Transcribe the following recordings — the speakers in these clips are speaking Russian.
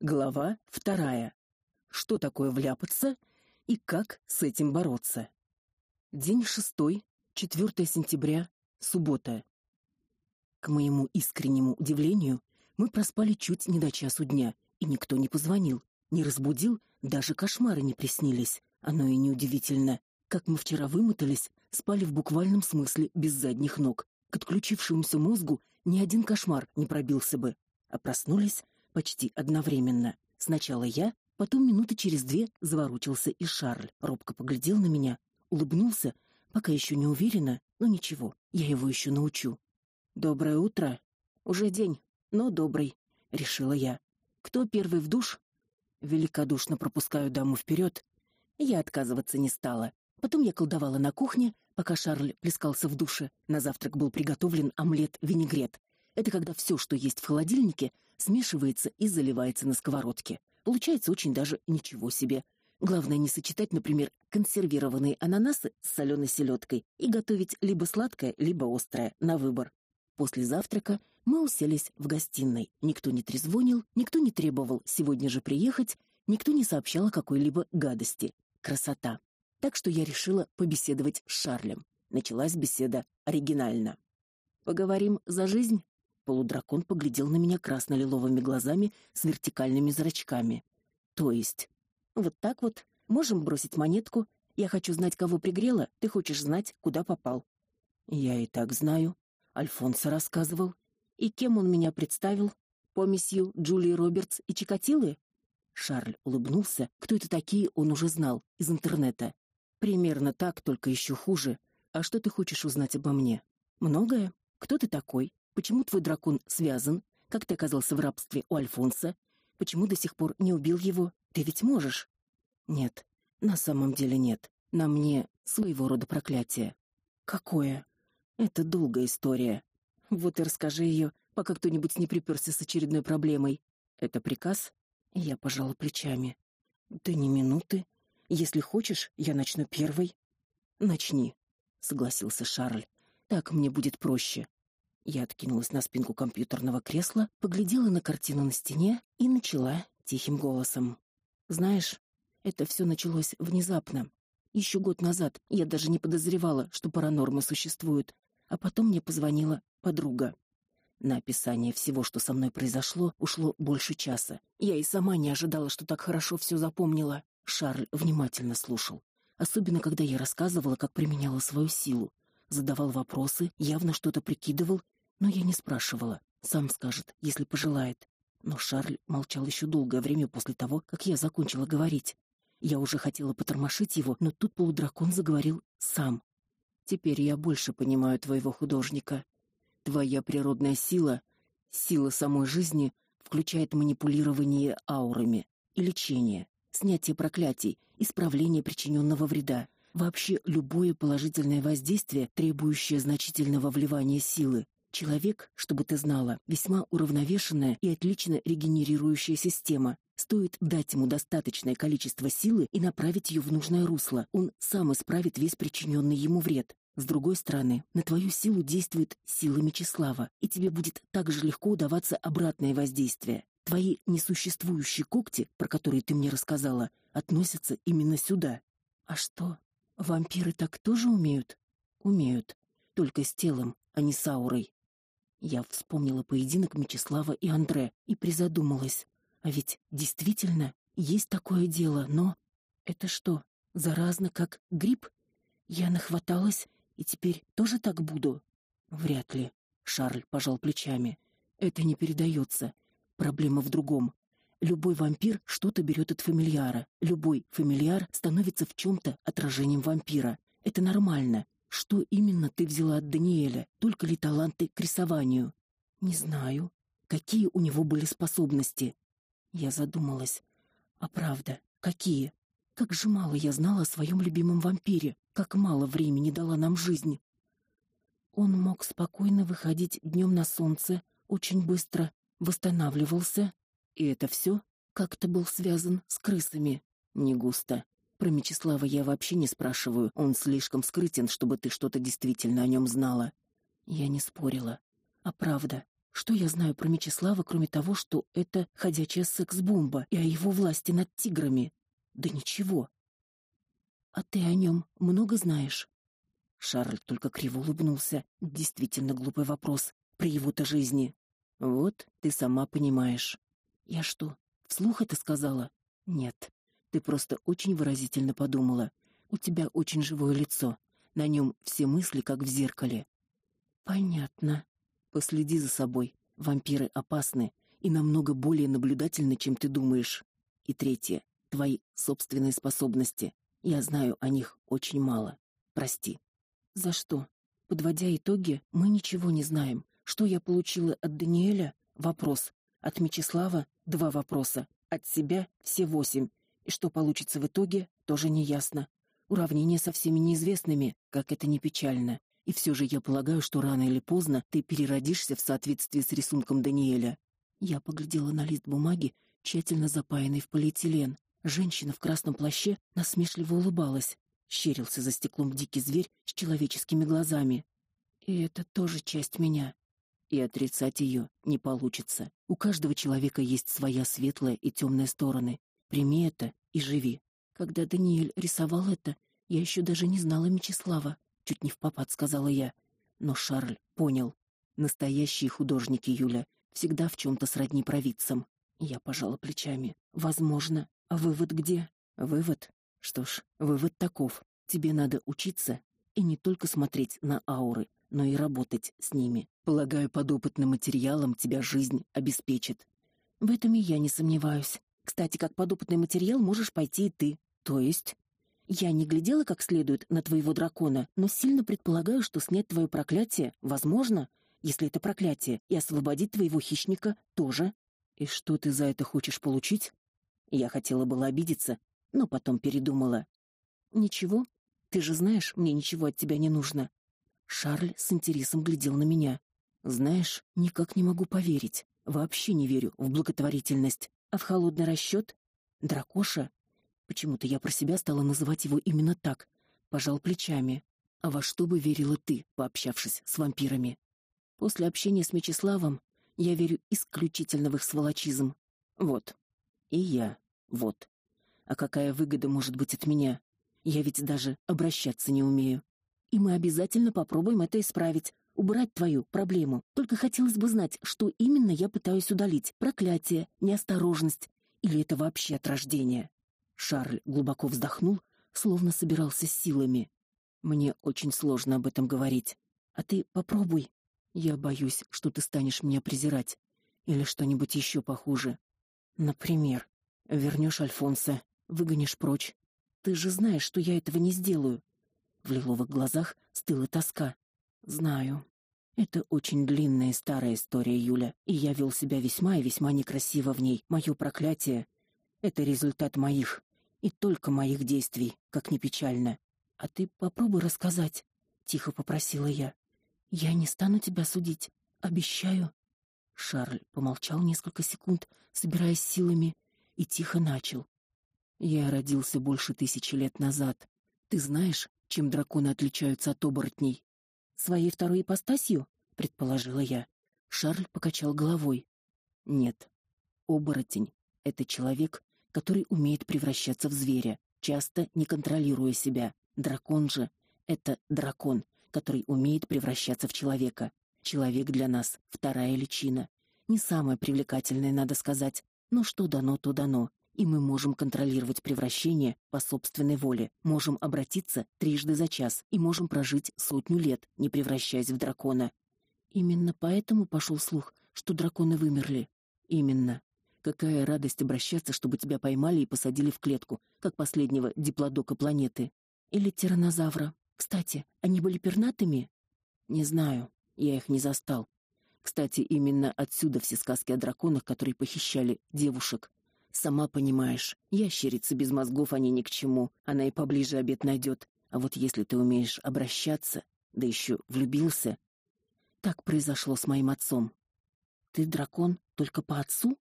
Глава вторая. Что такое вляпаться и как с этим бороться? День шестой, 4 сентября, суббота. К моему искреннему удивлению, мы проспали чуть не до часу дня, и никто не позвонил, не разбудил, даже кошмары не приснились. Оно и неудивительно. Как мы вчера вымотались, спали в буквальном смысле без задних ног. К отключившемуся мозгу ни один кошмар не пробился бы. А проснулись почти одновременно. Сначала я, потом минуты через две заворочился и Шарль. Робко поглядел на меня, улыбнулся, пока еще не уверенно, но ничего, я его еще научу. Доброе утро. Уже день, но добрый, решила я. Кто первый в душ? Великодушно пропускаю даму вперед. Я отказываться не стала. Потом я колдовала на кухне, пока Шарль плескался в душе. На завтрак был приготовлен омлет-винегрет. Это когда все, что есть в холодильнике, смешивается и заливается на сковородке. Получается очень даже ничего себе. Главное не сочетать, например, консервированные ананасы с соленой селедкой и готовить либо сладкое, либо острое, на выбор. После завтрака мы уселись в гостиной. Никто не трезвонил, никто не требовал сегодня же приехать, никто не сообщал о какой-либо гадости. Красота. Так что я решила побеседовать с Шарлем. Началась беседа оригинально. Поговорим за жизнь. Полудракон поглядел на меня красно-лиловыми глазами с вертикальными зрачками. То есть, вот так вот можем бросить монетку. Я хочу знать, кого пригрела, ты хочешь знать, куда попал. Я и так знаю, Альфонсо рассказывал. И кем он меня представил? Помесью Джулии Робертс и Чикатилы? Шарль улыбнулся. Кто это такие, он уже знал из интернета. Примерно так, только еще хуже. А что ты хочешь узнать обо мне? Многое. Кто ты такой? Почему твой дракон связан? Как ты оказался в рабстве у Альфонса? Почему до сих пор не убил его? Ты ведь можешь. Нет. На самом деле нет. На мне своего рода проклятие. Какое? Это долгая история. Вот и расскажи ее, пока кто-нибудь не приперся с очередной проблемой. Это приказ? Я пожала плечами. Да не минуты. Если хочешь, я начну первой. Начни, согласился Шарль. Так мне будет проще. Я откинулась на спинку компьютерного кресла, поглядела на картину на стене и начала тихим голосом. Знаешь, это все началось внезапно. Еще год назад я даже не подозревала, что паранормы существуют, а потом мне позвонила подруга. На описание всего, что со мной произошло, ушло больше часа. Я и сама не ожидала, что так хорошо все запомнила. Шарль внимательно слушал, особенно когда я рассказывала, как применяла свою силу. Задавал вопросы, явно что-то прикидывал, но я не спрашивала. Сам скажет, если пожелает. Но Шарль молчал еще долгое время после того, как я закончила говорить. Я уже хотела потормошить его, но тут полудракон заговорил сам. Теперь я больше понимаю твоего художника. Твоя природная сила, сила самой жизни, включает манипулирование аурами и лечение, снятие проклятий, исправление причиненного вреда, вообще любое положительное воздействие, требующее значительного вливания силы. Человек, чтобы ты знала, весьма уравновешенная и отлично регенерирующая система. Стоит дать ему достаточное количество силы и направить ее в нужное русло, он сам исправит весь причиненный ему вред. С другой стороны, на твою силу действует сила Мечислава, и тебе будет так же легко удаваться обратное воздействие. Твои несуществующие когти, про которые ты мне рассказала, относятся именно сюда. А что? Вампиры так тоже умеют? Умеют, только с телом, а не с аурой. Я вспомнила поединок Мечислава и Андре и призадумалась. А ведь действительно есть такое дело, но это что, заразно как грипп? Я нахваталась и теперь тоже так буду? Вряд ли, Шарль пожал плечами. Это не передается. Проблема в другом. Любой вампир что-то берет от фамильяра. Любой фамильяр становится в чем то отражением вампира. Это нормально. Что именно ты взяла от Даниэля? Только ли таланты к рисованию? Не знаю. Какие у него были способности? Я задумалась. А правда, какие? Как же мало я знала о своем любимом вампире, как мало времени дала нам жизнь. Он мог спокойно выходить днем на солнце, очень быстро восстанавливался, и это все как-то был связан с крысами. Не густо. Про Мечислава я вообще не спрашиваю, он слишком скрытен, чтобы ты что-то действительно о нем знала. Я не спорила. А правда, что я знаю про Мечислава, кроме того, что это ходячая секс-бомба и о его власти над тиграми? Да ничего. А ты о нем много знаешь? Шарль только криво улыбнулся. Действительно глупый вопрос про его-то жизни. Вот, ты сама понимаешь. Я что, вслух это сказала? Нет. Ты просто очень выразительно подумала. У тебя очень живое лицо. На нем все мысли как в зеркале. Понятно. Последи за собой. Вампиры опасны и намного более наблюдательны, чем ты думаешь. И третье твои собственные способности. Я знаю о них очень мало. Прости. За что? Подводя итоги, мы ничего не знаем. Что я получила от Даниэля? Вопрос. От Мечислава два вопроса. От себя все восемь. И что получится в итоге, тоже не ясно. Уравнение со всеми неизвестными, как это не печально. И все же я полагаю, что рано или поздно ты переродишься в соответствии с рисунком Даниэля. Я поглядела на лист бумаги, тщательно запаянный в полиэтилен. Женщина в красном плаще насмешливо улыбалась. Щерился за стеклом дикий зверь с человеческими глазами. И это тоже часть меня. И отрицать ее не получится. У каждого человека есть своя светлая и темная стороны. Прими это и живи. Когда Даниэль рисовал это, я еще даже не знала Мечислава, чуть не в попад сказала я. Но Шарль понял. Настоящие художники, Юля, всегда в чем то сродни провидцам. Я пожала плечами. Возможно, а вывод где? Вывод? Что ж, вывод таков: тебе надо учиться и не только смотреть на ауры, но и работать с ними. Полагаю, подопытным материалом тебя жизнь обеспечит. В этом и я не сомневаюсь. Кстати, как подопытный материал можешь пойти и ты. То есть я не глядела как следует на твоего дракона, но сильно предполагаю, что снять твое проклятие возможно, если это проклятие, и освободить твоего хищника тоже. И что ты за это хочешь получить? Я хотела было обидеться, но потом передумала. Ничего, ты же знаешь, мне ничего от тебя не нужно. Шарль с интересом глядел на меня. Знаешь, никак не могу поверить. Вообще не верю в благотворительность, а в холодный расчет дракоша. Почему-то я про себя стала называть его именно так. Пожал плечами. А во что бы верила ты, пообщавшись с вампирами? После общения с Мечиславом я верю исключительно в их сволочизм. Вот. И я. Вот. А какая выгода может быть от меня? Я ведь даже обращаться не умею. И мы обязательно попробуем это исправить, убрать твою проблему. Только хотелось бы знать, что именно я пытаюсь удалить: проклятие, неосторожность или это вообще от рождения. Шарль глубоко вздохнул, словно собирался с силами. Мне очень сложно об этом говорить. А ты попробуй. Я боюсь, что ты станешь меня презирать или что-нибудь еще похуже. Например, вернешь Альфонса, выгонишь прочь. Ты же знаешь, что я этого не сделаю. В лиловых глазах стыла тоска. Знаю. Это очень длинная старая история, Юля, и я вел себя весьма и весьма некрасиво в ней. Мое проклятие это результат моих и только моих действий, как ни печально. А ты попробуй рассказать, тихо попросила я. Я не стану тебя судить, обещаю. Шарль помолчал несколько секунд, собираясь силами, и тихо начал. Я родился больше тысячи лет назад. Ты знаешь, чем драконы отличаются от оборотней? Своей второй ипостасью, предположила я. Шарль покачал головой. Нет. Оборотень это человек, который умеет превращаться в зверя, часто не контролируя себя. Дракон же это дракон, который умеет превращаться в человека. Человек для нас вторая личина. Не самая привлекательная, надо сказать, но что дано, то дано. И мы можем контролировать превращение по собственной воле, можем обратиться трижды за час и можем прожить сотню лет, не превращаясь в дракона. Именно поэтому пошел слух, что драконы вымерли. Именно. Какая радость обращаться, чтобы тебя поймали и посадили в клетку, как последнего диплодока планеты. Или тираннозавра. Кстати, они были пернатыми? Не знаю. Я их не застал. Кстати, именно отсюда все сказки о драконах, которые похищали девушек. Сама понимаешь, ящерицы без мозгов они ни к чему. Она и поближе обед найдет. А вот если ты умеешь обращаться, да еще влюбился. Так произошло с моим отцом. Ты дракон только по отцу?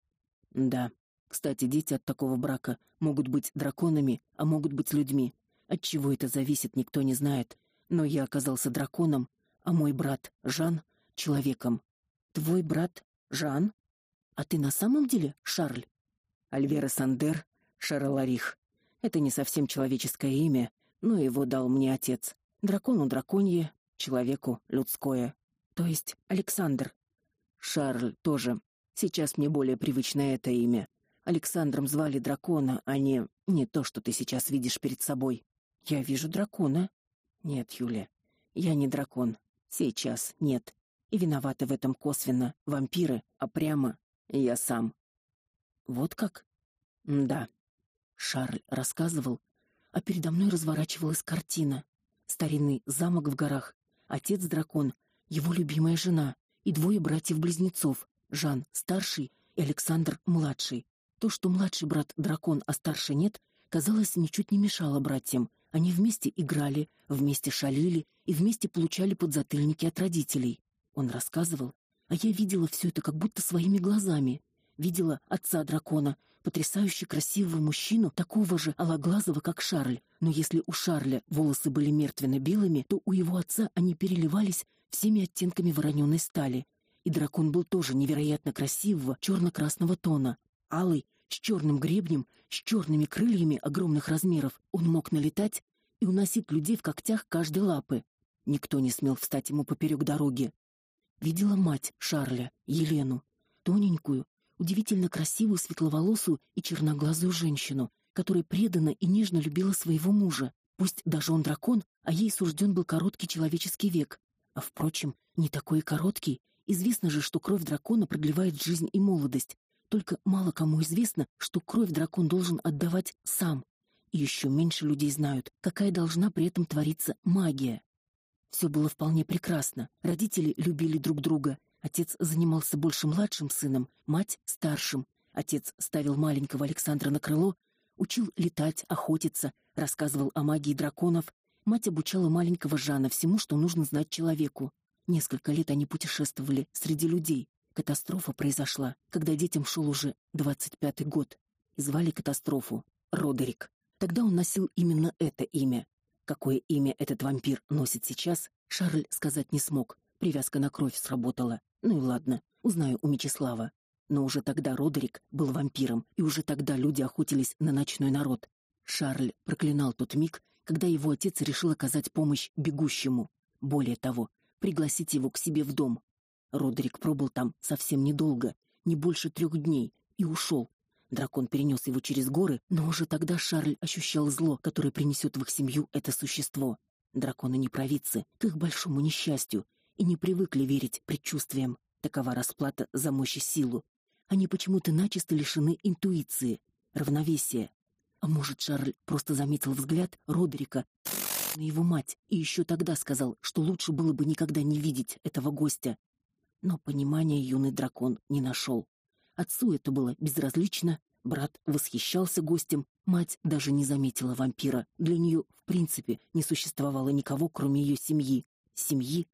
Да. Кстати, дети от такого брака могут быть драконами, а могут быть людьми. От чего это зависит, никто не знает. Но я оказался драконом, а мой брат Жан человеком. Твой брат Жан? А ты на самом деле Шарль? Альвера Сандер Шарларих. Это не совсем человеческое имя, но его дал мне отец. Дракону драконье, человеку людское. То есть Александр. Шарль тоже. Сейчас мне более привычно это имя. Александром звали дракона, а не не то, что ты сейчас видишь перед собой. Я вижу дракона. Нет, Юля. Я не дракон. Сейчас нет. И виноваты в этом косвенно вампиры, а прямо я сам. Вот как? Да. Шарль рассказывал, а передо мной разворачивалась картина. Старинный замок в горах, отец-дракон, его любимая жена и двое братьев-близнецов, Жан старший и Александр младший. То, что младший брат дракон, а старший нет, казалось, ничуть не мешало братьям. Они вместе играли, вместе шалили и вместе получали подзатыльники от родителей. Он рассказывал, а я видела все это как будто своими глазами. Видела отца дракона, потрясающе красивого мужчину, такого же алоглазого, как Шарль. Но если у Шарля волосы были мертвенно-белыми, то у его отца они переливались всеми оттенками вороненой стали. И дракон был тоже невероятно красивого черно красного тона, алый, с черным гребнем, с черными крыльями огромных размеров. Он мог налетать и уносить людей в когтях каждой лапы. Никто не смел встать ему поперек дороги. Видела мать Шарля, Елену, тоненькую, удивительно красивую светловолосую и черноглазую женщину, которая преданно и нежно любила своего мужа. Пусть даже он дракон, а ей сужден был короткий человеческий век. А впрочем, не такой и короткий. Известно же, что кровь дракона продлевает жизнь и молодость. Только мало кому известно, что кровь дракон должен отдавать сам. И еще меньше людей знают, какая должна при этом твориться магия. Все было вполне прекрасно. Родители любили друг друга, Отец занимался больше младшим сыном, мать старшим. Отец ставил маленького Александра на крыло, учил летать, охотиться, рассказывал о магии драконов. Мать обучала маленького Жана всему, что нужно знать человеку. Несколько лет они путешествовали среди людей. Катастрофа произошла, когда детям шел уже двадцать пятый год. И звали катастрофу Родерик. Тогда он носил именно это имя. Какое имя этот вампир носит сейчас, Шарль сказать не смог. Привязка на кровь сработала. Ну и ладно, узнаю у Мечислава. Но уже тогда Родерик был вампиром, и уже тогда люди охотились на ночной народ. Шарль проклинал тот миг, когда его отец решил оказать помощь бегущему. Более того, пригласить его к себе в дом. Родерик пробыл там совсем недолго, не больше трех дней, и ушел. Дракон перенес его через горы, но уже тогда Шарль ощущал зло, которое принесет в их семью это существо. Драконы не провидцы, к их большому несчастью, и не привыкли верить предчувствиям. Такова расплата за мощь и силу. Они почему-то начисто лишены интуиции, равновесия. А может, Шарль просто заметил взгляд Родрика на его мать и еще тогда сказал, что лучше было бы никогда не видеть этого гостя. Но понимания юный дракон не нашел. Отцу это было безразлично, брат восхищался гостем, мать даже не заметила вампира. Для нее в принципе не существовало никого, кроме ее семьи, семьи,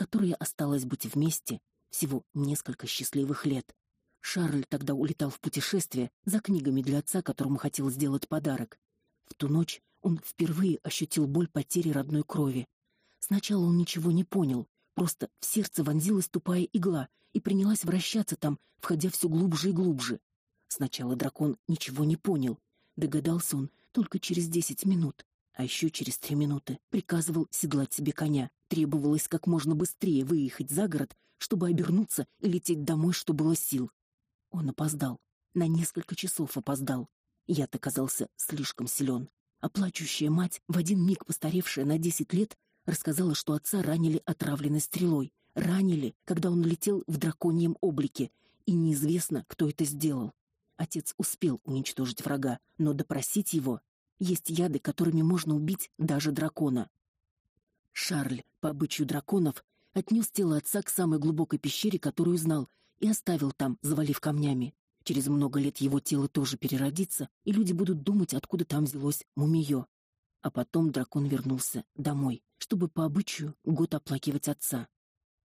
которой осталось быть вместе всего несколько счастливых лет. Шарль тогда улетал в путешествие за книгами для отца, которому хотел сделать подарок. В ту ночь он впервые ощутил боль потери родной крови. Сначала он ничего не понял, просто в сердце вонзилась тупая игла и принялась вращаться там, входя все глубже и глубже. Сначала дракон ничего не понял. Догадался он только через десять минут а еще через три минуты приказывал седлать себе коня. Требовалось как можно быстрее выехать за город, чтобы обернуться и лететь домой, что было сил. Он опоздал, на несколько часов опоздал. Я-то казался слишком силен. А плачущая мать, в один миг постаревшая на десять лет, рассказала, что отца ранили отравленной стрелой. Ранили, когда он летел в драконьем облике, и неизвестно, кто это сделал. Отец успел уничтожить врага, но допросить его есть яды, которыми можно убить даже дракона. Шарль, по обычаю драконов, отнес тело отца к самой глубокой пещере, которую знал, и оставил там, завалив камнями. Через много лет его тело тоже переродится, и люди будут думать, откуда там взялось мумиё. А потом дракон вернулся домой, чтобы по обычаю год оплакивать отца.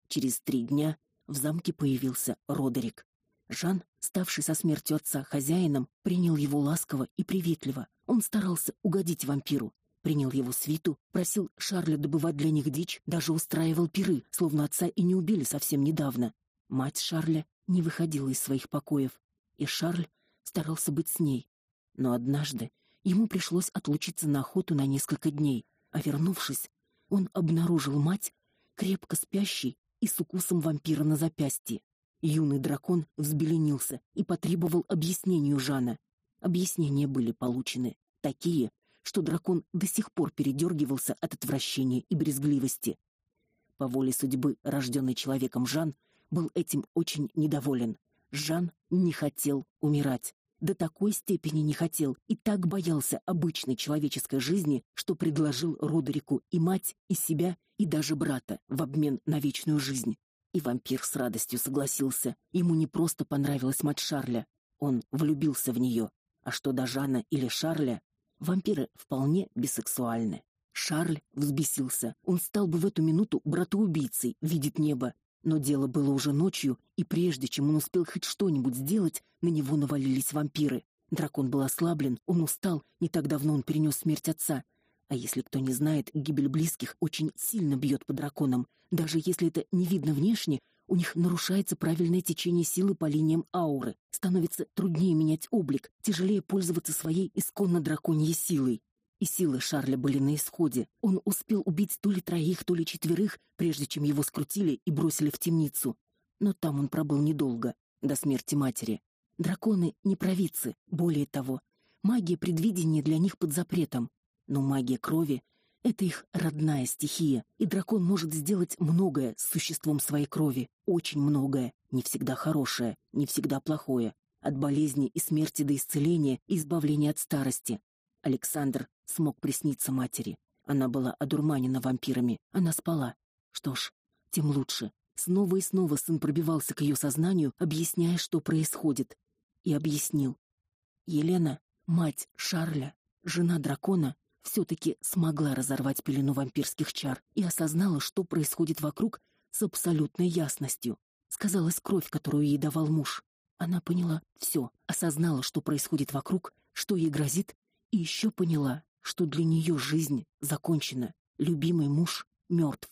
Через три дня в замке появился Родерик. Жан, ставший со смертью отца хозяином, принял его ласково и приветливо. Он старался угодить вампиру, принял его свиту, просил Шарля добывать для них дичь, даже устраивал пиры, словно отца и не убили совсем недавно. Мать Шарля не выходила из своих покоев, и Шарль старался быть с ней. Но однажды ему пришлось отлучиться на охоту на несколько дней, а вернувшись, он обнаружил мать крепко спящей и с укусом вампира на запястье. Юный дракон взбеленился и потребовал объяснений у Жана. Объяснения были получены, такие, что дракон до сих пор передергивался от отвращения и брезгливости. По воле судьбы, рожденный человеком Жан был этим очень недоволен. Жан не хотел умирать. До такой степени не хотел и так боялся обычной человеческой жизни, что предложил Родерику и мать, и себя, и даже брата в обмен на вечную жизнь. И вампир с радостью согласился. Ему не просто понравилась мать Шарля, он влюбился в нее. А что до Жана или Шарля, вампиры вполне бисексуальны. Шарль взбесился. Он стал бы в эту минуту братоубийцей, видит небо, но дело было уже ночью, и прежде чем он успел хоть что-нибудь сделать, на него навалились вампиры. Дракон был ослаблен, он устал, не так давно он перенес смерть отца. А если кто не знает, гибель близких очень сильно бьет по драконам. Даже если это не видно внешне, у них нарушается правильное течение силы по линиям ауры. Становится труднее менять облик, тяжелее пользоваться своей исконно драконьей силой и силы Шарля были на исходе. Он успел убить то ли троих, то ли четверых, прежде чем его скрутили и бросили в темницу. Но там он пробыл недолго, до смерти матери. Драконы не провидцы, более того, магия предвидения для них под запретом. Но магия крови это их родная стихия, и дракон может сделать многое с существом своей крови, очень многое, не всегда хорошее, не всегда плохое, от болезни и смерти до исцеления и избавления от старости. Александр смог присниться матери. Она была одурманена вампирами, она спала. Что ж, тем лучше. Снова и снова сын пробивался к ее сознанию, объясняя, что происходит, и объяснил. Елена, мать Шарля, жена дракона, все таки смогла разорвать пелену вампирских чар и осознала, что происходит вокруг с абсолютной ясностью. Сказалась кровь, которую ей давал муж. Она поняла все, осознала, что происходит вокруг, что ей грозит и еще поняла, что для нее жизнь закончена, любимый муж мертв.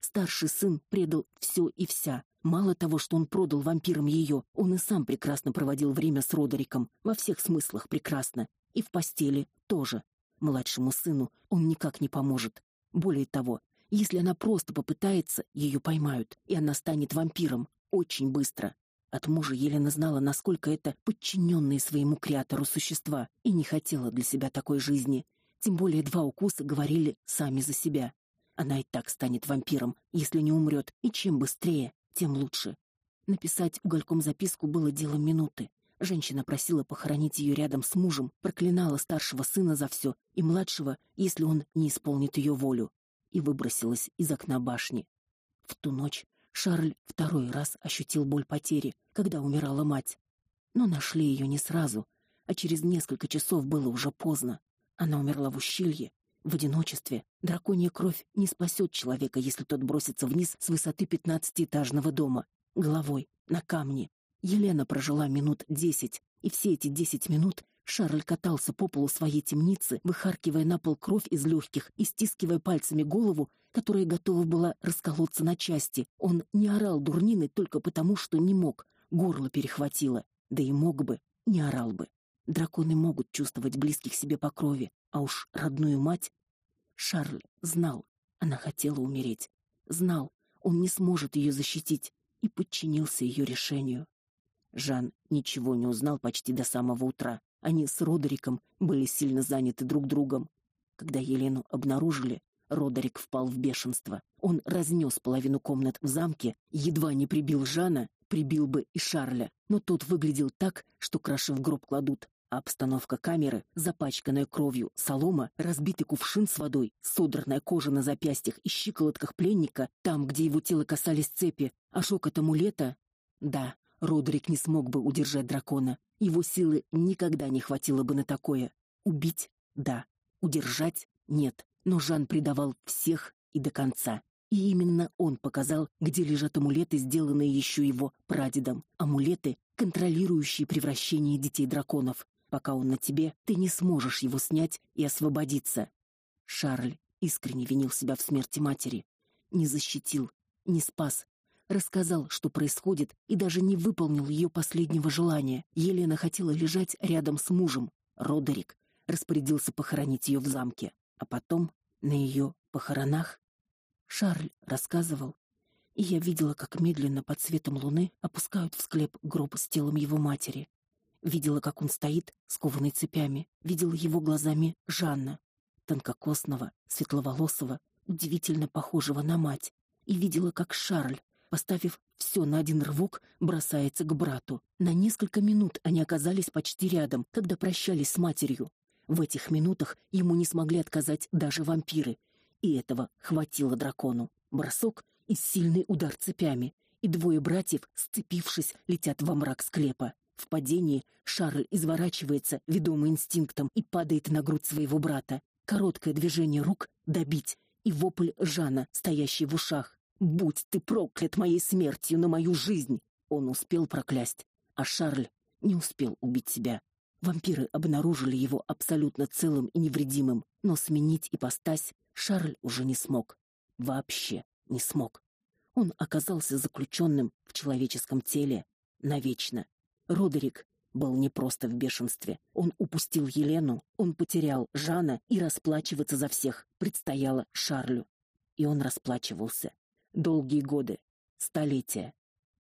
Старший сын предал все и вся. Мало того, что он продал вампирам ее, он и сам прекрасно проводил время с Родериком, во всех смыслах прекрасно, и в постели тоже. Младшему сыну он никак не поможет. Более того, если она просто попытается, ее поймают, и она станет вампиром очень быстро. От мужа Елена знала, насколько это подчиненные своему креатору существа, и не хотела для себя такой жизни. Тем более два укуса говорили сами за себя. Она и так станет вампиром, если не умрет, и чем быстрее, тем лучше. Написать угольком записку было делом минуты. Женщина просила похоронить ее рядом с мужем, проклинала старшего сына за все и младшего, если он не исполнит ее волю, и выбросилась из окна башни. В ту ночь Шарль второй раз ощутил боль потери, когда умирала мать. Но нашли ее не сразу, а через несколько часов было уже поздно. Она умерла в ущелье, в одиночестве. Драконья кровь не спасет человека, если тот бросится вниз с высоты пятнадцатиэтажного дома, головой на камни. Елена прожила минут десять, и все эти десять минут Шарль катался по полу своей темницы, выхаркивая на пол кровь из легких и стискивая пальцами голову, которая готова была расколоться на части. Он не орал дурнины только потому, что не мог, горло перехватило. Да и мог бы, не орал бы. Драконы могут чувствовать близких себе по крови, а уж родную мать Шарль знал, она хотела умереть. Знал, он не сможет ее защитить и подчинился ее решению. Жан ничего не узнал почти до самого утра. Они с Родериком были сильно заняты друг другом. Когда Елену обнаружили, Родерик впал в бешенство. Он разнес половину комнат в замке, едва не прибил Жана, прибил бы и Шарля, но тот выглядел так, что краши в гроб кладут. А обстановка камеры, запачканная кровью, солома, разбитый кувшин с водой, содранная кожа на запястьях и щиколотках пленника, там, где его тело касались цепи, ожог от амулета. Да, Родерик не смог бы удержать дракона. Его силы никогда не хватило бы на такое. Убить да, удержать нет но Жан предавал всех и до конца. И именно он показал, где лежат амулеты, сделанные еще его прадедом. Амулеты, контролирующие превращение детей драконов. Пока он на тебе, ты не сможешь его снять и освободиться. Шарль искренне винил себя в смерти матери, не защитил, не спас, рассказал, что происходит, и даже не выполнил ее последнего желания. Елена хотела лежать рядом с мужем. Родерик распорядился похоронить ее в замке, а потом на ее похоронах Шарль рассказывал, и я видела, как медленно под светом луны опускают в склеп гроб с телом его матери. Видела, как он стоит, скованный цепями, видела его глазами Жанна, тонкокосного, светловолосого, удивительно похожего на мать, и видела, как Шарль Поставив все на один рывок, бросается к брату. На несколько минут они оказались почти рядом, когда прощались с матерью. В этих минутах ему не смогли отказать даже вампиры, и этого хватило дракону. Бросок и сильный удар цепями, и двое братьев, сцепившись, летят во мрак склепа. В падении Шарль изворачивается, ведомый инстинктом, и падает на грудь своего брата. Короткое движение рук добить, и вопль Жана, стоящий в ушах. Будь ты проклят моей смертью на мою жизнь. Он успел проклясть, а Шарль не успел убить себя. Вампиры обнаружили его абсолютно целым и невредимым, но сменить ипостась Шарль уже не смог. Вообще не смог. Он оказался заключенным в человеческом теле навечно. Родерик был не просто в бешенстве. Он упустил Елену, он потерял Жана, и расплачиваться за всех предстояло Шарлю. И он расплачивался. Долгие годы, столетия,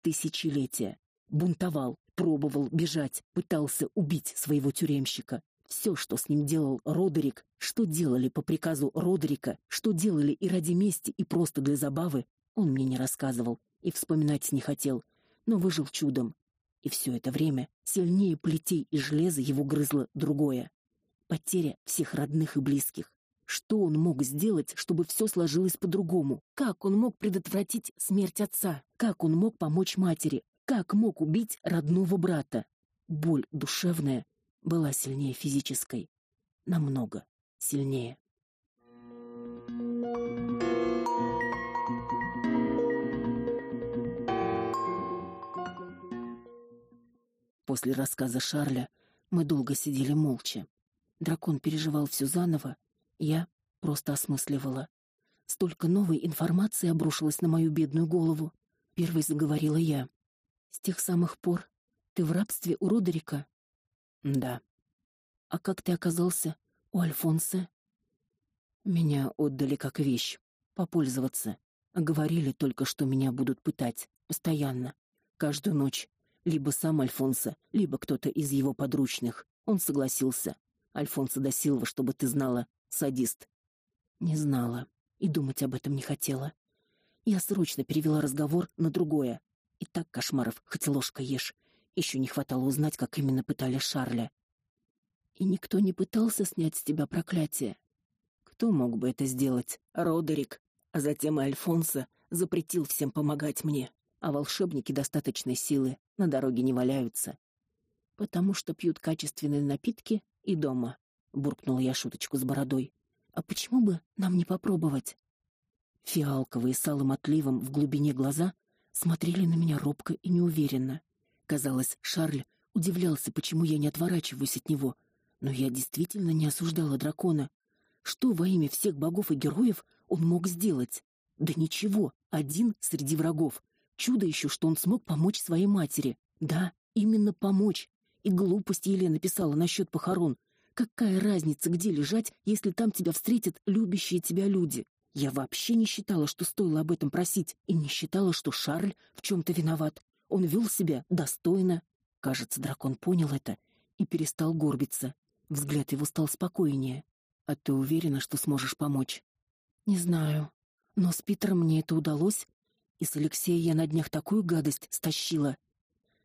тысячелетия. Бунтовал, пробовал бежать, пытался убить своего тюремщика. Все, что с ним делал Родерик, что делали по приказу Родерика, что делали и ради мести, и просто для забавы, он мне не рассказывал и вспоминать не хотел, но выжил чудом. И все это время сильнее плетей и железа его грызло другое потеря всех родных и близких. Что он мог сделать, чтобы все сложилось по-другому? Как он мог предотвратить смерть отца? Как он мог помочь матери? Как мог убить родного брата? Боль душевная была сильнее физической, намного сильнее. После рассказа Шарля мы долго сидели молча. Дракон переживал все заново, я просто осмысливала. Столько новой информации обрушилось на мою бедную голову. Первой заговорила я. С тех самых пор ты в рабстве у Родерика? Да. А как ты оказался у Альфонса? Меня отдали как вещь, попользоваться. Говорили только, что меня будут пытать постоянно, каждую ночь. Либо сам Альфонсо, либо кто-то из его подручных. Он согласился. Альфонсо да Силва, чтобы ты знала, садист. Не знала и думать об этом не хотела. Я срочно перевела разговор на другое. И так кошмаров хоть ложка ешь. Еще не хватало узнать, как именно пытали Шарля. И никто не пытался снять с тебя проклятие. Кто мог бы это сделать? Родерик, а затем и Альфонсо запретил всем помогать мне. А волшебники достаточной силы на дороге не валяются, потому что пьют качественные напитки и дома буркнула я шуточку с бородой. А почему бы нам не попробовать? Фиалковые с алым отливом в глубине глаза смотрели на меня робко и неуверенно. Казалось, Шарль удивлялся, почему я не отворачиваюсь от него, но я действительно не осуждала дракона. Что во имя всех богов и героев он мог сделать? Да ничего, один среди врагов. Чудо еще, что он смог помочь своей матери. Да, именно помочь. И глупость Елена писала насчет похорон. Какая разница, где лежать, если там тебя встретят любящие тебя люди? Я вообще не считала, что стоило об этом просить, и не считала, что Шарль в чем то виноват. Он вел себя достойно. Кажется, дракон понял это и перестал горбиться. Взгляд его стал спокойнее. А ты уверена, что сможешь помочь? Не знаю, но с Питером мне это удалось, и с Алексеем я на днях такую гадость стащила.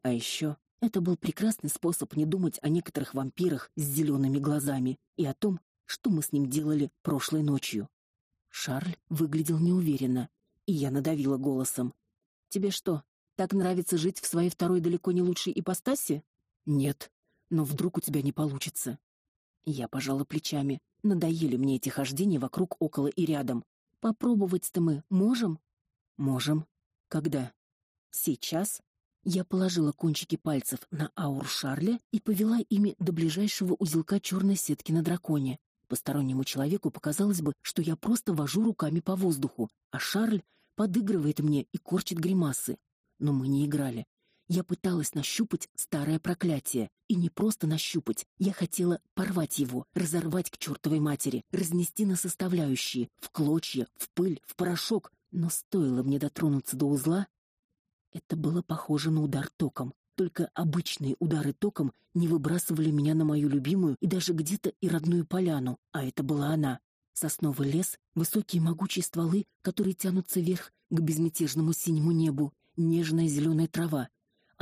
А еще это был прекрасный способ не думать о некоторых вампирах с зелеными глазами и о том, что мы с ним делали прошлой ночью. Шарль выглядел неуверенно, и я надавила голосом: "Тебе что, так нравится жить в своей второй далеко не лучшей ипостаси?" "Нет, но вдруг у тебя не получится". Я пожала плечами. Надоели мне эти хождения вокруг, около и рядом. Попробовать-то мы можем? Можем. Когда? Сейчас. Я положила кончики пальцев на ауру Шарля и повела ими до ближайшего узелка черной сетки на драконе. Постороннему человеку показалось бы, что я просто вожу руками по воздуху, а Шарль подыгрывает мне и корчит гримасы. Но мы не играли. Я пыталась нащупать старое проклятие, и не просто нащупать. Я хотела порвать его, разорвать к чертовой матери, разнести на составляющие, в клочья, в пыль, в порошок. Но стоило мне дотронуться до узла, это было похоже на удар током. Только обычные удары током не выбрасывали меня на мою любимую и даже где-то и родную поляну, а это была она. Сосновый лес, высокие могучие стволы, которые тянутся вверх к безмятежному синему небу, нежная зеленая трава,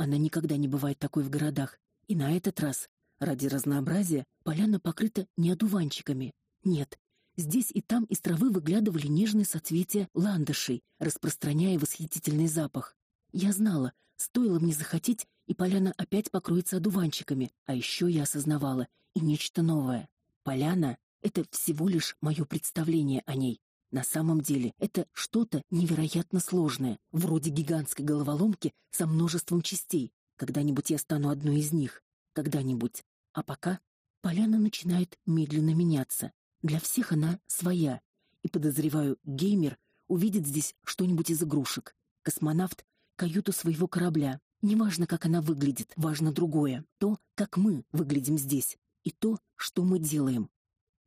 она никогда не бывает такой в городах. И на этот раз, ради разнообразия, поляна покрыта не одуванчиками. Нет, здесь и там из травы выглядывали нежные соцветия ландышей, распространяя восхитительный запах. Я знала, стоило мне захотеть, и поляна опять покроется одуванчиками, а еще я осознавала и нечто новое. Поляна — это всего лишь мое представление о ней. На самом деле это что-то невероятно сложное, вроде гигантской головоломки со множеством частей. Когда-нибудь я стану одной из них. Когда-нибудь. А пока поляна начинает медленно меняться. Для всех она своя. И подозреваю, геймер увидит здесь что-нибудь из игрушек. Космонавт каюту своего корабля. Неважно, как она выглядит, важно другое. То, как мы выглядим здесь, и то, что мы делаем.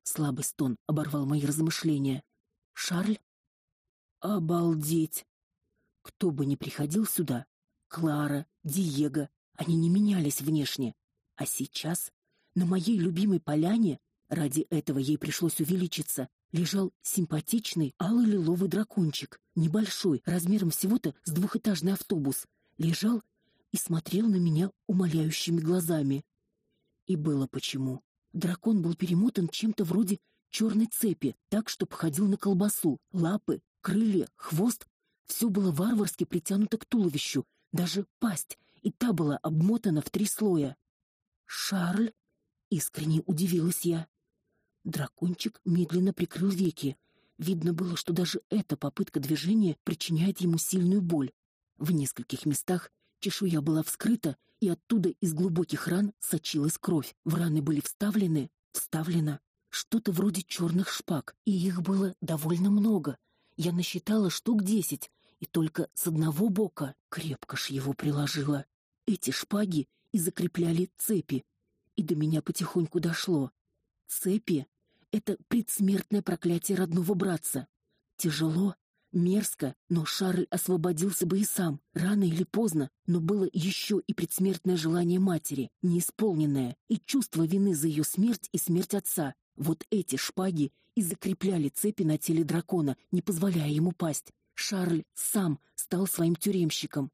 Слабый стон оборвал мои размышления. Шарль? Обалдеть! Кто бы ни приходил сюда, Клара, Диего, они не менялись внешне. А сейчас на моей любимой поляне, ради этого ей пришлось увеличиться, лежал симпатичный алый-лиловый дракончик, небольшой, размером всего-то с двухэтажный автобус. Лежал и смотрел на меня умоляющими глазами. И было почему. Дракон был перемотан чем-то вроде черной цепи, так, что походил на колбасу. Лапы, крылья, хвост — все было варварски притянуто к туловищу, даже пасть, и та была обмотана в три слоя. «Шарль?» — искренне удивилась я. Дракончик медленно прикрыл веки. Видно было, что даже эта попытка движения причиняет ему сильную боль. В нескольких местах чешуя была вскрыта, и оттуда из глубоких ран сочилась кровь. В раны были вставлены, вставлено что-то вроде черных шпаг, и их было довольно много. Я насчитала штук десять, и только с одного бока крепко ж его приложила. Эти шпаги и закрепляли цепи, и до меня потихоньку дошло. Цепи — это предсмертное проклятие родного братца. Тяжело, мерзко, но Шарль освободился бы и сам, рано или поздно, но было еще и предсмертное желание матери, неисполненное, и чувство вины за ее смерть и смерть отца, вот эти шпаги и закрепляли цепи на теле дракона, не позволяя ему пасть. Шарль сам стал своим тюремщиком.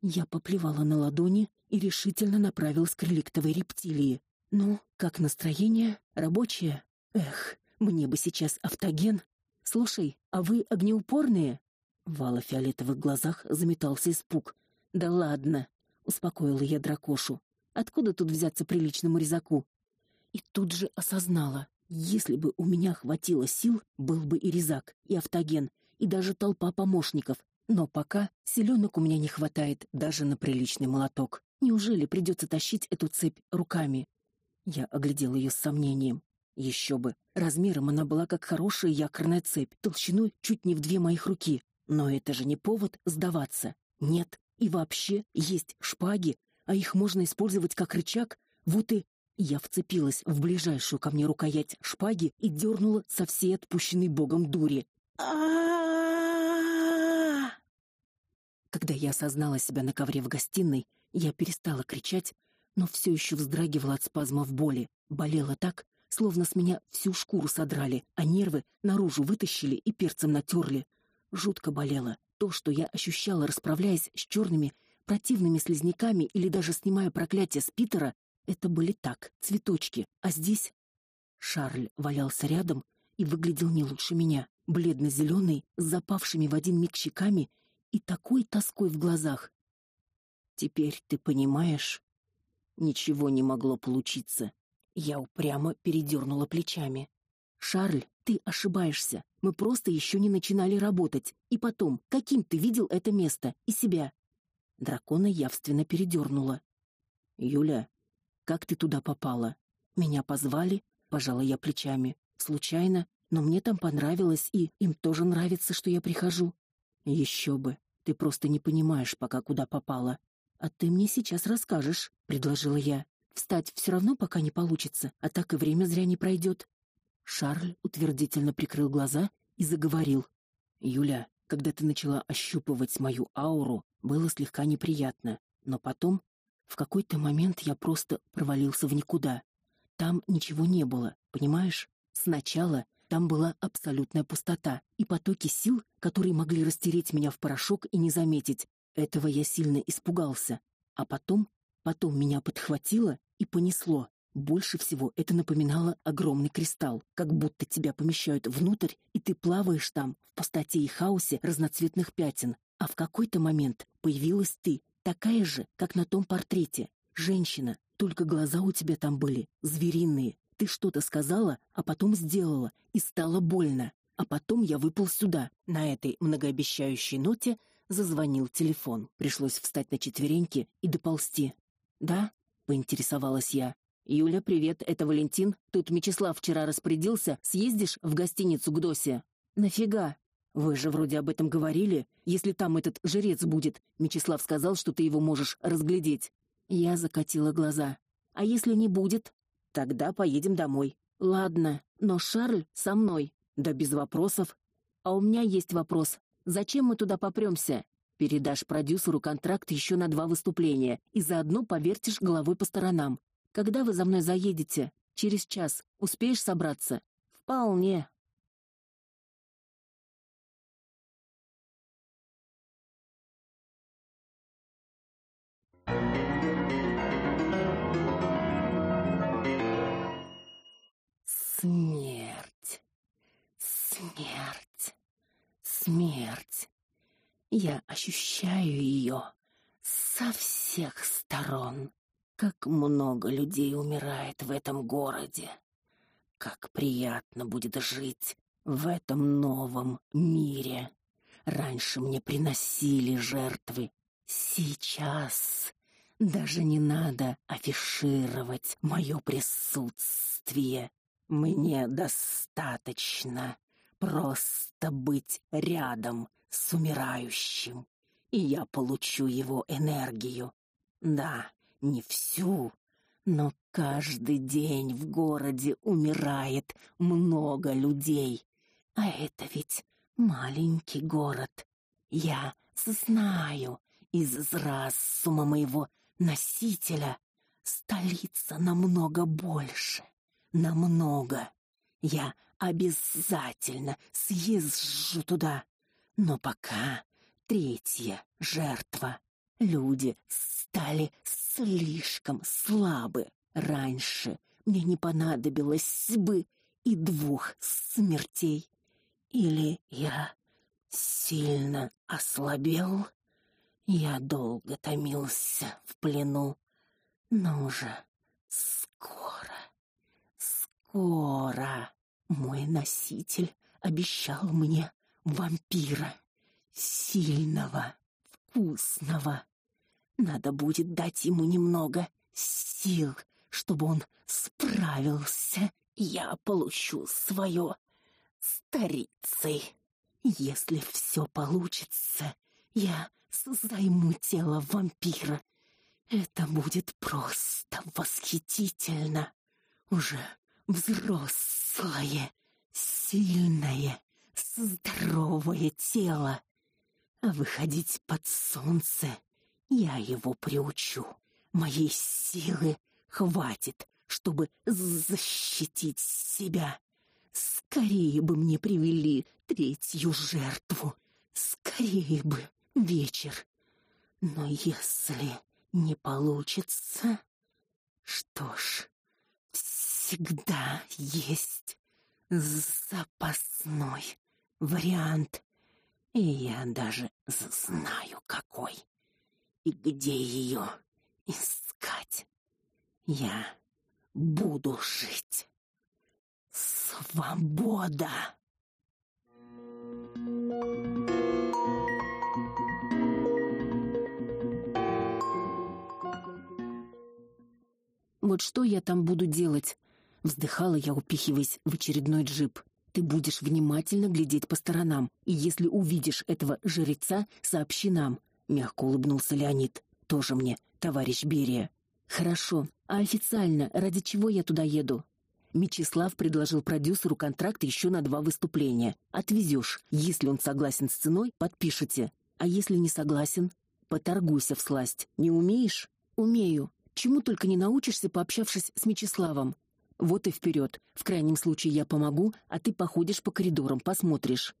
Я поплевала на ладони и решительно направилась к реликтовой рептилии. Ну, как настроение? Рабочее? Эх, мне бы сейчас автоген. Слушай, а вы огнеупорные? В алло-фиолетовых глазах заметался испуг. Да ладно, успокоила я дракошу. Откуда тут взяться приличному резаку? И тут же осознала, если бы у меня хватило сил, был бы и резак, и автоген, и даже толпа помощников. Но пока силёнок у меня не хватает даже на приличный молоток. Неужели придется тащить эту цепь руками? Я оглядел ее с сомнением. Еще бы. Размером она была как хорошая якорная цепь, толщиной чуть не в две моих руки. Но это же не повод сдаваться. Нет. И вообще есть шпаги, а их можно использовать как рычаг. Вот и я вцепилась в ближайшую ко мне рукоять шпаги и дернула со всей отпущенной богом дури. Когда я осознала себя на ковре в гостиной, я перестала кричать, но все еще вздрагивала от спазмов боли. Болело так, словно с меня всю шкуру содрали, а нервы наружу вытащили и перцем натерли. Жутко болело то, что я ощущала, расправляясь с черными противными слизняками или даже снимая проклятие с Питера, это были так, цветочки, а здесь Шарль валялся рядом и выглядел не лучше меня, бледно-зеленый, с запавшими в один миг щеками и такой тоской в глазах. Теперь ты понимаешь, ничего не могло получиться. Я упрямо передернула плечами. Шарль Ты ошибаешься. Мы просто еще не начинали работать. И потом, каким ты видел это место и себя? Дракона явственно передернуло. Юля, как ты туда попала? Меня позвали, пожала я плечами. Случайно, но мне там понравилось, и им тоже нравится, что я прихожу. Еще бы. Ты просто не понимаешь пока куда попала. А ты мне сейчас расскажешь, предложила я. Встать все равно пока не получится, а так и время зря не пройдет. Шарль утвердительно прикрыл глаза и заговорил. Юля, когда ты начала ощупывать мою ауру, было слегка неприятно, но потом в какой-то момент я просто провалился в никуда. Там ничего не было, понимаешь? Сначала там была абсолютная пустота и потоки сил, которые могли растереть меня в порошок и не заметить. Этого я сильно испугался. А потом, потом меня подхватило и понесло. Больше всего это напоминало огромный кристалл, как будто тебя помещают внутрь, и ты плаваешь там в пустоте и хаосе разноцветных пятен. А в какой-то момент появилась ты, такая же, как на том портрете. Женщина, только глаза у тебя там были звериные. Ты что-то сказала, а потом сделала, и стало больно. А потом я выпал сюда. На этой многообещающей ноте зазвонил телефон. Пришлось встать на четвереньки и доползти. "Да?" поинтересовалась я. Юля, привет, это Валентин. Тут Мечислав вчера распорядился, съездишь в гостиницу к Досе. Нафига? Вы же вроде об этом говорили. Если там этот жрец будет, Мечислав сказал, что ты его можешь разглядеть. Я закатила глаза. А если не будет? Тогда поедем домой. Ладно, но Шарль со мной. Да без вопросов. А у меня есть вопрос. Зачем мы туда попремся? Передашь продюсеру контракт еще на два выступления и заодно повертишь головой по сторонам. Когда вы за мной заедете? Через час. Успеешь собраться? Вполне. Смерть. Смерть. Смерть. Я ощущаю ее со всех сторон. Как много людей умирает в этом городе. Как приятно будет жить в этом новом мире. Раньше мне приносили жертвы. Сейчас даже не надо афишировать мое присутствие. Мне достаточно просто быть рядом с умирающим, и я получу его энергию. Да, не всю, но каждый день в городе умирает много людей. А это ведь маленький город. Я знаю из разума моего носителя столица намного больше, намного. Я обязательно съезжу туда. Но пока третья жертва. Люди стали слишком слабы. Раньше мне не понадобилось бы и двух смертей. Или я сильно ослабел? Я долго томился в плену, но уже скоро, скоро мой носитель обещал мне вампира, сильного, вкусного. Надо будет дать ему немного сил, чтобы он справился. Я получу свое старицей. Если все получится, я займу тело вампира. Это будет просто восхитительно. Уже взрослое, сильное, здоровое тело. А выходить под солнце я его приучу. Моей силы хватит, чтобы защитить себя. Скорее бы мне привели третью жертву. Скорее бы вечер. Но если не получится, что ж, всегда есть запасной вариант. И я даже знаю какой и где ее искать. Я буду жить Свобода! Вот что я там буду делать? Вздыхала я, упихиваясь в очередной джип. Ты будешь внимательно глядеть по сторонам, и если увидишь этого жреца, сообщи нам, мягко улыбнулся Леонид. Тоже мне, товарищ Берия. Хорошо. А официально ради чего я туда еду? Мечислав предложил продюсеру контракт еще на два выступления. Отвезешь. Если он согласен с ценой, подпишете. А если не согласен, поторгуйся всласть. Не умеешь? Умею. Чему только не научишься, пообщавшись с Мечиславом. Вот и вперед. В крайнем случае я помогу, а ты походишь по коридорам, посмотришь.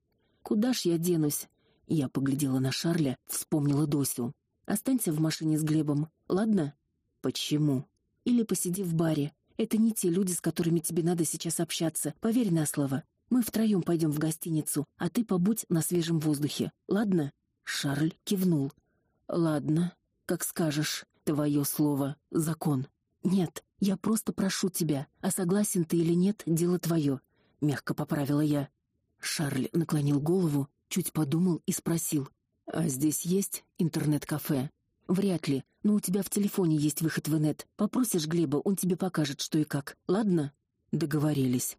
Куда ж я денусь? Я поглядела на Шарля, вспомнила Досю. Останься в машине с Глебом. Ладно? Почему? Или посиди в баре. Это не те люди, с которыми тебе надо сейчас общаться. Поверь на слово. Мы втроем пойдем в гостиницу, а ты побудь на свежем воздухе. Ладно? Шарль кивнул. Ладно, как скажешь. Твое слово закон. Нет, я просто прошу тебя, а согласен ты или нет, дело твое. мягко поправила я. Шарль наклонил голову, чуть подумал и спросил: "А здесь есть интернет-кафе?" Вряд ли, но у тебя в телефоне есть выход в инет. Попросишь Глеба, он тебе покажет, что и как. Ладно? Договорились.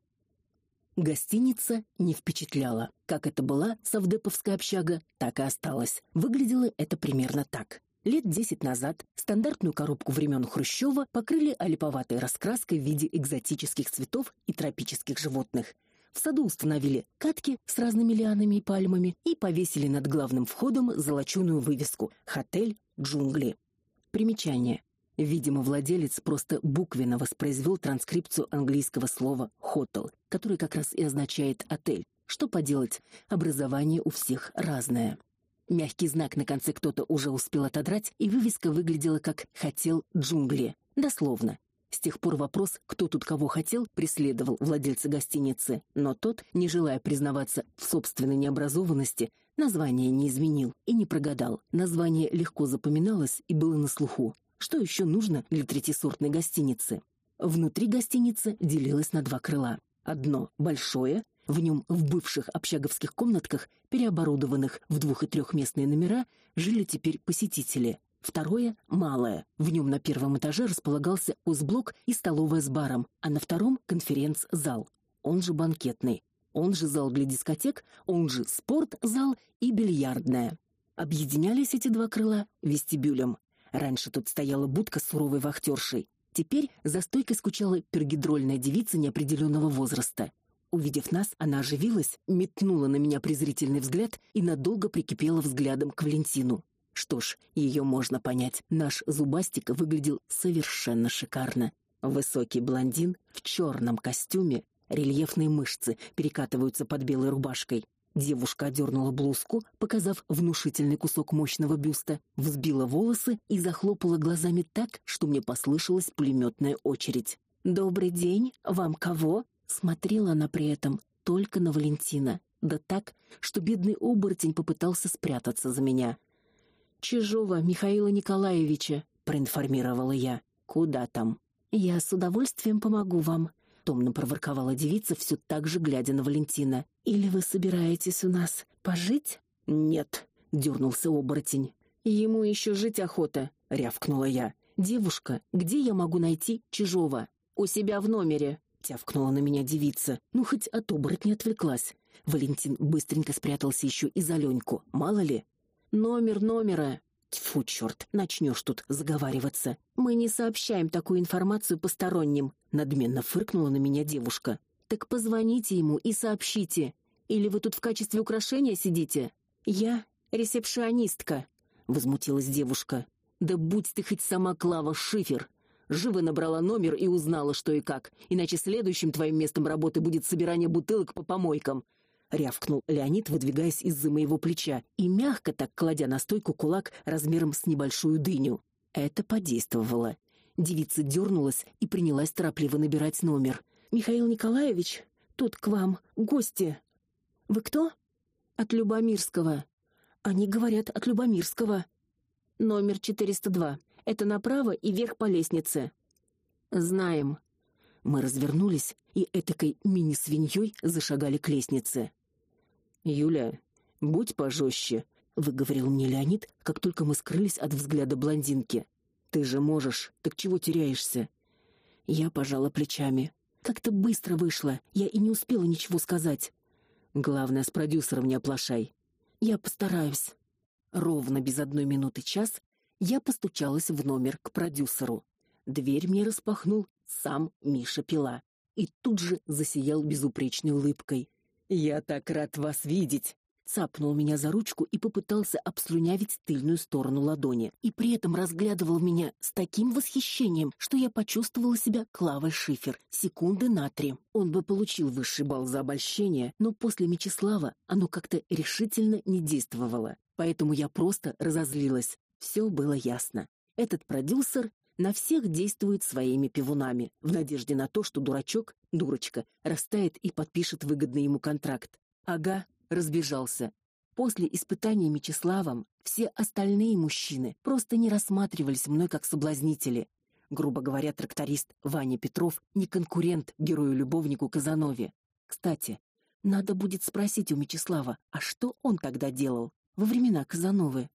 Гостиница не впечатляла. Как это была совдеповская общага, так и осталась. Выглядело это примерно так. Лет десять назад стандартную коробку времен Хрущева покрыли олиповатой раскраской в виде экзотических цветов и тропических животных. В саду установили катки с разными лианами и пальмами и повесили над главным входом золочёную вывеску «Хотель Джунгли». Примечание. Видимо, владелец просто буквенно воспроизвел транскрипцию английского слова «хотел», которое как раз и означает «отель». Что поделать, образование у всех разное. Мягкий знак на конце кто-то уже успел отодрать, и вывеска выглядела как «хотел джунгли». Дословно. С тех пор вопрос, кто тут кого хотел, преследовал владельца гостиницы, но тот, не желая признаваться в собственной необразованности, название не изменил и не прогадал. Название легко запоминалось и было на слуху. Что еще нужно для третьесортной гостиницы? Внутри гостиница делилась на два крыла. Одно большое, в нем в бывших общаговских комнатках, переоборудованных в двух- и трехместные номера, жили теперь посетители. Второе малое. В нем на первом этаже располагался узблок и столовая с баром, а на втором конференц-зал, он же банкетный, он же зал для дискотек, он же спортзал и бильярдная. Объединялись эти два крыла вестибюлем. Раньше тут стояла будка с суровой вахтершей. Теперь за стойкой скучала пергидрольная девица неопределенного возраста. Увидев нас, она оживилась, метнула на меня презрительный взгляд и надолго прикипела взглядом к Валентину. Что ж, ее можно понять. Наш зубастик выглядел совершенно шикарно. Высокий блондин в черном костюме, рельефные мышцы перекатываются под белой рубашкой. Девушка одернула блузку, показав внушительный кусок мощного бюста, взбила волосы и захлопала глазами так, что мне послышалась пулеметная очередь. Добрый день, вам кого? Смотрела она при этом только на Валентина, да так, что бедный оборотень попытался спрятаться за меня. Чижова Михаила Николаевича, проинформировала я. Куда там? Я с удовольствием помогу вам, томно проворковала девица, все так же глядя на Валентина. Или вы собираетесь у нас пожить? Нет, дернулся оборотень. Ему еще жить охота, рявкнула я. Девушка, где я могу найти Чижова? У себя в номере, тявкнула на меня девица. Ну хоть от оборотня отвлеклась. Валентин быстренько спрятался еще и за Леньку. Мало ли. Номер номера. Тьфу, черт, начнешь тут заговариваться. Мы не сообщаем такую информацию посторонним, надменно фыркнула на меня девушка. Так позвоните ему и сообщите. Или вы тут в качестве украшения сидите? Я ресепшионистка, возмутилась девушка. Да будь ты хоть сама Клава Шифер, живо набрала номер и узнала, что и как, иначе следующим твоим местом работы будет собирание бутылок по помойкам. Рявкнул Леонид, выдвигаясь из-за моего плеча и мягко так кладя на стойку кулак размером с небольшую дыню. Это подействовало. Девица дернулась и принялась торопливо набирать номер. Михаил Николаевич, тут к вам гости. Вы кто? От Любомирского. Они говорят от Любомирского. Номер 402. Это направо и вверх по лестнице. Знаем. Мы развернулись и этакой мини-свиньей зашагали к лестнице. Юля, будь пожестче, выговорил мне Леонид, как только мы скрылись от взгляда блондинки. Ты же можешь, так чего теряешься? Я пожала плечами. Как-то быстро вышло, я и не успела ничего сказать. Главное, с продюсером не оплошай. Я постараюсь. Ровно без одной минуты час я постучалась в номер к продюсеру. Дверь мне распахнул сам Миша Пила и тут же засиял безупречной улыбкой. Я так рад вас видеть, цапнул меня за ручку и попытался обслюнявить тыльную сторону ладони, и при этом разглядывал меня с таким восхищением, что я почувствовала себя Клавой Шифер. Секунды на три. Он бы получил высший балл за обольщение, но после Мечислава оно как-то решительно не действовало. Поэтому я просто разозлилась. Все было ясно. Этот продюсер на всех действует своими пивунами, в надежде на то, что дурачок, дурочка, растает и подпишет выгодный ему контракт. Ага, разбежался. После испытания Мечиславом все остальные мужчины просто не рассматривались мной как соблазнители. Грубо говоря, тракторист Ваня Петров не конкурент герою-любовнику Казанове. Кстати, надо будет спросить у Мечислава, а что он тогда делал во времена Казановы?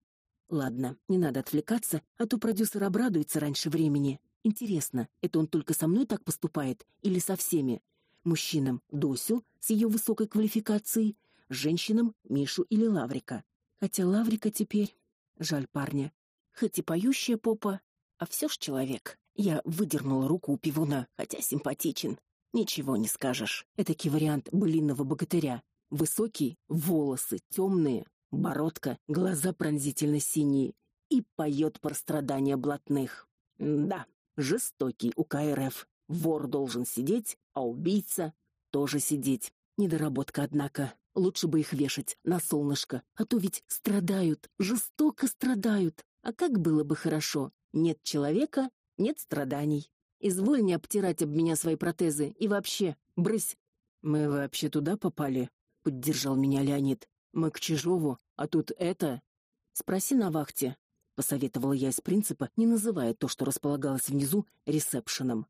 Ладно, не надо отвлекаться, а то продюсер обрадуется раньше времени. Интересно, это он только со мной так поступает или со всеми? Мужчинам Досю с ее высокой квалификацией женщинам Мишу или Лаврика. Хотя Лаврика теперь жаль парня. Хоть и поющая попа, а все ж человек. Я выдернула руку у пивуна, хотя симпатичен. Ничего не скажешь. Этакий вариант былинного богатыря. Высокий, волосы темные, бородка, глаза пронзительно синие и поет про страдания блатных. Да, жестокий у КРФ. Вор должен сидеть, а убийца тоже сидеть. Недоработка, однако. Лучше бы их вешать на солнышко, а то ведь страдают, жестоко страдают. А как было бы хорошо. Нет человека, нет страданий. Изволь не обтирать об меня свои протезы и вообще, брысь. Мы вообще туда попали, поддержал меня Леонид. Мы к Чижову, а тут это. Спроси на вахте, посоветовала я из принципа, не называя то, что располагалось внизу, ресепшеном.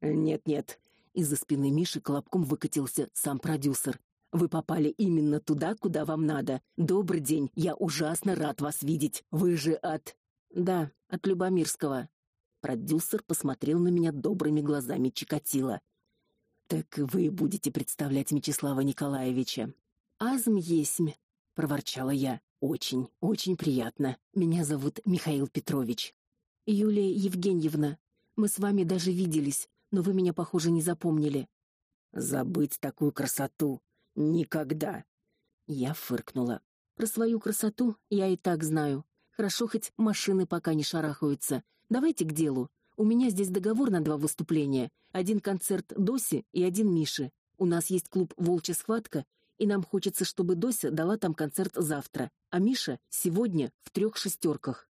Нет-нет. Из-за спины Миши колобком выкатился сам продюсер. Вы попали именно туда, куда вам надо. Добрый день. Я ужасно рад вас видеть. Вы же от Да, от Любомирского. Продюсер посмотрел на меня добрыми глазами Чикатило. Так вы будете представлять Мечислава Николаевича. Азм есмь, проворчала я. Очень, очень приятно. Меня зовут Михаил Петрович. Юлия Евгеньевна, мы с вами даже виделись, но вы меня, похоже, не запомнили. Забыть такую красоту. Никогда. Я фыркнула. Про свою красоту я и так знаю. Хорошо хоть машины пока не шарахаются. Давайте к делу. У меня здесь договор на два выступления. Один концерт Доси и один Миши. У нас есть клуб Волчья схватка, и нам хочется, чтобы Дося дала там концерт завтра, а Миша сегодня в трех шестерках.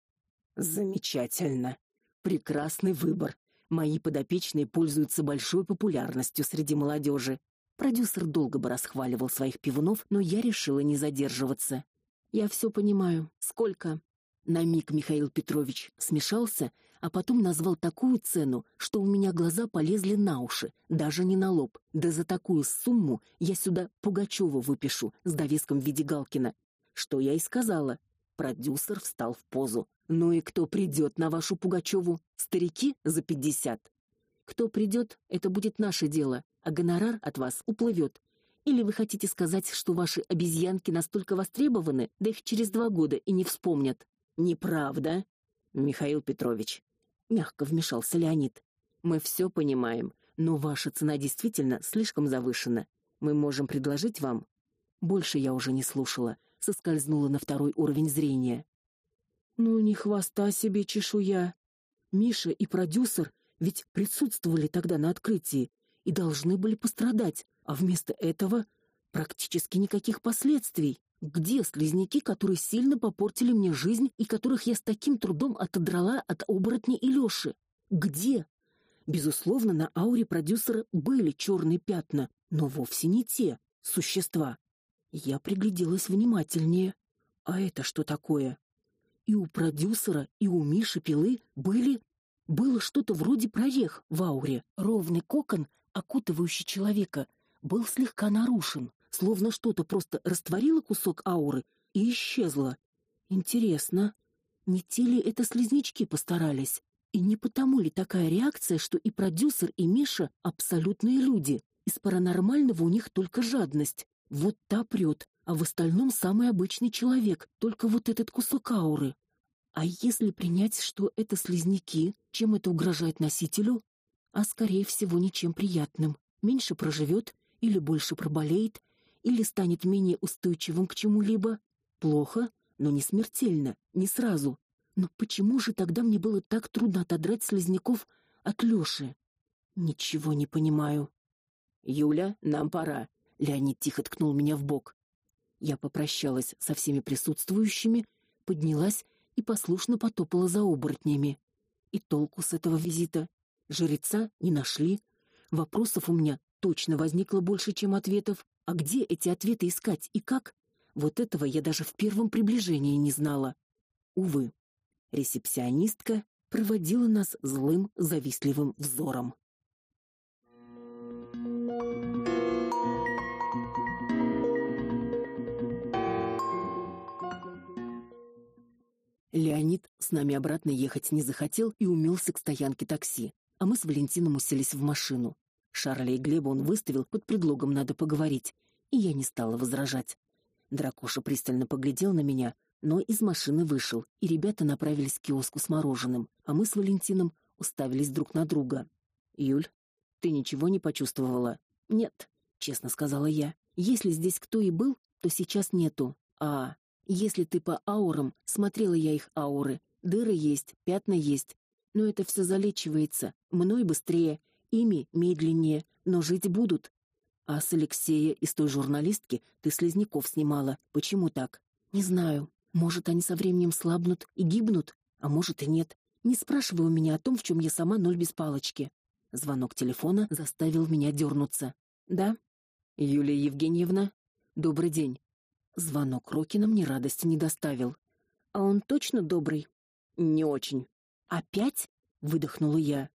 Замечательно. Прекрасный выбор. Мои подопечные пользуются большой популярностью среди молодежи. Продюсер долго бы расхваливал своих пивунов, но я решила не задерживаться. Я все понимаю. Сколько? На миг Михаил Петрович смешался, а потом назвал такую цену, что у меня глаза полезли на уши, даже не на лоб. Да за такую сумму я сюда Пугачева выпишу с довеском в виде Галкина. Что я и сказала. Продюсер встал в позу. Ну и кто придет на вашу Пугачеву? Старики за пятьдесят. Кто придет, это будет наше дело а гонорар от вас уплывет. Или вы хотите сказать, что ваши обезьянки настолько востребованы, да их через два года и не вспомнят? Неправда, Михаил Петрович. Мягко вмешался Леонид. Мы все понимаем, но ваша цена действительно слишком завышена. Мы можем предложить вам. Больше я уже не слушала, соскользнула на второй уровень зрения. Ну не хвоста себе чешуя. Миша и продюсер ведь присутствовали тогда на открытии и должны были пострадать, а вместо этого практически никаких последствий. Где слизняки, которые сильно попортили мне жизнь и которых я с таким трудом отодрала от оборотня и Лёши? Где? Безусловно, на ауре продюсера были черные пятна, но вовсе не те существа. Я пригляделась внимательнее. А это что такое? И у продюсера, и у Миши Пилы были было что-то вроде прорех в ауре, ровный кокон, окутывающий человека, был слегка нарушен, словно что-то просто растворило кусок ауры и исчезло. Интересно, не те ли это слизнячки постарались? И не потому ли такая реакция, что и продюсер, и Миша абсолютные люди? Из паранормального у них только жадность. Вот та прет, а в остальном самый обычный человек, только вот этот кусок ауры. А если принять, что это слизняки, чем это угрожает носителю? А скорее всего, ничем приятным. Меньше проживет или больше проболеет, или станет менее устойчивым к чему-либо. Плохо, но не смертельно, не сразу. Но почему же тогда мне было так трудно отодрать слизняков от Лёши? Ничего не понимаю. Юля, нам пора. Леонид тихо ткнул меня в бок. Я попрощалась со всеми присутствующими, поднялась и послушно потопала за оборотнями. И толку с этого визита? Жреца не нашли. Вопросов у меня точно возникло больше, чем ответов. А где эти ответы искать и как? Вот этого я даже в первом приближении не знала. Увы, ресепсионистка проводила нас злым, завистливым взором. Леонид с нами обратно ехать не захотел и умылся к стоянке такси, а мы с Валентином уселись в машину. Шарля и Глеба он выставил под предлогом надо поговорить, и я не стала возражать. Дракоша пристально поглядел на меня, но из машины вышел, и ребята направились к киоску с мороженым, а мы с Валентином уставились друг на друга. Юль, ты ничего не почувствовала? Нет, честно сказала я. Если здесь кто и был, то сейчас нету. А если ты по аурам, смотрела я их ауры. Дыры есть, пятна есть. Но это все залечивается. Мной быстрее, ими медленнее, но жить будут. А с Алексея и с той журналистки ты слизняков снимала. Почему так? Не знаю. Может, они со временем слабнут и гибнут, а может и нет. Не спрашивай у меня о том, в чем я сама ноль без палочки. Звонок телефона заставил меня дернуться. Да? Юлия Евгеньевна, добрый день. Звонок Рокина мне радости не доставил. А он точно добрый? Не очень. Опять? выдохнула я.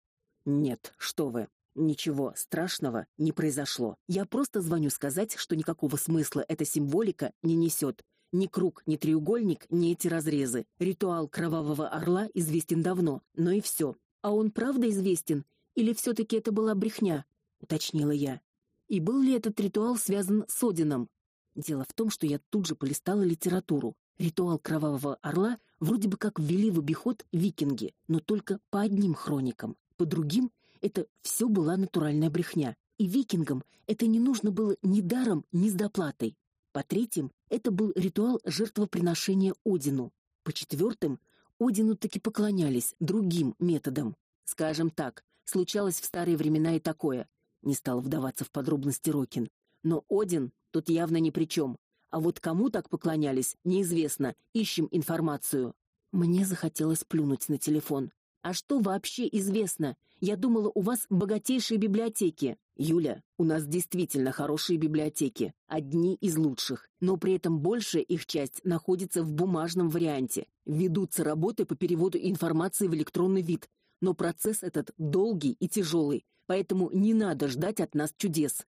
Нет, что вы? Ничего страшного не произошло. Я просто звоню сказать, что никакого смысла эта символика не несет. Ни круг, ни треугольник, ни эти разрезы. Ритуал кровавого орла известен давно, но и все. А он правда известен или все таки это была брехня? уточнила я. И был ли этот ритуал связан с Одином? Дело в том, что я тут же полистала литературу. Ритуал кровавого орла вроде бы как ввели в обиход викинги, но только по одним хроникам. По другим это все была натуральная брехня. И викингам это не нужно было ни даром, ни с доплатой. По третьим, это был ритуал жертвоприношения Одину. По четвертым, Одину таки поклонялись другим методам. Скажем так, случалось в старые времена и такое. Не стал вдаваться в подробности Рокин. Но Один тут явно ни при чем. А вот кому так поклонялись, неизвестно. Ищем информацию. Мне захотелось плюнуть на телефон. А что вообще известно? Я думала, у вас богатейшие библиотеки. Юля, у нас действительно хорошие библиотеки, одни из лучших, но при этом большая их часть находится в бумажном варианте. Ведутся работы по переводу информации в электронный вид, но процесс этот долгий и тяжелый, поэтому не надо ждать от нас чудес.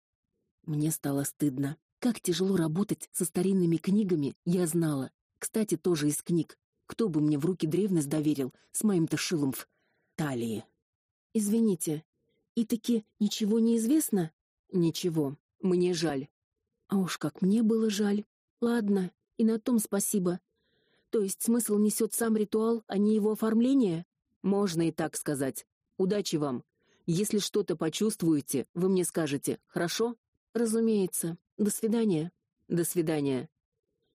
Мне стало стыдно. Как тяжело работать со старинными книгами, я знала. Кстати, тоже из книг. Кто бы мне в руки древность доверил с моим-то шилом в талии? Извините. И таки ничего не известно? Ничего. Мне жаль. А уж как мне было жаль. Ладно, и на том спасибо. То есть смысл несет сам ритуал, а не его оформление? Можно и так сказать. Удачи вам. Если что-то почувствуете, вы мне скажете. Хорошо? Разумеется. До свидания. До свидания.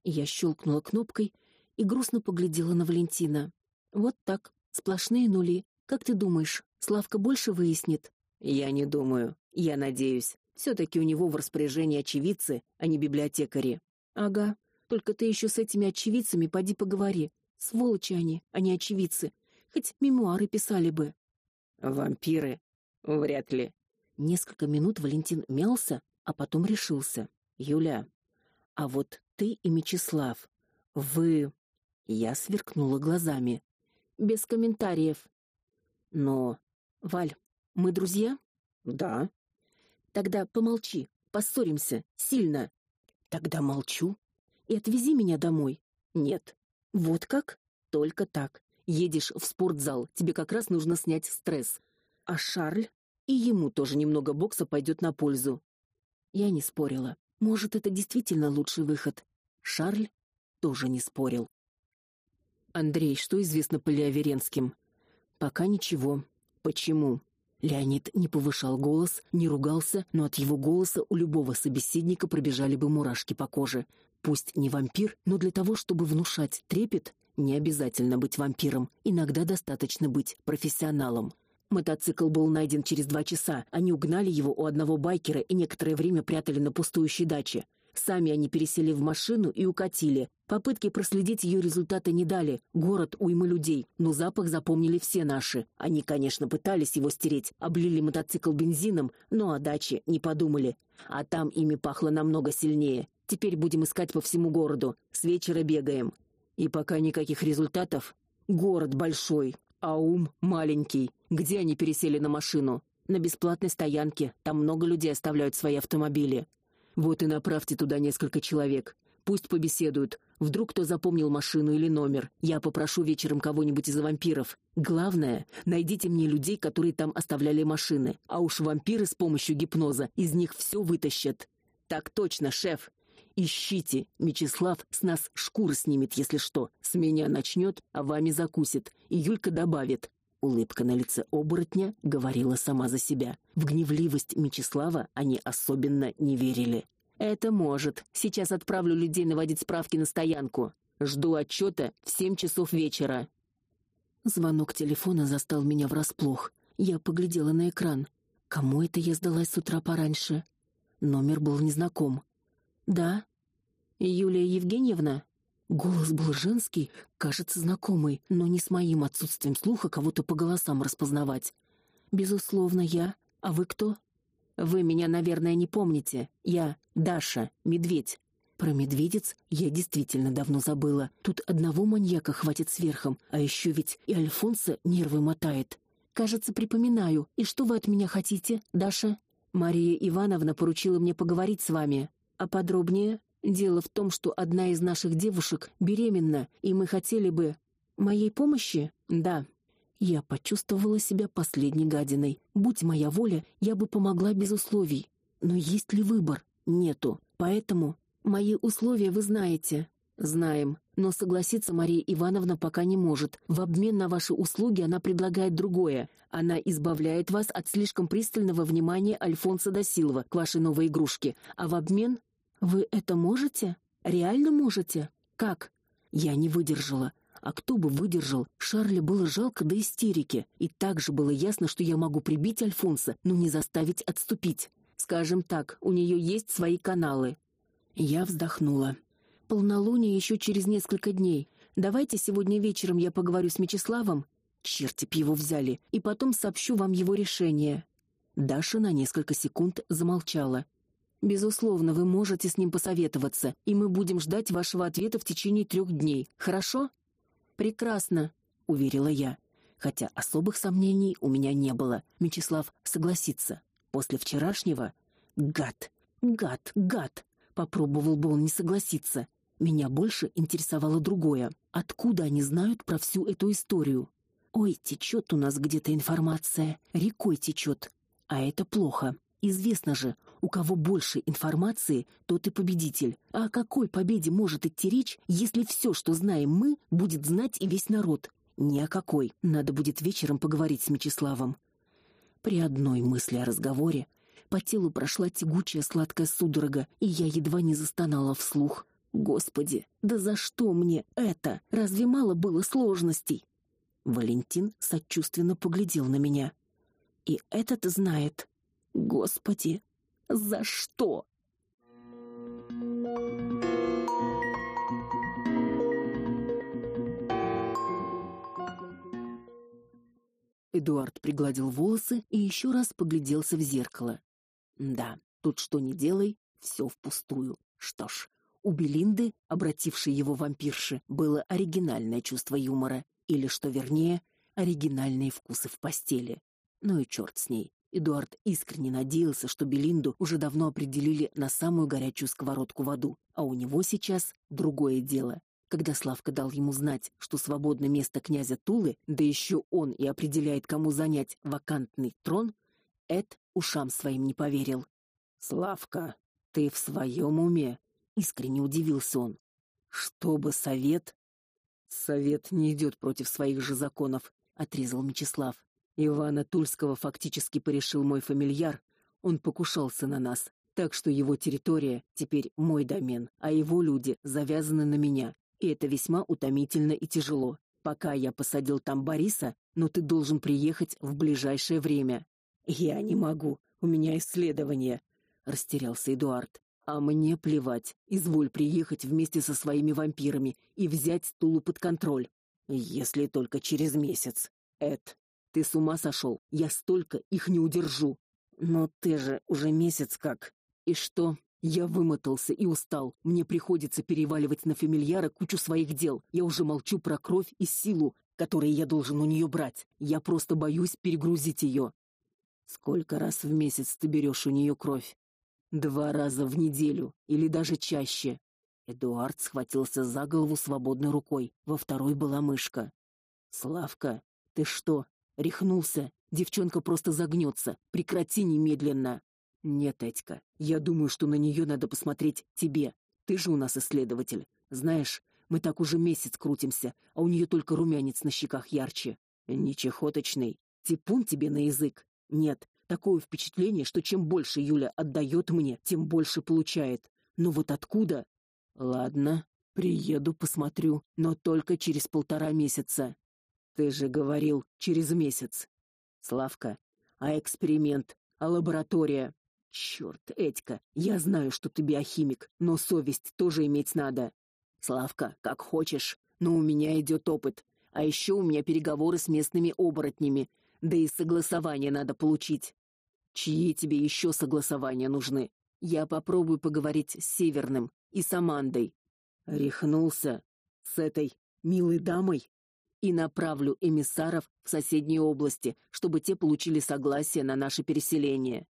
Я щелкнула кнопкой и грустно поглядела на Валентина. Вот так, сплошные нули. Как ты думаешь, Славка больше выяснит? Я не думаю. Я надеюсь. все таки у него в распоряжении очевидцы, а не библиотекари. Ага. Только ты еще с этими очевидцами поди поговори. Сволочи они, а не очевидцы. Хоть мемуары писали бы. Вампиры? Вряд ли. Несколько минут Валентин мялся, а потом решился. Юля, а вот ты и Мечислав, вы Я сверкнула глазами. Без комментариев. Но, Валь, мы друзья? Да. Тогда помолчи, поссоримся, сильно. Тогда молчу. И отвези меня домой. Нет. Вот как? Только так. Едешь в спортзал, тебе как раз нужно снять стресс. А Шарль? И ему тоже немного бокса пойдет на пользу. Я не спорила. Может, это действительно лучший выход. Шарль тоже не спорил. Андрей, что известно по Леоверенским? Пока ничего. Почему? Леонид не повышал голос, не ругался, но от его голоса у любого собеседника пробежали бы мурашки по коже. Пусть не вампир, но для того, чтобы внушать трепет, не обязательно быть вампиром, иногда достаточно быть профессионалом. Мотоцикл был найден через два часа. Они угнали его у одного байкера и некоторое время прятали на пустующей даче. Сами они пересели в машину и укатили. Попытки проследить ее результаты не дали. Город уймы людей, но запах запомнили все наши. Они, конечно, пытались его стереть, облили мотоцикл бензином, но о даче не подумали. А там ими пахло намного сильнее. Теперь будем искать по всему городу. С вечера бегаем. И пока никаких результатов. Город большой, а ум маленький. Где они пересели на машину? На бесплатной стоянке. Там много людей оставляют свои автомобили. Вот и направьте туда несколько человек. Пусть побеседуют. Вдруг кто запомнил машину или номер. Я попрошу вечером кого-нибудь из вампиров. Главное, найдите мне людей, которые там оставляли машины. А уж вампиры с помощью гипноза из них все вытащат. Так точно, шеф. Ищите. Мечислав с нас шкуру снимет, если что. С меня начнет, а вами закусит. И Юлька добавит. Улыбка на лице оборотня говорила сама за себя. В гневливость Мечислава они особенно не верили. Это может. Сейчас отправлю людей наводить справки на стоянку. Жду отчета в семь часов вечера. Звонок телефона застал меня врасплох. Я поглядела на экран. Кому это я сдалась с утра пораньше? Номер был незнаком. Да. Юлия Евгеньевна? Голос был женский, кажется, знакомый, но не с моим отсутствием слуха кого-то по голосам распознавать. Безусловно, я. А вы кто? Вы меня, наверное, не помните. Я Даша, медведь. Про медведец я действительно давно забыла. Тут одного маньяка хватит сверхом, а еще ведь и Альфонса нервы мотает. Кажется, припоминаю. И что вы от меня хотите, Даша? Мария Ивановна поручила мне поговорить с вами. А подробнее? Дело в том, что одна из наших девушек беременна, и мы хотели бы моей помощи? Да. Я почувствовала себя последней гадиной. Будь моя воля, я бы помогла без условий. Но есть ли выбор? Нету. Поэтому мои условия вы знаете. Знаем, но согласиться Мария Ивановна пока не может. В обмен на ваши услуги она предлагает другое. Она избавляет вас от слишком пристального внимания Альфонса Досилова к вашей новой игрушке, а в обмен вы это можете? Реально можете? Как? Я не выдержала. А кто бы выдержал? Шарля было жалко до истерики, и также было ясно, что я могу прибить Альфонса, но не заставить отступить. Скажем так, у нее есть свои каналы. Я вздохнула. Полнолуние еще через несколько дней. Давайте сегодня вечером я поговорю с Мечиславом. Черти б его взяли, и потом сообщу вам его решение. Даша на несколько секунд замолчала. Безусловно, вы можете с ним посоветоваться, и мы будем ждать вашего ответа в течение трех дней. Хорошо? Прекрасно, уверила я, хотя особых сомнений у меня не было. Мечислав согласится. После вчерашнего гад, гад, гад. Попробовал бы он не согласиться. Меня больше интересовало другое. Откуда они знают про всю эту историю? Ой, течет у нас где-то информация, рекой течет. А это плохо. Известно же, у кого больше информации, тот и победитель. А о какой победе может идти речь, если все, что знаем мы, будет знать и весь народ? Ни о какой. Надо будет вечером поговорить с Мечиславом. При одной мысли о разговоре по телу прошла тягучая сладкая судорога, и я едва не застонала вслух. Господи, да за что мне это? Разве мало было сложностей? Валентин сочувственно поглядел на меня. И этот знает. Господи, за что? Эдуард пригладил волосы и еще раз погляделся в зеркало. Да, тут что ни делай, все впустую. Что ж, у Белинды, обратившей его вампирши, было оригинальное чувство юмора, или, что вернее, оригинальные вкусы в постели. Ну и черт с ней. Эдуард искренне надеялся, что Белинду уже давно определили на самую горячую сковородку в аду, а у него сейчас другое дело. Когда Славка дал ему знать, что свободное место князя Тулы, да еще он и определяет, кому занять вакантный трон, Эд ушам своим не поверил. Славка, ты в своем уме? Искренне удивился он. Чтобы совет? Совет не идет против своих же законов, отрезал Мечислав. Ивана Тульского фактически порешил мой фамильяр. Он покушался на нас, так что его территория теперь мой домен, а его люди завязаны на меня. И это весьма утомительно и тяжело. Пока я посадил там Бориса, но ты должен приехать в ближайшее время. Я не могу. У меня исследование, растерялся Эдуард. А мне плевать. Изволь приехать вместе со своими вампирами и взять Тулу под контроль. Если только через месяц. Эд, ты с ума сошел? Я столько их не удержу. Но ты же уже месяц как. И что? Я вымотался и устал. Мне приходится переваливать на фамильяра кучу своих дел. Я уже молчу про кровь и силу, которые я должен у нее брать. Я просто боюсь перегрузить ее. Сколько раз в месяц ты берешь у нее кровь? Два раза в неделю или даже чаще. Эдуард схватился за голову свободной рукой. Во второй была мышка. Славка, ты что, Рехнулся. Девчонка просто загнется. Прекрати немедленно. Нет, Этька. Я думаю, что на нее надо посмотреть тебе. Ты же у нас исследователь. Знаешь, мы так уже месяц крутимся, а у нее только румянец на щеках ярче. Не чехоточный. Типун тебе на язык. Нет, такое впечатление, что чем больше Юля отдает мне, тем больше получает. Но вот откуда? Ладно, приеду, посмотрю, но только через полтора месяца. Ты же говорил, через месяц. Славка, а эксперимент, а лаборатория? Черт, Этька, я знаю, что ты биохимик, но совесть тоже иметь надо. Славка, как хочешь, но у меня идет опыт. А еще у меня переговоры с местными оборотнями, да и согласование надо получить. Чьи тебе еще согласования нужны? Я попробую поговорить с Северным и с Амандой. Рехнулся с этой милой дамой и направлю эмиссаров в соседние области, чтобы те получили согласие на наше переселение.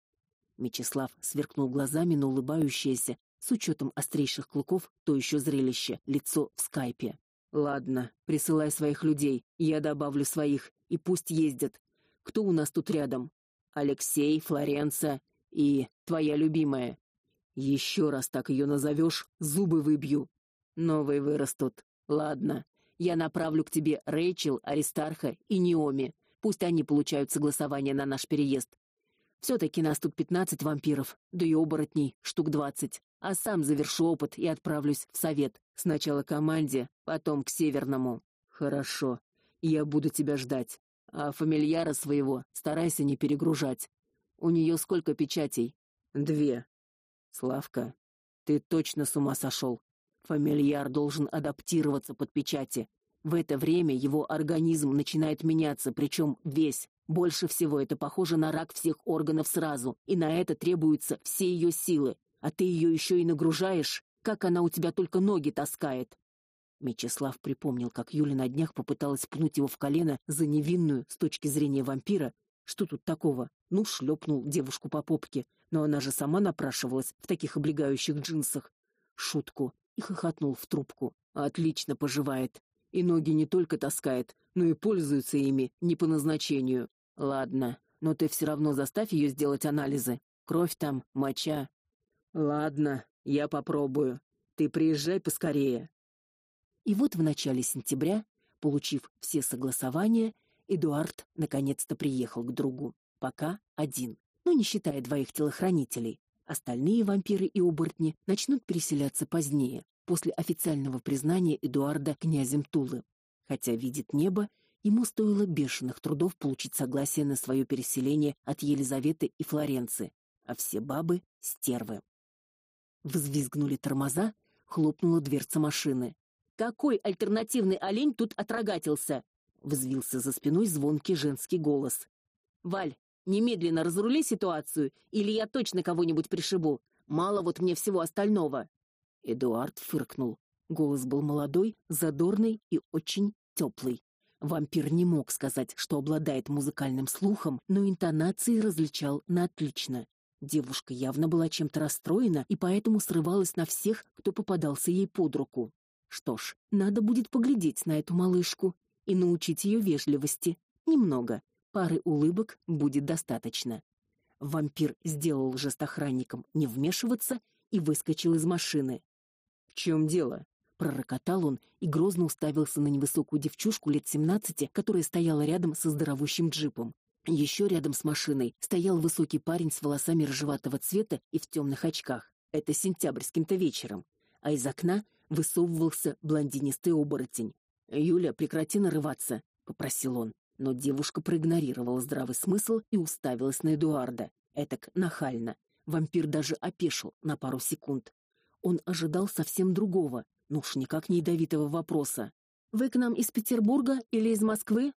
Мечислав сверкнул глазами на улыбающееся, с учетом острейших клыков, то еще зрелище, лицо в скайпе. Ладно, присылай своих людей, я добавлю своих, и пусть ездят. Кто у нас тут рядом? Алексей, Флоренция и твоя любимая. Еще раз так ее назовешь, зубы выбью. Новые вырастут. Ладно, я направлю к тебе Рэйчел, Аристарха и Неоми. Пусть они получают согласование на наш переезд. все таки нас тут пятнадцать вампиров, да и оборотней штук двадцать. А сам завершу опыт и отправлюсь в совет. Сначала к команде, потом к Северному. Хорошо. Я буду тебя ждать. А фамильяра своего старайся не перегружать. У нее сколько печатей? Две. Славка, ты точно с ума сошел. Фамильяр должен адаптироваться под печати. В это время его организм начинает меняться, причем весь. Больше всего это похоже на рак всех органов сразу, и на это требуются все ее силы. А ты ее еще и нагружаешь, как она у тебя только ноги таскает. Мечислав припомнил, как Юля на днях попыталась пнуть его в колено за невинную с точки зрения вампира. Что тут такого? Ну, шлепнул девушку по попке, но она же сама напрашивалась в таких облегающих джинсах. Шутку и хохотнул в трубку. Отлично поживает. И ноги не только таскает, но и пользуется ими не по назначению. Ладно, но ты все равно заставь ее сделать анализы. Кровь там, моча. Ладно, я попробую. Ты приезжай поскорее. И вот в начале сентября, получив все согласования, Эдуард наконец-то приехал к другу. Пока один, ну не считая двоих телохранителей. Остальные вампиры и оборотни начнут переселяться позднее, после официального признания Эдуарда князем Тулы. Хотя видит небо, ему стоило бешеных трудов получить согласие на свое переселение от Елизаветы и Флоренции, а все бабы стервы. Взвизгнули тормоза, хлопнула дверца машины. Какой альтернативный олень тут отрогатился? взвился за спиной звонкий женский голос. Валь, Немедленно разрули ситуацию, или я точно кого-нибудь пришибу. Мало вот мне всего остального. Эдуард фыркнул. Голос был молодой, задорный и очень теплый. Вампир не мог сказать, что обладает музыкальным слухом, но интонации различал на отлично. Девушка явно была чем-то расстроена и поэтому срывалась на всех, кто попадался ей под руку. Что ж, надо будет поглядеть на эту малышку и научить ее вежливости. Немного. Пары улыбок будет достаточно. Вампир сделал жест охранникам не вмешиваться и выскочил из машины. В чем дело? пророкотал он и грозно уставился на невысокую девчушку лет семнадцати, которая стояла рядом со здоровущим джипом. Еще рядом с машиной стоял высокий парень с волосами рыжеватого цвета и в темных очках. Это сентябрьским-то вечером. А из окна высовывался блондинистый оборотень. "Юля, прекрати нарываться", попросил он, но девушка проигнорировала здравый смысл и уставилась на Эдуарда. Этак нахально. Вампир даже опешил на пару секунд. Он ожидал совсем другого, ну уж никак не ядовитого вопроса. Вы к нам из Петербурга или из Москвы?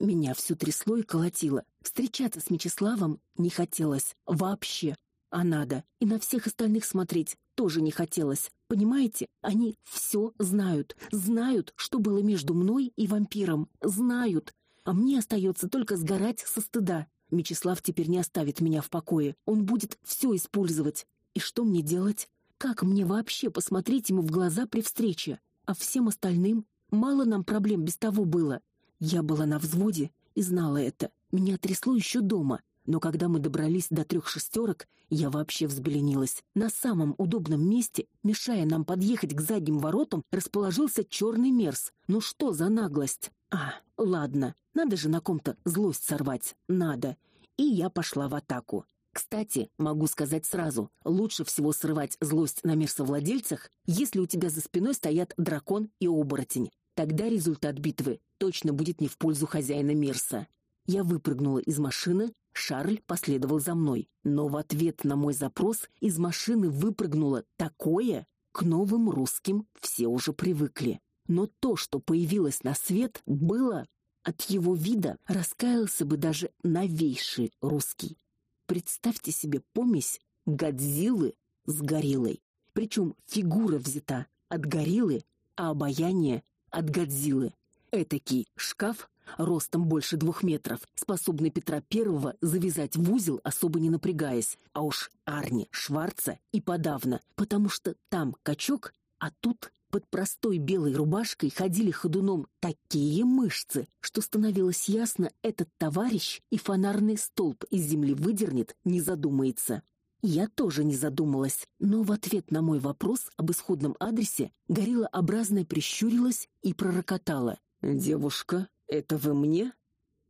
Меня всё трясло и колотило. Встречаться с Мечиславом не хотелось вообще, а надо. И на всех остальных смотреть тоже не хотелось. Понимаете? Они всё знают, знают, что было между мной и вампиром, знают. А мне остается только сгорать со стыда. Мечислав теперь не оставит меня в покое. Он будет всё использовать. И что мне делать? Как мне вообще посмотреть ему в глаза при встрече? А всем остальным мало нам проблем без того было. Я была на взводе и знала это. Меня трясло еще дома, но когда мы добрались до трех шестерок, я вообще взбеленилась. На самом удобном месте, мешая нам подъехать к задним воротам, расположился черный мерс. Ну что за наглость? А, ладно, надо же на ком-то злость сорвать, надо. И я пошла в атаку. Кстати, могу сказать сразу, лучше всего срывать злость на мерсовладельцах, если у тебя за спиной стоят дракон и оборотень. Тогда результат битвы точно будет не в пользу хозяина Мерса. Я выпрыгнула из машины, Шарль последовал за мной, но в ответ на мой запрос из машины выпрыгнуло такое, к новым русским все уже привыкли. Но то, что появилось на свет, было от его вида раскаялся бы даже новейший русский. Представьте себе помесь Годзиллы с гориллой. Причем фигура взята от гориллы, а обаяние от Годзиллы. Этакий шкаф ростом больше двух метров, способный Петра Первого завязать в узел, особо не напрягаясь. А уж Арни Шварца и подавно, потому что там качок, а тут под простой белой рубашкой ходили ходуном такие мышцы, что становилось ясно, этот товарищ и фонарный столб из земли выдернет, не задумается. Я тоже не задумалась, но в ответ на мой вопрос об исходном адресе гориллообразная прищурилась и пророкотала: "Девушка, это вы мне?"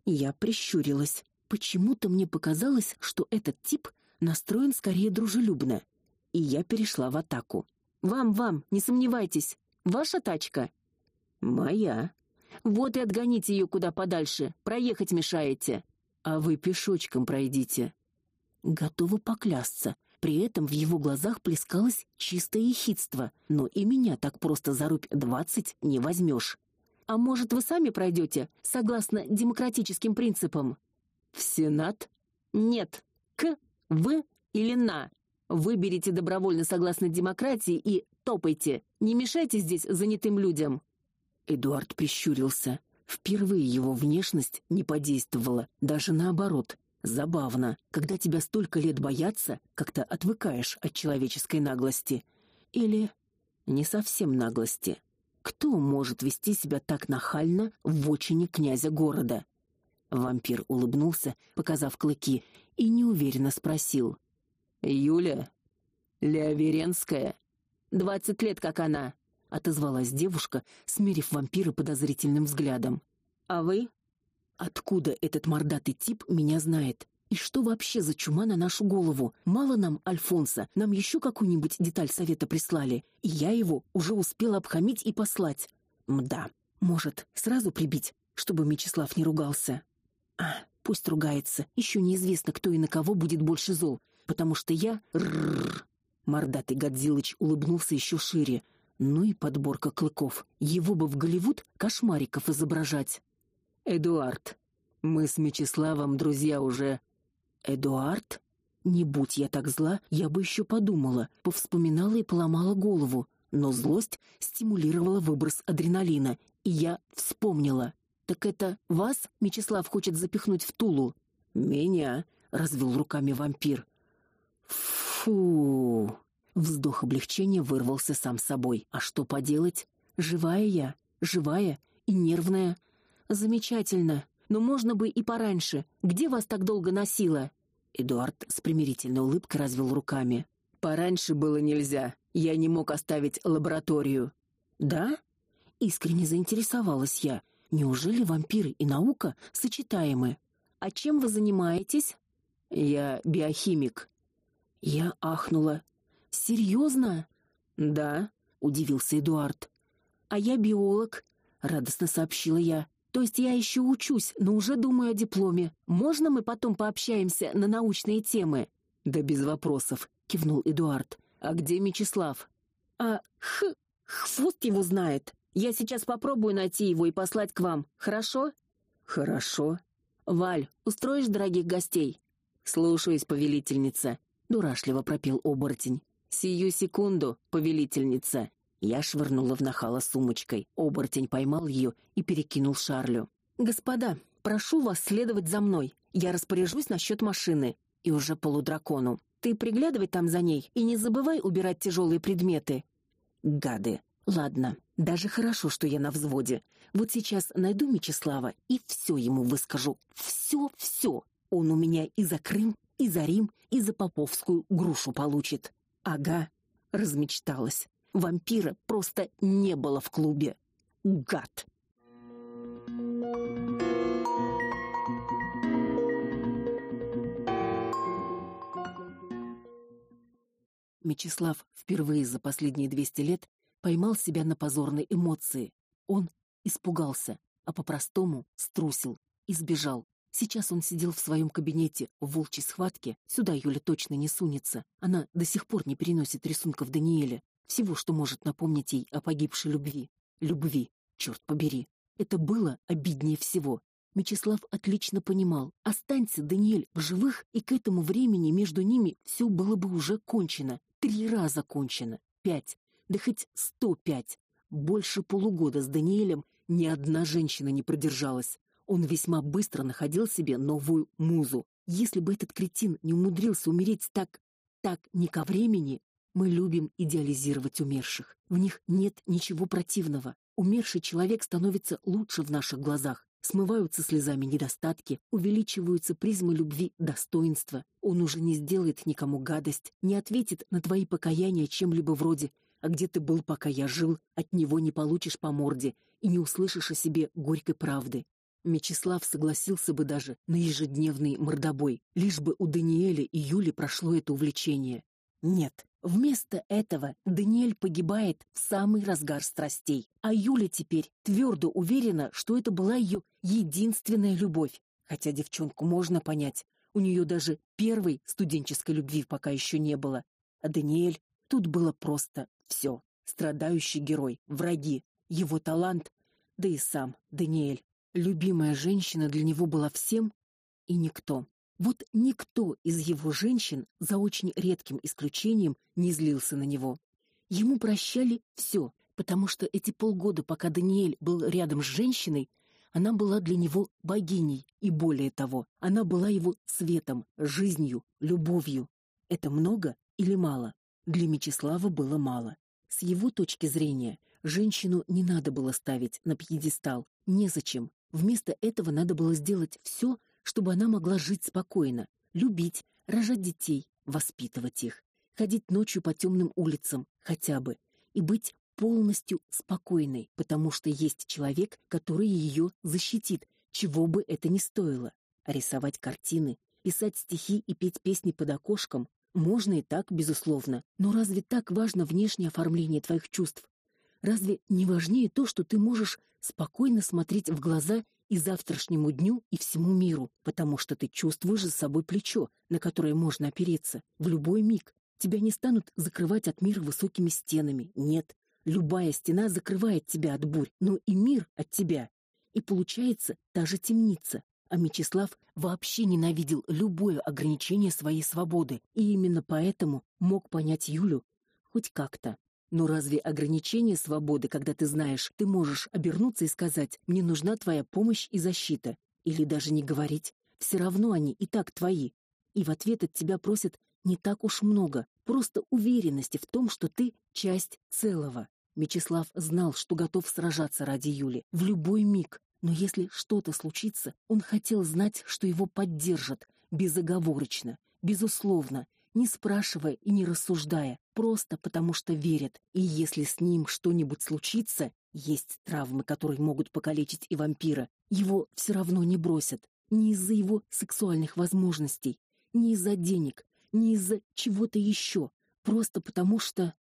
Я прищурилась. Почему-то мне показалось, что этот тип настроен скорее дружелюбно, и я перешла в атаку. Вам, вам, не сомневайтесь. Ваша тачка. Моя. Вот и отгоните ее куда подальше. Проехать мешаете. А вы пешочком пройдите. Готова поклясться. При этом в его глазах плескалось чистое ехидство, но и меня так просто за рубь двадцать не возьмешь. А может, вы сами пройдете, согласно демократическим принципам? В Сенат? Нет. К, В или на. Выберите добровольно согласно демократии и топайте. Не мешайте здесь занятым людям. Эдуард прищурился. Впервые его внешность не подействовала, даже наоборот. Забавно, когда тебя столько лет боятся, как-то отвыкаешь от человеческой наглости. Или не совсем наглости. Кто может вести себя так нахально в очине князя города? Вампир улыбнулся, показав клыки, и неуверенно спросил: Юля Леоверенская. Двадцать лет, как она, отозвалась девушка, смерив вампира подозрительным взглядом. А вы? Откуда этот мордатый тип меня знает? И что вообще за чума на нашу голову? Мало нам Альфонса, нам еще какую-нибудь деталь совета прислали, и я его уже успела обхамить и послать. Мда. Может, сразу прибить, чтобы Мечислав не ругался. А, пусть ругается. Еще неизвестно, кто и на кого будет больше зол потому что я Мордатый Годзиллыч улыбнулся еще шире. Ну и подборка клыков. Его бы в Голливуд кошмариков изображать. Эдуард, мы с Мечиславом друзья уже. Эдуард? Не будь я так зла, я бы еще подумала, повспоминала и поломала голову, но злость стимулировала выброс адреналина, и я вспомнила. Так это вас Мечислав хочет запихнуть в Тулу? Меня, развел руками вампир. Фу. Вздох облегчения вырвался сам собой. А что поделать? Живая я, живая и нервная. Замечательно. Но можно бы и пораньше. Где вас так долго носило? Эдуард с примирительной улыбкой развел руками. Пораньше было нельзя. Я не мог оставить лабораторию. Да? Искренне заинтересовалась я. Неужели вампиры и наука сочетаемы? А чем вы занимаетесь? Я биохимик. Я ахнула. Серьезно? Да, удивился Эдуард. А я биолог, радостно сообщила я. То есть я еще учусь, но уже думаю о дипломе. Можно мы потом пообщаемся на научные темы? Да без вопросов, кивнул Эдуард. А где Мечислав? А х хвост его знает. Я сейчас попробую найти его и послать к вам. Хорошо? Хорошо. Валь, устроишь дорогих гостей? Слушаюсь, повелительница, дурашливо пропел оборотень. Сию секунду, повелительница. Я швырнула в нахала сумочкой. Оборотень поймал ее и перекинул Шарлю. Господа, прошу вас следовать за мной. Я распоряжусь насчет машины. И уже полудракону. Ты приглядывай там за ней и не забывай убирать тяжелые предметы. Гады. Ладно, даже хорошо, что я на взводе. Вот сейчас найду Мечислава и все ему выскажу. Все, все. Он у меня и за Крым, и за Рим, и за Поповскую грушу получит. Ага, размечталась. Вампира просто не было в клубе. Гад. Мечислав впервые за последние 200 лет поймал себя на позорной эмоции. Он испугался, а по-простому струсил и сбежал. Сейчас он сидел в своем кабинете в волчьей схватке. Сюда Юля точно не сунется. Она до сих пор не переносит рисунков Даниэля, всего, что может напомнить ей о погибшей любви. Любви, черт побери. Это было обиднее всего. Мечислав отлично понимал, останься Даниэль в живых, и к этому времени между ними все было бы уже кончено. Три раза кончено. Пять. Да хоть сто пять. Больше полугода с Даниэлем ни одна женщина не продержалась. Он весьма быстро находил себе новую музу. Если бы этот кретин не умудрился умереть так, так не ко времени, мы любим идеализировать умерших. В них нет ничего противного. Умерший человек становится лучше в наших глазах. Смываются слезами недостатки, увеличиваются призмы любви, достоинства. Он уже не сделает никому гадость, не ответит на твои покаяния чем-либо вроде: "А где ты был, пока я жил?" От него не получишь по морде и не услышишь о себе горькой правды. Мечислав согласился бы даже на ежедневный мордобой, лишь бы у Даниэля и Юли прошло это увлечение. Нет, вместо этого Даниэль погибает в самый разгар страстей, а Юля теперь твердо уверена, что это была ее единственная любовь. Хотя девчонку можно понять, у нее даже первой студенческой любви пока еще не было. А Даниэль тут было просто все: страдающий герой, враги, его талант, да и сам Даниэль. Любимая женщина для него была всем и никто. Вот никто из его женщин, за очень редким исключением, не злился на него. Ему прощали все, потому что эти полгода, пока Даниэль был рядом с женщиной, она была для него богиней, и более того, она была его светом, жизнью, любовью. Это много или мало? Для Мечислава было мало. С его точки зрения, женщину не надо было ставить на пьедестал, незачем. Вместо этого надо было сделать все, чтобы она могла жить спокойно, любить, рожать детей, воспитывать их, ходить ночью по темным улицам хотя бы и быть полностью спокойной, потому что есть человек, который ее защитит, чего бы это ни стоило. Рисовать картины, писать стихи и петь песни под окошком можно и так, безусловно. Но разве так важно внешнее оформление твоих чувств? Разве не важнее то, что ты можешь спокойно смотреть в глаза и завтрашнему дню, и всему миру, потому что ты чувствуешь за собой плечо, на которое можно опереться в любой миг. Тебя не станут закрывать от мира высокими стенами. Нет, любая стена закрывает тебя от бурь, но и мир от тебя. И получается та же темница. А Мечислав вообще ненавидел любое ограничение своей свободы, и именно поэтому мог понять Юлю хоть как-то. Но разве ограничение свободы, когда ты знаешь, ты можешь обернуться и сказать: "Мне нужна твоя помощь и защита", или даже не говорить? Все равно они и так твои. И в ответ от тебя просят не так уж много, просто уверенности в том, что ты часть целого. Мечислав знал, что готов сражаться ради Юли в любой миг, но если что-то случится, он хотел знать, что его поддержат безоговорочно, безусловно, не спрашивая и не рассуждая, просто потому что верят. И если с ним что-нибудь случится, есть травмы, которые могут покалечить и вампира, его все равно не бросят, не из-за его сексуальных возможностей, не из-за денег, не из-за чего-то еще, просто потому что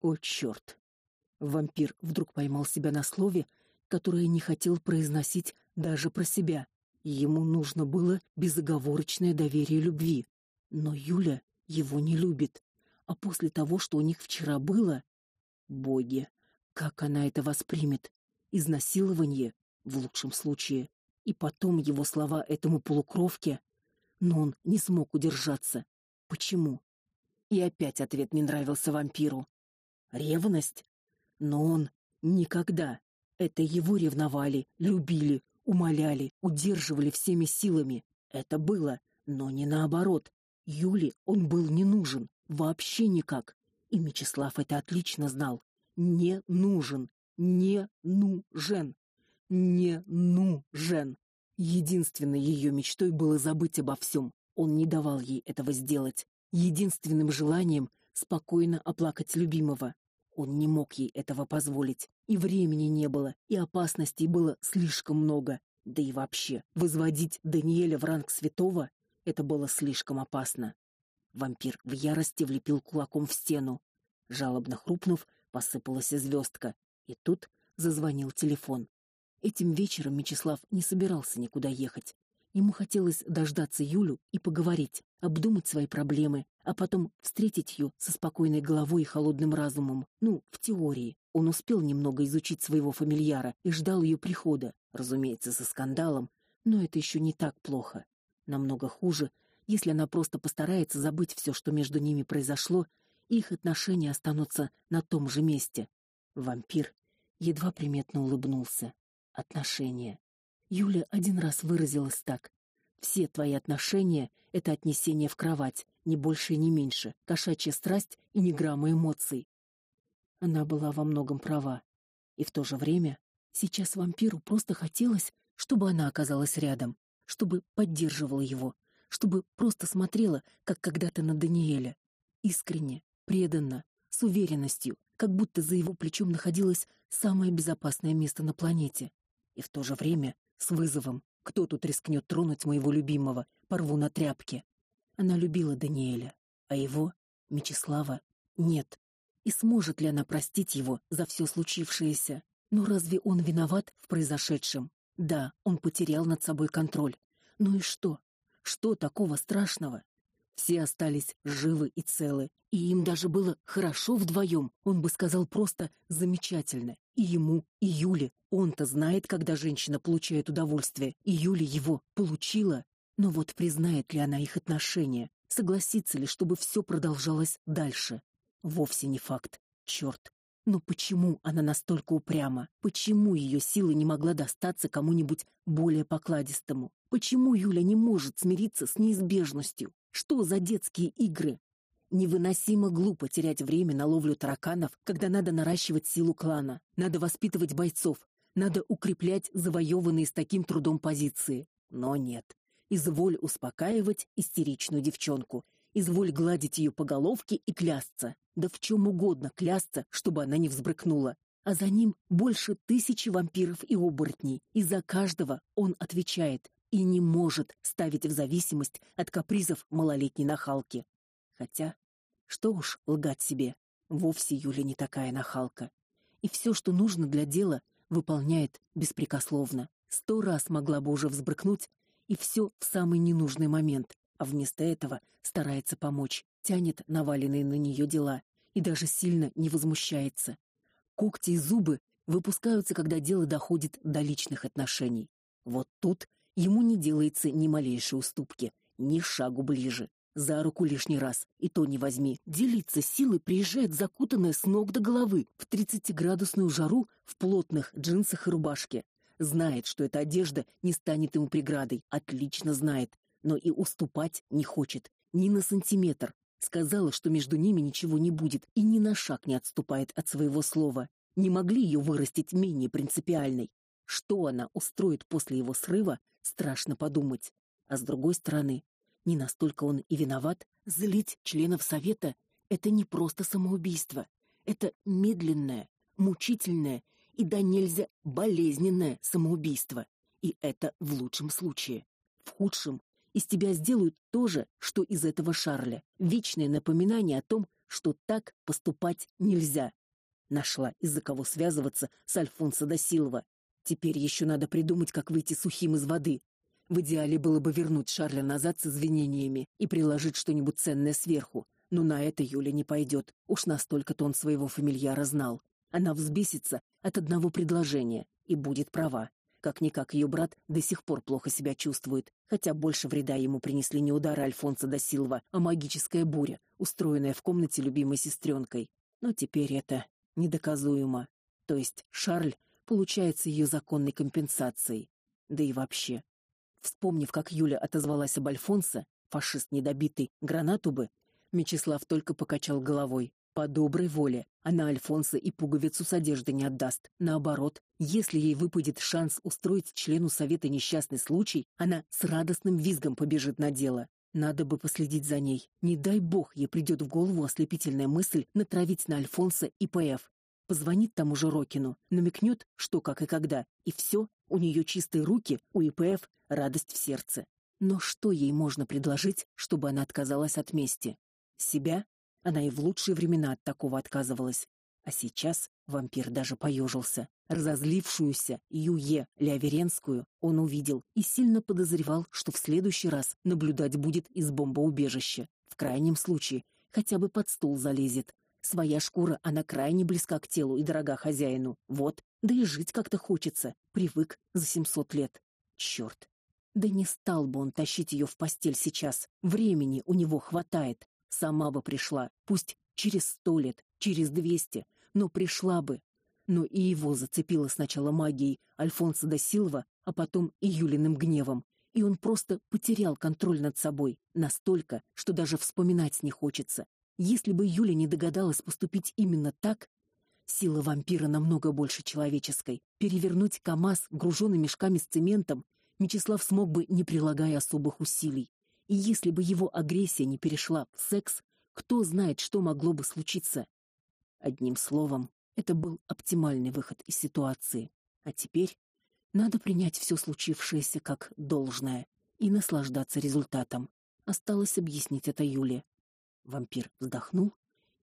О черт! Вампир вдруг поймал себя на слове, которое не хотел произносить даже про себя. Ему нужно было безоговорочное доверие любви. Но Юля его не любит. А после того, что у них вчера было, боги, как она это воспримет? Изнасилование в лучшем случае. И потом его слова этому полукровке. Но он не смог удержаться. Почему? И опять ответ не нравился вампиру. Ревность? Но он никогда. Это его ревновали, любили, умоляли, удерживали всеми силами. Это было, но не наоборот. Юле он был не нужен, вообще никак. И Мечислав это отлично знал. Не нужен, не нужен, не нужен. Единственной ее мечтой было забыть обо всем. Он не давал ей этого сделать. Единственным желанием спокойно оплакать любимого. Он не мог ей этого позволить. И времени не было, и опасностей было слишком много. Да и вообще, возводить Даниэля в ранг святого это было слишком опасно. Вампир в ярости влепил кулаком в стену. Жалобно хрупнув, посыпалась звездка, и тут зазвонил телефон. Этим вечером Мечислав не собирался никуда ехать. Ему хотелось дождаться Юлю и поговорить, обдумать свои проблемы, а потом встретить ее со спокойной головой и холодным разумом. Ну, в теории. Он успел немного изучить своего фамильяра и ждал ее прихода, разумеется, со скандалом, но это еще не так плохо. Намного хуже, если она просто постарается забыть все, что между ними произошло, их отношения останутся на том же месте. Вампир едва приметно улыбнулся. Отношения. Юля один раз выразилась так: все твои отношения это отнесение в кровать, ни больше и ни меньше, кошачья страсть и ни грамма эмоций. Она была во многом права. И в то же время сейчас вампиру просто хотелось, чтобы она оказалась рядом, чтобы поддерживала его, чтобы просто смотрела, как когда-то на Даниэля, искренне, преданно, с уверенностью, как будто за его плечом находилось самое безопасное место на планете. И в то же время с вызовом. Кто тут рискнет тронуть моего любимого? Порву на тряпке. Она любила Даниэля, а его, Мечислава, нет. И сможет ли она простить его за все случившееся? Но разве он виноват в произошедшем? Да, он потерял над собой контроль. Ну и что? Что такого страшного? Все остались живы и целы, и им даже было хорошо вдвоем. Он бы сказал просто замечательно. И ему, и Юле. Он-то знает, когда женщина получает удовольствие, и Юля его получила. Но вот признает ли она их отношения? Согласится ли, чтобы все продолжалось дальше? Вовсе не факт. Черт. Но почему она настолько упряма? Почему ее сила не могла достаться кому-нибудь более покладистому? Почему Юля не может смириться с неизбежностью? Что за детские игры? Невыносимо глупо терять время на ловлю тараканов, когда надо наращивать силу клана, надо воспитывать бойцов, надо укреплять завоеванные с таким трудом позиции. Но нет. Изволь успокаивать истеричную девчонку, изволь гладить ее по головке и клясться, да в чем угодно клясться, чтобы она не взбрыкнула. А за ним больше тысячи вампиров и оборотней, и за каждого он отвечает и не может ставить в зависимость от капризов малолетней нахалки. Хотя, что уж лгать себе, вовсе Юля не такая нахалка. И все, что нужно для дела, выполняет беспрекословно. Сто раз могла бы уже взбрыкнуть, и все в самый ненужный момент, а вместо этого старается помочь, тянет наваленные на нее дела и даже сильно не возмущается. Когти и зубы выпускаются, когда дело доходит до личных отношений. Вот тут ему не делается ни малейшей уступки, ни шагу ближе. за руку лишний раз, и то не возьми. Делиться силой приезжает закутанная с ног до головы в 30-градусную жару в плотных джинсах и рубашке. Знает, что эта одежда не станет ему преградой, отлично знает, но и уступать не хочет, ни на сантиметр. Сказала, что между ними ничего не будет, и ни на шаг не отступает от своего слова. Не могли ее вырастить менее принципиальной. Что она устроит после его срыва, страшно подумать. А с другой стороны, не настолько он и виноват. Злить членов совета это не просто самоубийство, это медленное, мучительное и да нельзя болезненное самоубийство. И это в лучшем случае. В худшем из тебя сделают то же, что из этого Шарля. Вечное напоминание о том, что так поступать нельзя. Нашла из-за кого связываться с Альфонсо да Силва. Теперь еще надо придумать, как выйти сухим из воды. В идеале было бы вернуть Шарля назад с извинениями и приложить что-нибудь ценное сверху. Но на это Юля не пойдет. Уж настолько-то он своего фамильяра знал. Она взбесится от одного предложения и будет права. Как никак ее брат до сих пор плохо себя чувствует, хотя больше вреда ему принесли не удары Альфонса да Силва, а магическая буря, устроенная в комнате любимой сестренкой. Но теперь это недоказуемо. То есть Шарль получается ее законной компенсацией. Да и вообще. Вспомнив, как Юля отозвалась об Альфонсе, фашист недобитый, гранату бы, Мечислав только покачал головой. По доброй воле она Альфонса и пуговицу с одежды не отдаст. Наоборот, если ей выпадет шанс устроить члену совета несчастный случай, она с радостным визгом побежит на дело. Надо бы последить за ней. Не дай бог ей придет в голову ослепительная мысль натравить на Альфонса ИПФ. Позвонит тому же Рокину, намекнет, что как и когда, и все, у нее чистые руки, у ИПФ радость в сердце. Но что ей можно предложить, чтобы она отказалась от мести? Себя? Она и в лучшие времена от такого отказывалась. А сейчас вампир даже поежился. Разозлившуюся Юе Ляверенскую он увидел и сильно подозревал, что в следующий раз наблюдать будет из бомбоубежища. В крайнем случае, хотя бы под стул залезет. Своя шкура, она крайне близка к телу и дорога хозяину. Вот, да и жить как-то хочется. Привык за семьсот лет. Черт. Да не стал бы он тащить ее в постель сейчас. Времени у него хватает. Сама бы пришла, пусть через сто лет, через двести, но пришла бы. Но и его зацепило сначала магией Альфонсо да Силва, а потом и Юлиным гневом, и он просто потерял контроль над собой, настолько, что даже вспоминать не хочется. Если бы Юля не догадалась поступить именно так, сила вампира намного больше человеческой. Перевернуть КАМАЗ, груженный мешками с цементом, Мечислав смог бы, не прилагая особых усилий. И если бы его агрессия не перешла в секс, кто знает, что могло бы случиться. Одним словом, это был оптимальный выход из ситуации. А теперь надо принять все случившееся как должное и наслаждаться результатом. Осталось объяснить это Юле. Вампир вздохнул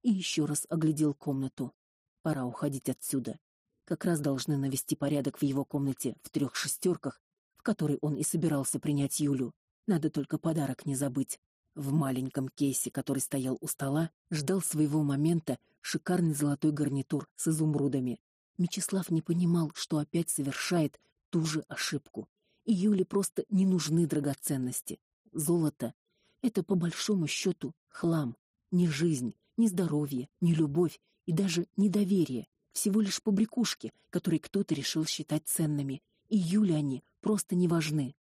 и еще раз оглядел комнату. Пора уходить отсюда. Как раз должны навести порядок в его комнате в трех шестерках, в которой он и собирался принять Юлю. Надо только подарок не забыть. В маленьком кейсе, который стоял у стола, ждал своего момента шикарный золотой гарнитур с изумрудами. Мечислав не понимал, что опять совершает ту же ошибку. И Юле просто не нужны драгоценности. Золото это по большому счету хлам, не жизнь, не здоровье, не любовь и даже не доверие, всего лишь побрякушки, которые кто-то решил считать ценными. И Юле они просто не важны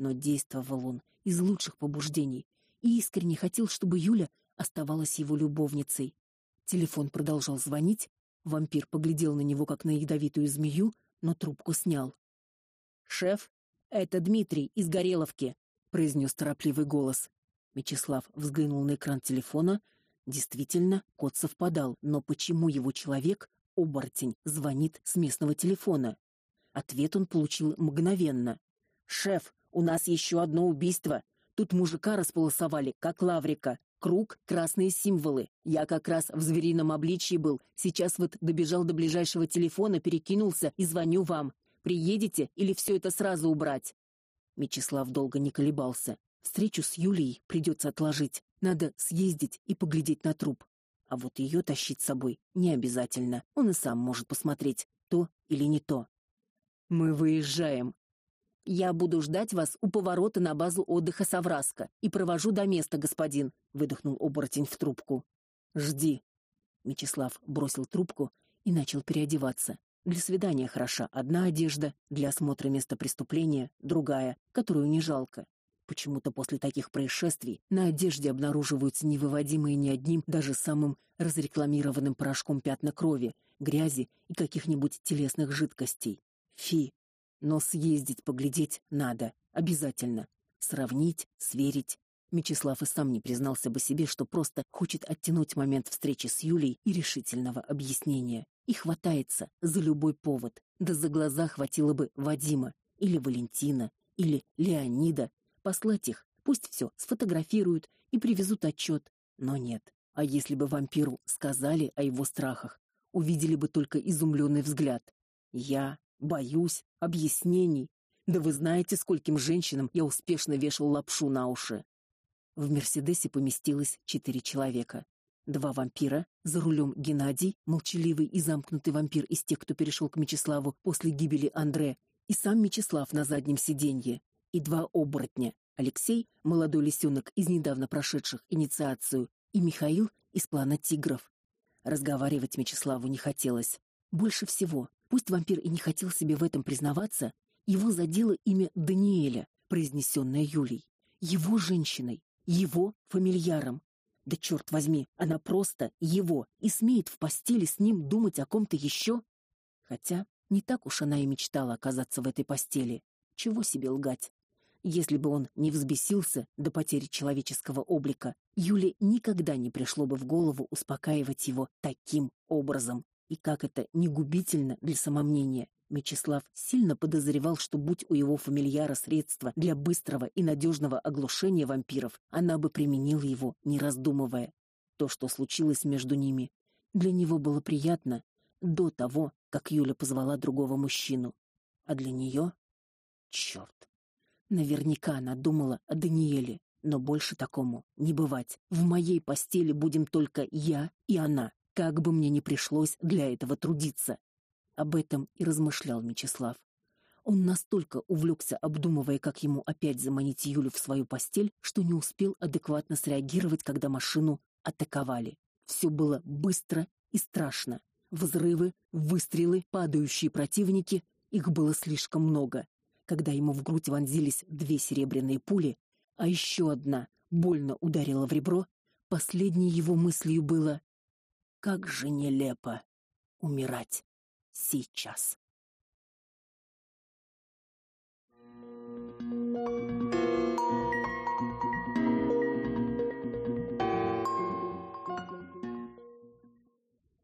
но действовал он из лучших побуждений и искренне хотел, чтобы Юля оставалась его любовницей. Телефон продолжал звонить, вампир поглядел на него как на ядовитую змею, но трубку снял. Шеф, это Дмитрий из Гореловки, произнес торопливый голос. Мечислав взглянул на экран телефона. Действительно, код совпадал, но почему его человек, оборотень, звонит с местного телефона? Ответ он получил мгновенно. Шеф, у нас еще одно убийство. Тут мужика располосовали, как лаврика. Круг, красные символы. Я как раз в зверином обличье был. Сейчас вот добежал до ближайшего телефона, перекинулся и звоню вам. Приедете или все это сразу убрать? Мечислав долго не колебался. Встречу с Юлией придется отложить. Надо съездить и поглядеть на труп. А вот ее тащить с собой не обязательно. Он и сам может посмотреть, то или не то. Мы выезжаем, Я буду ждать вас у поворота на базу отдыха Савраска и провожу до места, господин, выдохнул оборотень в трубку. Жди. Мечислав бросил трубку и начал переодеваться. Для свидания хороша одна одежда, для осмотра места преступления другая, которую не жалко. Почему-то после таких происшествий на одежде обнаруживаются невыводимые ни одним, даже самым разрекламированным порошком пятна крови, грязи и каких-нибудь телесных жидкостей. Фи. Но съездить поглядеть надо, обязательно. Сравнить, сверить. Мечислав и сам не признался бы себе, что просто хочет оттянуть момент встречи с Юлей и решительного объяснения. И хватается за любой повод. Да за глаза хватило бы Вадима или Валентина или Леонида, послать их, пусть все сфотографируют и привезут отчет. Но нет. А если бы вампиру сказали о его страхах, увидели бы только изумленный взгляд. Я боюсь объяснений. Да вы знаете, скольким женщинам я успешно вешал лапшу на уши. В Мерседесе поместилось четыре человека. Два вампира, за рулем Геннадий, молчаливый и замкнутый вампир из тех, кто перешел к Мечиславу после гибели Андре, и сам Мечислав на заднем сиденье и два оборотня: Алексей, молодой лисенок из недавно прошедших инициацию, и Михаил из плана Тигров. Разговаривать Мечиславу не хотелось. Больше всего, пусть вампир и не хотел себе в этом признаваться, его задело имя Даниэля, произнесенное Юлей, его женщиной, его фамильяром. Да черт возьми, она просто его и смеет в постели с ним думать о ком-то еще. Хотя не так уж она и мечтала оказаться в этой постели. Чего себе лгать? Если бы он не взбесился до потери человеческого облика, Юле никогда не пришло бы в голову успокаивать его таким образом. И как это не губительно для самомнения. Мечислав сильно подозревал, что будь у его фамильяра средства для быстрого и надежного оглушения вампиров, она бы применила его, не раздумывая. То, что случилось между ними, для него было приятно до того, как Юля позвала другого мужчину. А для нее Черт! Наверняка она думала о Даниэле, но больше такому не бывать. В моей постели будем только я и она, как бы мне ни пришлось для этого трудиться. Об этом и размышлял Мечислав. Он настолько увлекся, обдумывая, как ему опять заманить Юлю в свою постель, что не успел адекватно среагировать, когда машину атаковали. Все было быстро и страшно. Взрывы, выстрелы, падающие противники, их было слишком много когда ему в грудь вонзились две серебряные пули, а еще одна больно ударила в ребро, последней его мыслью было: как же нелепо умирать сейчас.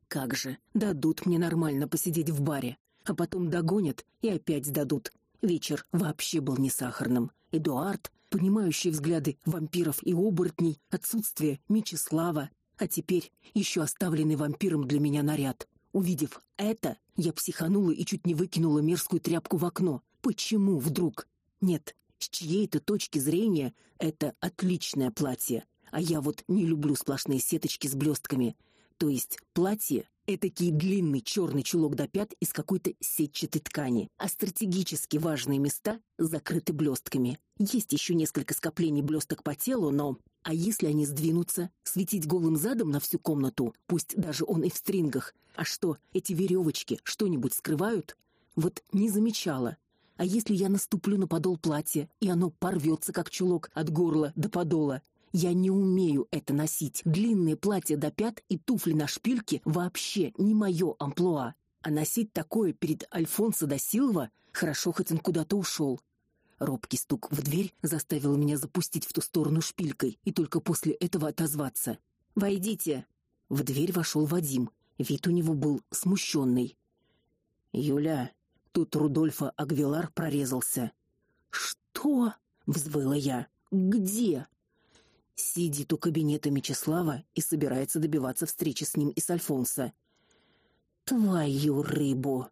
Как же дадут мне нормально посидеть в баре, а потом догонят и опять сдадут. Вечер вообще был не сахарным. Эдуард, понимающий взгляды вампиров и оборотней, отсутствие Мечислава, а теперь еще оставленный вампиром для меня наряд. Увидев это, я психанула и чуть не выкинула мерзкую тряпку в окно. Почему вдруг? Нет, с чьей-то точки зрения это отличное платье, а я вот не люблю сплошные сеточки с блестками. То есть платье Этакий длинный черный чулок до пят из какой-то сетчатой ткани, а стратегически важные места закрыты блестками. Есть еще несколько скоплений блесток по телу, но а если они сдвинутся, светить голым задом на всю комнату, пусть даже он и в стрингах. А что, эти веревочки что-нибудь скрывают? Вот не замечала. А если я наступлю на подол платья, и оно порвется как чулок от горла до подола? Я не умею это носить. Длинные платья до пят и туфли на шпильке вообще не мое амплуа. А носить такое перед Альфонсо да Силва хорошо хоть он куда-то ушел. Робкий стук в дверь заставил меня запустить в ту сторону шпилькой и только после этого отозваться. Войдите. В дверь вошел Вадим. Вид у него был смущенный. Юля, тут Рудольфа Агвилар прорезался. Что? взвыла я. Где? Сидит у кабинета Мечислава и собирается добиваться встречи с ним и с Альфонсо. Твою рыбу.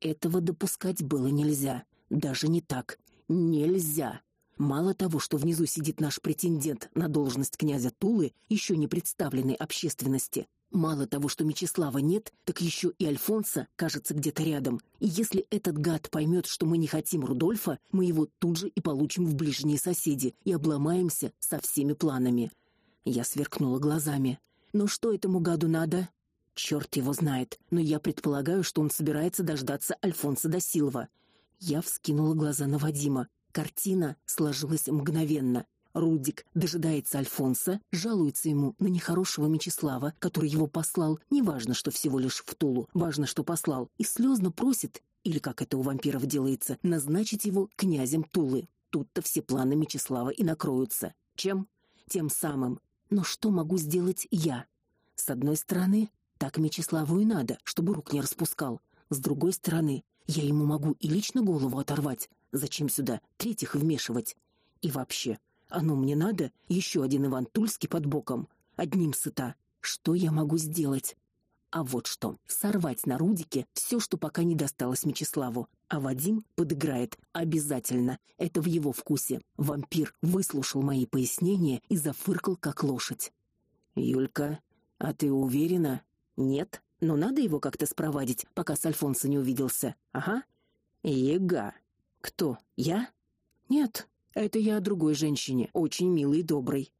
Этого допускать было нельзя, даже не так. Нельзя. Мало того, что внизу сидит наш претендент на должность князя Тулы, еще не представленный общественности. Мало того, что Мечислава нет, так еще и Альфонса, кажется, где-то рядом. И если этот гад поймет, что мы не хотим Рудольфа, мы его тут же и получим в ближние соседи и обломаемся со всеми планами. Я сверкнула глазами. Но что этому гаду надо? Черт его знает, но я предполагаю, что он собирается дождаться Альфонса да Силва. Я вскинула глаза на Вадима. Картина сложилась мгновенно. Рудик дожидается Альфонса, жалуется ему на нехорошего Мечислава, который его послал, неважно, что всего лишь в Тулу, важно, что послал, и слезно просит, или как это у вампиров делается, назначить его князем Тулы. Тут-то все планы Мечислава и накроются. Чем? Тем самым. Но что могу сделать я? С одной стороны, так Мечиславу и надо, чтобы рук не распускал. С другой стороны, я ему могу и лично голову оторвать. Зачем сюда третьих вмешивать? И вообще, оно мне надо? Еще один Иван Тульский под боком. Одним сыта. Что я могу сделать? А вот что: сорвать на Рудике все, что пока не досталось Мечиславу. А Вадим подыграет обязательно. Это в его вкусе. Вампир выслушал мои пояснения и зафыркал как лошадь. Юлька, а ты уверена? Нет, но надо его как-то спровадить, пока с Альфонсо не увиделся. Ага. Ега. Кто? Я? Нет, это я о другой женщине, очень милой и доброй.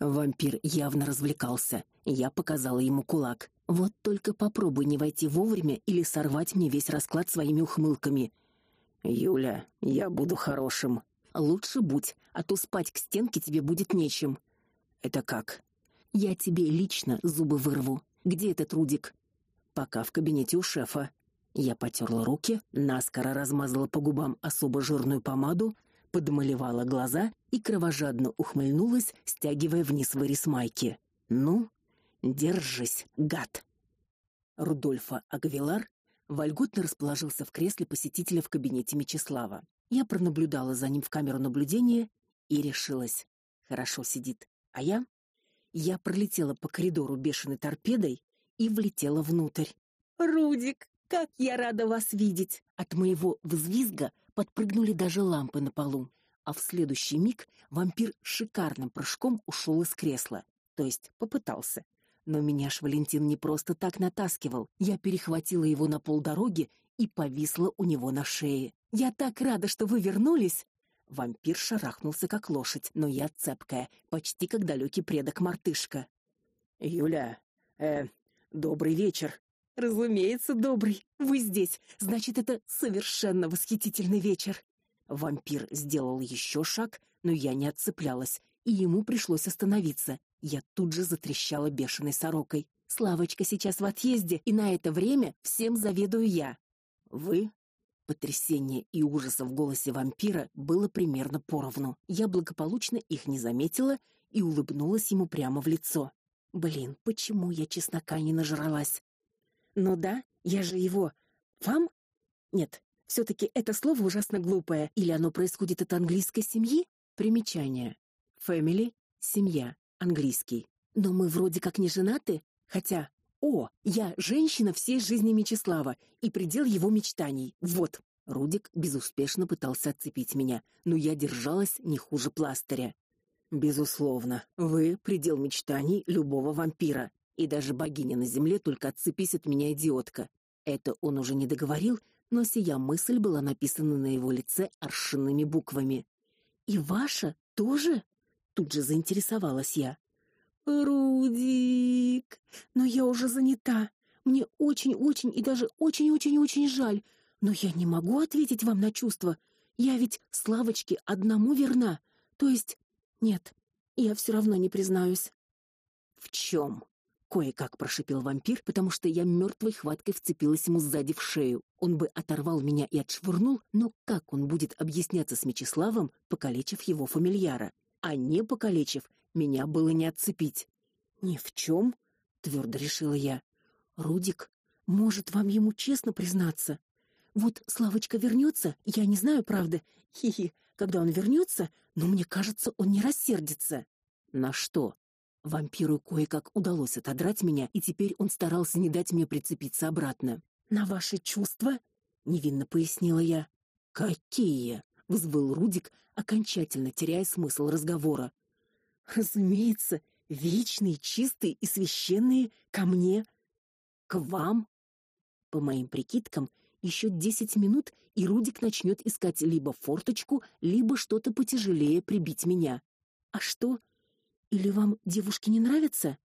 Вампир явно развлекался. Я показала ему кулак. Вот только попробуй не войти вовремя или сорвать мне весь расклад своими ухмылками. Юля, я буду хорошим. Лучше будь, а то спать к стенке тебе будет нечем. Это как? Я тебе лично зубы вырву. Где этот Рудик? Пока в кабинете у шефа. Я потерла руки, наскоро размазала по губам особо жирную помаду, подмалевала глаза и кровожадно ухмыльнулась, стягивая вниз вырез майки. Ну, держись, гад. Рудольфа Агвилар вольготно расположился в кресле посетителя в кабинете Мечислава. Я пронаблюдала за ним в камеру наблюдения и решилась: хорошо сидит. А я я пролетела по коридору бешеной торпедой и влетела внутрь. Рудик, как я рада вас видеть. От моего взвизга подпрыгнули даже лампы на полу. А в следующий миг вампир шикарным прыжком ушел из кресла, то есть попытался. Но меня ж Валентин не просто так натаскивал. Я перехватила его на полдороги и повисла у него на шее. Я так рада, что вы вернулись. Вампир шарахнулся как лошадь, но я цепкая, почти как далекий предок мартышка. Юля, э, добрый вечер. Разумеется, добрый. Вы здесь. Значит, это совершенно восхитительный вечер. Вампир сделал еще шаг, но я не отцеплялась, и ему пришлось остановиться. Я тут же затрещала бешеной сорокой. Славочка сейчас в отъезде, и на это время всем заведую я. Вы Потрясение и ужаса в голосе вампира было примерно поровну. Я благополучно их не заметила и улыбнулась ему прямо в лицо. Блин, почему я чеснока не нажралась? Ну да, я же его вам? Нет, все таки это слово ужасно глупое, или оно происходит от английской семьи? Примечание. Family семья, английский. Но мы вроде как не женаты, хотя о, я женщина всей жизни Мечислава и предел его мечтаний. Вот. Рудик безуспешно пытался отцепить меня, но я держалась не хуже пластыря. Безусловно, вы предел мечтаний любого вампира и даже богиня на земле только отцепись от меня, идиотка. Это он уже не договорил, но сия мысль была написана на его лице аршинными буквами. И ваша тоже? Тут же заинтересовалась я. Рудик, но я уже занята. Мне очень-очень и даже очень-очень-очень жаль, но я не могу ответить вам на чувства. Я ведь Славочке одному верна. То есть нет, я все равно не признаюсь. В чем? Кое-как прошипел вампир, потому что я мертвой хваткой вцепилась ему сзади в шею. Он бы оторвал меня и отшвырнул, но как он будет объясняться с Мечиславом, покалечив его фамильяра? А не покалечив, меня было не отцепить. Ни в чем, твердо решила я. Рудик, может, вам ему честно признаться? Вот Славочка вернется, я не знаю, правда. Хи-хи, когда он вернется, но мне кажется, он не рассердится. На что? Вампиру кое-как удалось отодрать меня, и теперь он старался не дать мне прицепиться обратно. На ваши чувства? невинно пояснила я. Какие? взвыл Рудик, окончательно теряя смысл разговора. Разумеется, вечные, чистые и священные ко мне, к вам. По моим прикидкам, еще десять минут, и Рудик начнет искать либо форточку, либо что-то потяжелее прибить меня. А что? Или вам девушки не нравятся?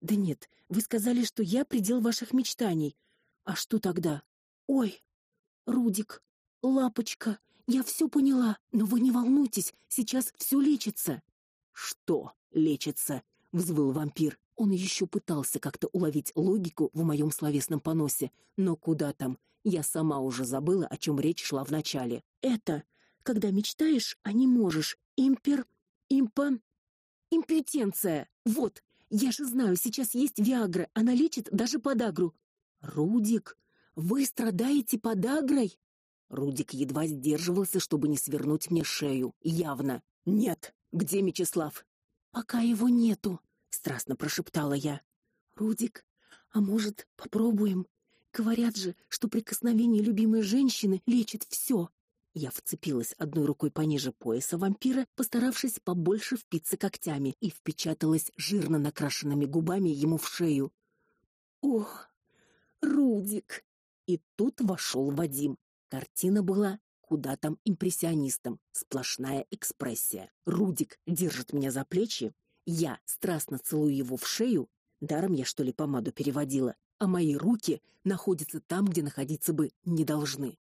Да нет, вы сказали, что я предел ваших мечтаний. А что тогда? Ой, Рудик, лапочка, я все поняла, но вы не волнуйтесь, сейчас все лечится. Что лечится? взвыл вампир. Он еще пытался как-то уловить логику в моем словесном поносе, но куда там? Я сама уже забыла, о чем речь шла в начале. Это когда мечтаешь, а не можешь. Импер импа импотенция. Вот. Я же знаю, сейчас есть Виагра, она лечит даже подагру. Рудик, вы страдаете подагрой? Рудик едва сдерживался, чтобы не свернуть мне шею. Явно. Нет. Где Мечислав? Пока его нету, страстно прошептала я. Рудик, а может, попробуем? Говорят же, что прикосновение любимой женщины лечит все. Я вцепилась одной рукой пониже пояса вампира, постаравшись побольше впиться когтями, и впечаталась жирно накрашенными губами ему в шею. Ох, Рудик. И тут вошел Вадим. Картина была куда там импрессионистом, сплошная экспрессия. Рудик держит меня за плечи, я страстно целую его в шею, даром я что ли помаду переводила, а мои руки находятся там, где находиться бы не должны.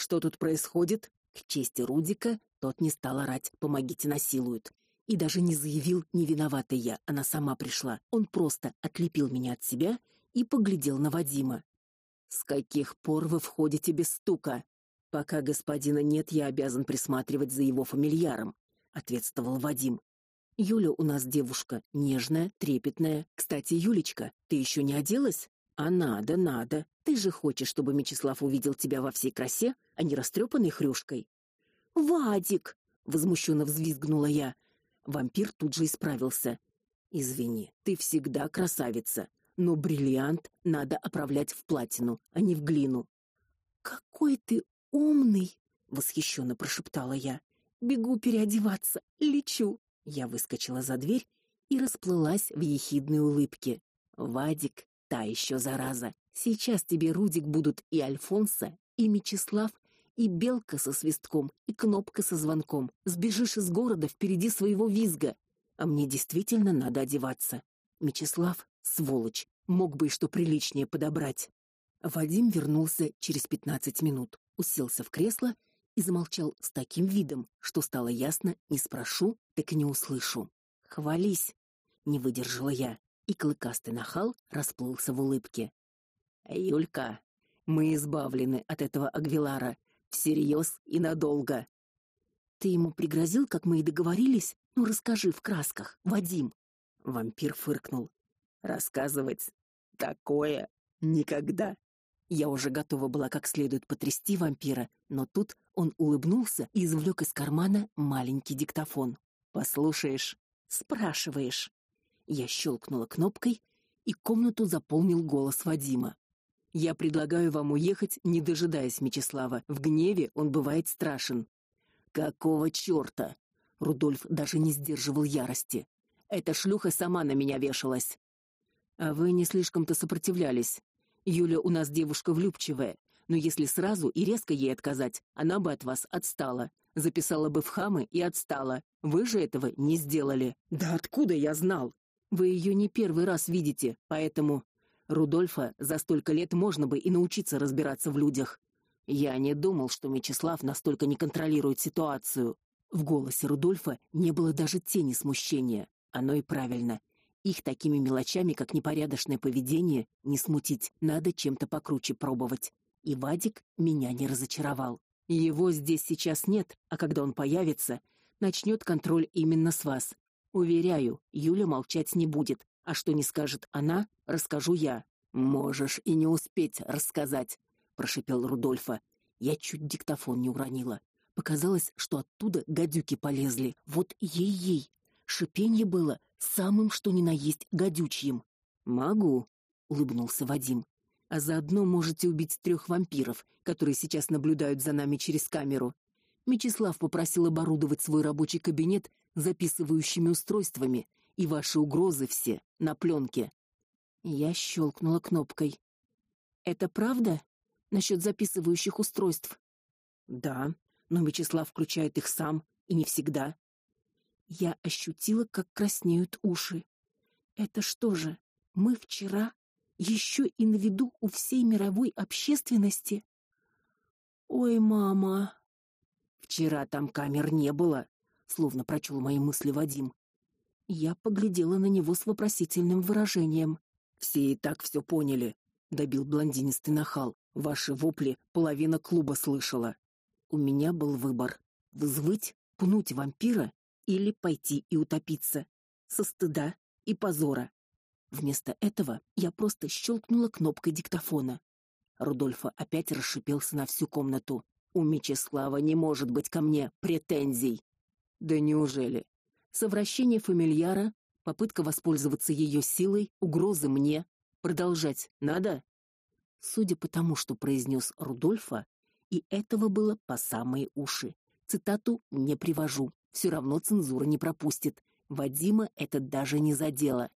Что тут происходит? К чести Рудика, тот не стал орать: "Помогите, насилуют". И даже не заявил: "Не виновата я, она сама пришла". Он просто отлепил меня от себя и поглядел на Вадима. С каких пор вы входите без стука? Пока господина нет, я обязан присматривать за его фамильяром, ответствовал Вадим. Юля у нас девушка нежная, трепетная. Кстати, Юлечка, ты еще не оделась? А надо, надо. Ты же хочешь, чтобы Мечислав увидел тебя во всей красе, а не растрепанной хрюшкой. Вадик, возмущенно взвизгнула я. Вампир тут же исправился. Извини, ты всегда красавица, но бриллиант надо оправлять в платину, а не в глину. Какой ты умный, восхищенно прошептала я. Бегу переодеваться, лечу. Я выскочила за дверь и расплылась в ехидной улыбке. Вадик, та еще зараза. Сейчас тебе Рудик будут и Альфонса, и Мечислав, и белка со свистком, и кнопка со звонком. Сбежишь из города впереди своего визга. А мне действительно надо одеваться. Мечислав, сволочь, мог бы и что приличнее подобрать. Вадим вернулся через пятнадцать минут уселся в кресло и замолчал с таким видом, что стало ясно, не спрошу, так и не услышу. Хвались, не выдержала я, и клыкастый нахал расплылся в улыбке. Юлька, мы избавлены от этого Агвилара, всерьез и надолго. Ты ему пригрозил, как мы и договорились? Ну расскажи в красках, Вадим. Вампир фыркнул. Рассказывать такое никогда. Я уже готова была как следует потрясти вампира, но тут он улыбнулся и извлек из кармана маленький диктофон. Послушаешь, спрашиваешь. Я щелкнула кнопкой, и комнату заполнил голос Вадима. Я предлагаю вам уехать, не дожидаясь Мечислава. В гневе он бывает страшен. Какого чёрта? Рудольф даже не сдерживал ярости. Эта шлюха сама на меня вешалась. А вы не слишком-то сопротивлялись. Юля у нас девушка влюбчивая, но если сразу и резко ей отказать, она бы от вас отстала. Записала бы в хамы и отстала. Вы же этого не сделали. Да откуда я знал? Вы ее не первый раз видите, поэтому Рудольфа за столько лет можно бы и научиться разбираться в людях. Я не думал, что Мечислав настолько не контролирует ситуацию. В голосе Рудольфа не было даже тени смущения. Оно и правильно. Их такими мелочами, как непорядочное поведение, не смутить. Надо чем-то покруче пробовать. И Вадик меня не разочаровал. Его здесь сейчас нет, а когда он появится, начнет контроль именно с вас. Уверяю, Юля молчать не будет, а что не скажет она, расскажу я. Можешь и не успеть рассказать, прошипел Рудольфа. Я чуть диктофон не уронила. Показалось, что оттуда гадюки полезли. Вот ей-ей. Шипение было самым что ни на есть гадючьим. Могу, улыбнулся Вадим. А заодно можете убить трех вампиров, которые сейчас наблюдают за нами через камеру. Мечислав попросил оборудовать свой рабочий кабинет записывающими устройствами, и ваши угрозы все на пленке. Я щелкнула кнопкой. Это правда насчет записывающих устройств? Да, но Мечислав включает их сам, и не всегда. Я ощутила, как краснеют уши. Это что же, мы вчера еще и на виду у всей мировой общественности? Ой, мама. Вчера там камер не было, словно прочел мои мысли Вадим. Я поглядела на него с вопросительным выражением. Все и так все поняли, добил блондинистый нахал. Ваши вопли половина клуба слышала. У меня был выбор: взвыть, пнуть вампира или пойти и утопиться со стыда и позора. Вместо этого я просто щелкнула кнопкой диктофона. Рудольфа опять расшипелся на всю комнату. У Мечислава не может быть ко мне претензий. Да неужели? Совращение фамильяра, попытка воспользоваться ее силой, угрозы мне. Продолжать надо? Судя по тому, что произнес Рудольфа, и этого было по самые уши. Цитату не привожу. Все равно цензура не пропустит. Вадима это даже не задело.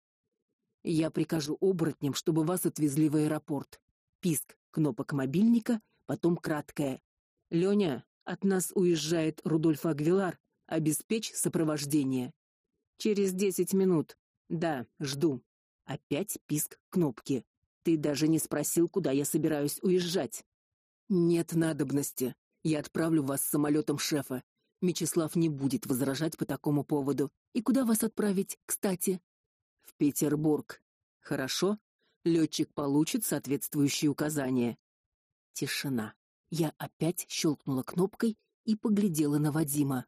Я прикажу оборотням, чтобы вас отвезли в аэропорт. Писк кнопок мобильника, потом краткое: Лёня, от нас уезжает Рудольф Агвилар, обеспечь сопровождение. Через десять минут. Да, жду. Опять писк кнопки. Ты даже не спросил, куда я собираюсь уезжать. Нет надобности. Я отправлю вас самолетом шефа. Мечислав не будет возражать по такому поводу. И куда вас отправить, кстати? В Петербург. Хорошо? Летчик получит соответствующие указания. Тишина. Я опять щелкнула кнопкой и поглядела на Вадима.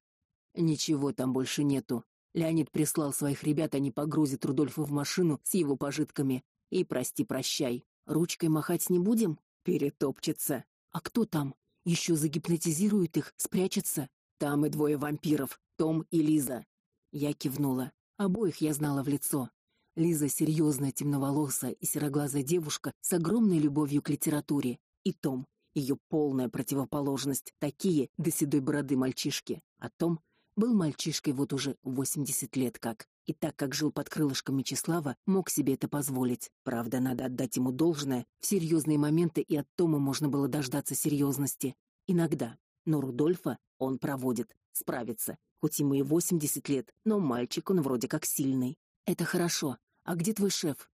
Ничего там больше нету. Леонид прислал своих ребят, они погрузят Рудольфа в машину с его пожитками. И прости-прощай. Ручкой махать не будем? Перетопчется. А кто там? Еще загипнотизирует их, спрячется. Там и двое вампиров, Том и Лиза. Я кивнула. Обоих я знала в лицо. Лиза серьезная, темноволосая и сероглазая девушка с огромной любовью к литературе, и Том ее полная противоположность, такие до седой бороды мальчишки. А Том был мальчишкой вот уже 80 лет как. И так как жил под крылышком Мечислава, мог себе это позволить. Правда, надо отдать ему должное, в серьезные моменты и от Тома можно было дождаться серьезности. Иногда. Но Рудольфа он проводит, справится. Хоть ему и 80 лет, но мальчик он вроде как сильный. Это хорошо. А где твой шеф?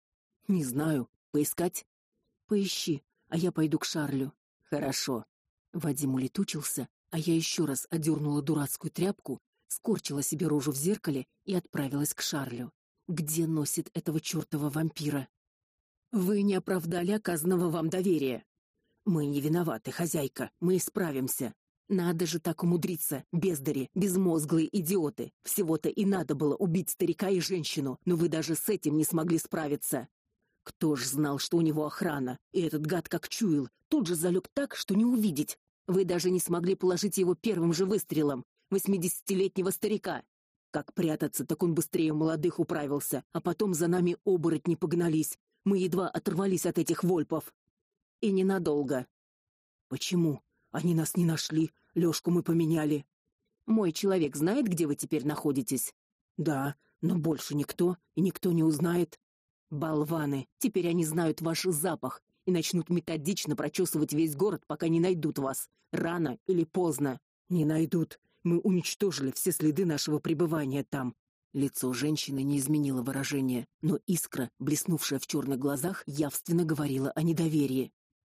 Не знаю. Поискать? Поищи, а я пойду к Шарлю. Хорошо. Вадим улетучился, а я еще раз одернула дурацкую тряпку скорчила себе рожу в зеркале и отправилась к Шарлю. Где носит этого чёртова вампира? Вы не оправдали оказанного вам доверия. Мы не виноваты, хозяйка, мы исправимся. Надо же так умудриться, бездари, безмозглые идиоты. Всего-то и надо было убить старика и женщину, но вы даже с этим не смогли справиться. Кто ж знал, что у него охрана? И этот гад как чуял, тут же залег так, что не увидеть. Вы даже не смогли положить его первым же выстрелом восьмидесятилетнего старика. Как прятаться, так он быстрее молодых управился, а потом за нами оборотни погнались. Мы едва оторвались от этих вольпов. И ненадолго. Почему? Они нас не нашли. Лёшку мы поменяли. Мой человек знает, где вы теперь находитесь? Да, но больше никто, и никто не узнает. Болваны, теперь они знают ваш запах и начнут методично прочесывать весь город, пока не найдут вас. Рано или поздно. Не найдут. Мы уничтожили все следы нашего пребывания там. Лицо женщины не изменило выражение, но искра, блеснувшая в черных глазах, явственно говорила о недоверии.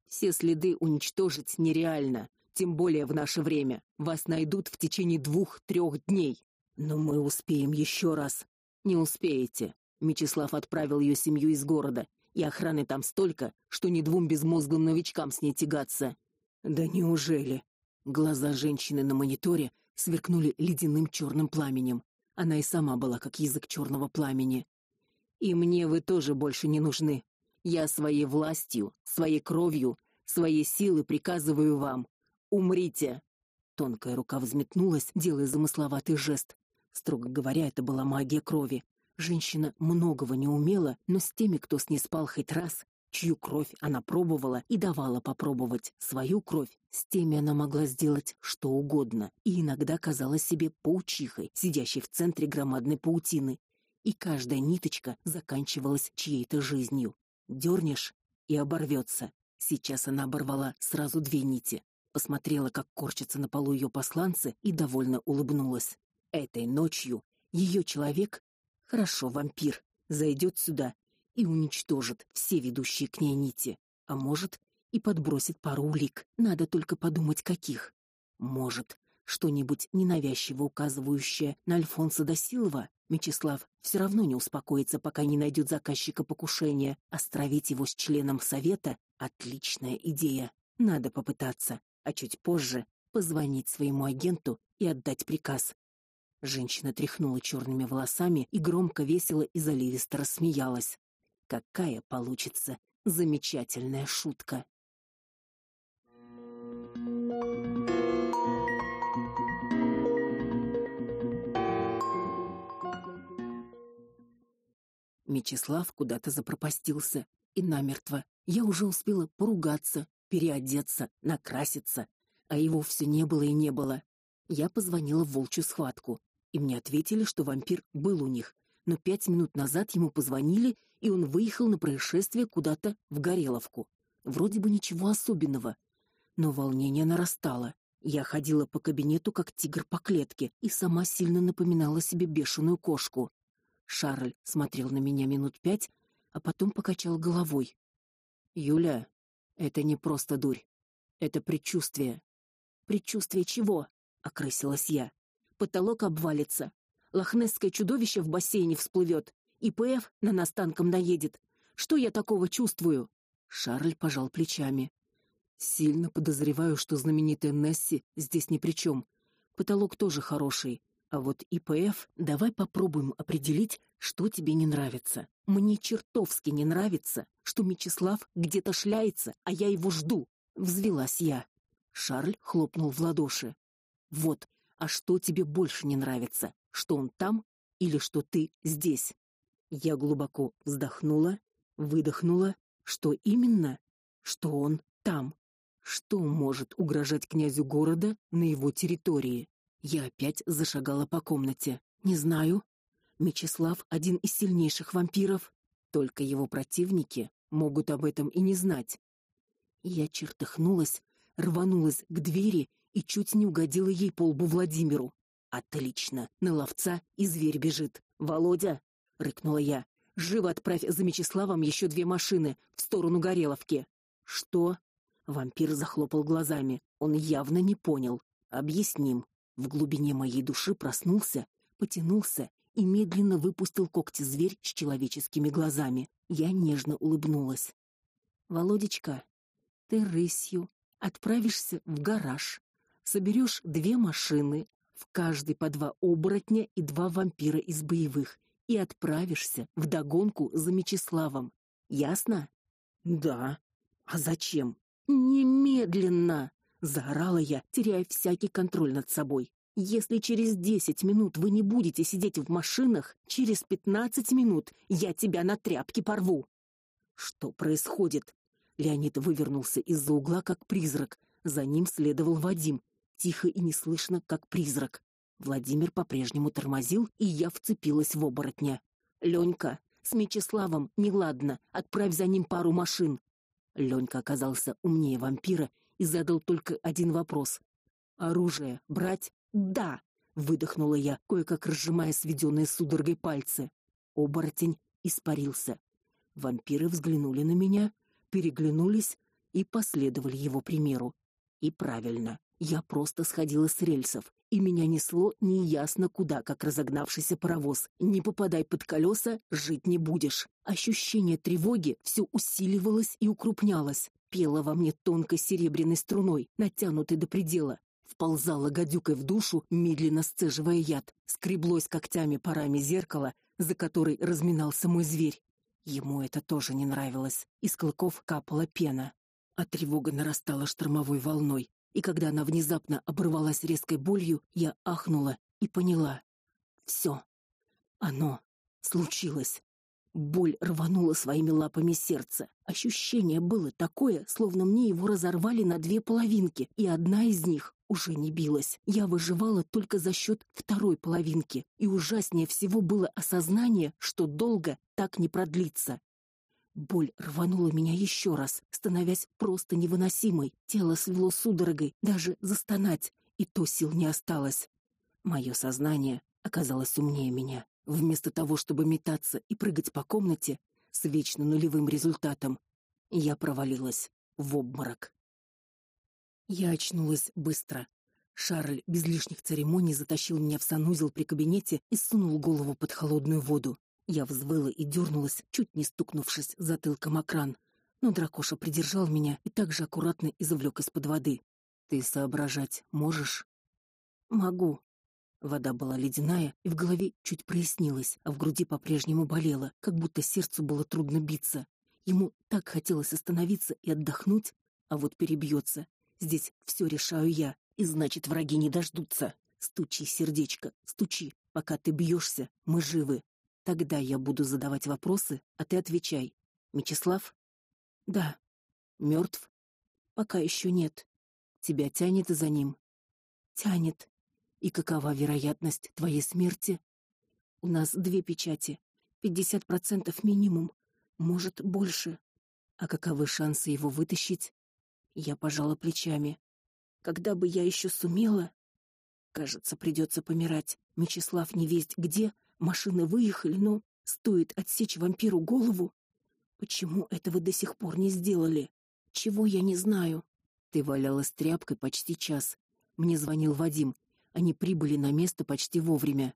Все следы уничтожить нереально, тем более в наше время. Вас найдут в течение двух-трех дней. Но мы успеем еще раз. Не успеете. Мечислав отправил ее семью из города, и охраны там столько, что ни двум безмозглым новичкам с ней тягаться. Да неужели? Глаза женщины на мониторе сверкнули ледяным черным пламенем. Она и сама была как язык черного пламени. И мне вы тоже больше не нужны. Я своей властью, своей кровью, своей силой приказываю вам: умрите. Тонкая рука взметнулась, делая замысловатый жест. Строго говоря, это была магия крови. Женщина многого не умела, но с теми, кто с ней спал хоть раз, чью кровь она пробовала и давала попробовать свою кровь, с теми она могла сделать что угодно, и иногда казалась себе паучихой, сидящей в центре громадной паутины. и каждая ниточка заканчивалась чьей-то жизнью. Дернешь и оборвется. Сейчас она оборвала сразу две нити. Посмотрела, как корчатся на полу ее посланцы, и довольно улыбнулась. Этой ночью ее человек, хорошо, вампир, зайдет сюда и уничтожит все ведущие к ней нити, а может, и подбросит пару улик. Надо только подумать, каких. Может, что-нибудь ненавязчиво указывающее на Альфонса Досилова? Мечислав все равно не успокоится, пока не найдет заказчика покушения. Островить его с членом совета отличная идея. Надо попытаться, а чуть позже позвонить своему агенту и отдать приказ. Женщина тряхнула черными волосами и громко, весело и заливисто рассмеялась. Какая получится замечательная шутка. Мечислав куда-то запропастился и намертво. Я уже успела поругаться, переодеться, накраситься, а его все не было и не было. Я позвонила в волчью схватку, и мне ответили, что вампир был у них, но пять минут назад ему позвонили, и он выехал на происшествие куда-то в Гореловку. Вроде бы ничего особенного, но волнение нарастало. Я ходила по кабинету как тигр по клетке и сама сильно напоминала себе бешеную кошку. Шарль смотрел на меня минут пять, а потом покачал головой. Юля, это не просто дурь. Это предчувствие. Предчувствие чего? окрысилась я. Потолок обвалится. Лохнесское чудовище в бассейне всплывет, и ПФ на нас танком наедет. Что я такого чувствую? Шарль пожал плечами. Сильно подозреваю, что знаменитая Несси здесь ни при чем. Потолок тоже хороший, а вот ИПФ, давай попробуем определить, что тебе не нравится. Мне чертовски не нравится, что Мечислав где-то шляется, а я его жду. Взвилась я. Шарль хлопнул в ладоши. Вот, а что тебе больше не нравится? Что он там или что ты здесь? Я глубоко вздохнула, выдохнула. Что именно? Что он там? Что может угрожать князю города на его территории? Я опять зашагала по комнате. Не знаю. Мечислав один из сильнейших вампиров, только его противники могут об этом и не знать. Я чертыхнулась, рванулась к двери и чуть не угодила ей по лбу Владимиру. Отлично, на ловца и зверь бежит. Володя, рыкнула я. Живо отправь за Мечиславом еще две машины в сторону Гореловки. Что? Вампир захлопал глазами. Он явно не понял. Объясним. В глубине моей души проснулся, потянулся и медленно выпустил когти зверь с человеческими глазами. Я нежно улыбнулась. Володечка, ты рысью отправишься в гараж, соберешь две машины, в каждой по два оборотня и два вампира из боевых, и отправишься в догонку за Мечиславом. Ясно? Да. А зачем? Немедленно заорала я, теряя всякий контроль над собой. Если через десять минут вы не будете сидеть в машинах, через пятнадцать минут я тебя на тряпки порву. Что происходит? Леонид вывернулся из-за угла как призрак. За ним следовал Вадим, тихо и неслышно, как призрак. Владимир по-прежнему тормозил, и я вцепилась в оборотня. Ленька, с Мечиславом неладно, отправь за ним пару машин. Ленька оказался умнее вампира и задал только один вопрос: оружие брать? Да, выдохнула я, кое-как разжимая сведенные судорогой пальцы. Оборотень испарился. Вампиры взглянули на меня, переглянулись и последовали его примеру. И правильно. Я просто сходила с рельсов, и меня несло неясно куда, как разогнавшийся паровоз. Не попадай под колеса, жить не будешь. Ощущение тревоги все усиливалось и укрупнялось, пело во мне тонкой серебряной струной, натянутой до предела. Вползала гадюкой в душу, медленно сцеживая яд, скреблось когтями парами зеркала, за которой разминался мой зверь. Ему это тоже не нравилось. Из клыков капала пена, а тревога нарастала штормовой волной и когда она внезапно оборвалась резкой болью, я ахнула и поняла: все, оно случилось. Боль рванула своими лапами сердце. Ощущение было такое, словно мне его разорвали на две половинки, и одна из них уже не билась. Я выживала только за счет второй половинки, и ужаснее всего было осознание, что долго так не продлится. Боль рванула меня еще раз, становясь просто невыносимой. Тело свело судорогой, даже застонать, и то сил не осталось. Мое сознание оказалось умнее меня. Вместо того, чтобы метаться и прыгать по комнате с вечно нулевым результатом, я провалилась в обморок. Я очнулась быстро. Шарль без лишних церемоний затащил меня в санузел при кабинете и сунул голову под холодную воду. Я взвыла и дернулась, чуть не стукнувшись затылком о кран. Но дракоша придержал меня и также аккуратно извлек из-под воды. Ты соображать можешь? Могу, Вода была ледяная, и в голове чуть прояснилось, а в груди по-прежнему болело, как будто сердцу было трудно биться. Ему так хотелось остановиться и отдохнуть, а вот перебьется. Здесь все решаю я, и значит, враги не дождутся. Стучи, сердечко, стучи, пока ты бьешься, мы живы. Тогда я буду задавать вопросы, а ты отвечай. Мечислав? Да. Мертв? Пока еще нет. Тебя тянет за ним? Тянет. И какова вероятность твоей смерти? У нас две печати. пятьдесят процентов минимум, может, больше. А каковы шансы его вытащить? Я пожала плечами. Когда бы я еще сумела? Кажется, придется помирать. Мечислав не весть где, машины выехали, но стоит отсечь вампиру голову. Почему этого до сих пор не сделали? Чего я не знаю. Ты валялась тряпкой почти час. Мне звонил Вадим. Они прибыли на место почти вовремя.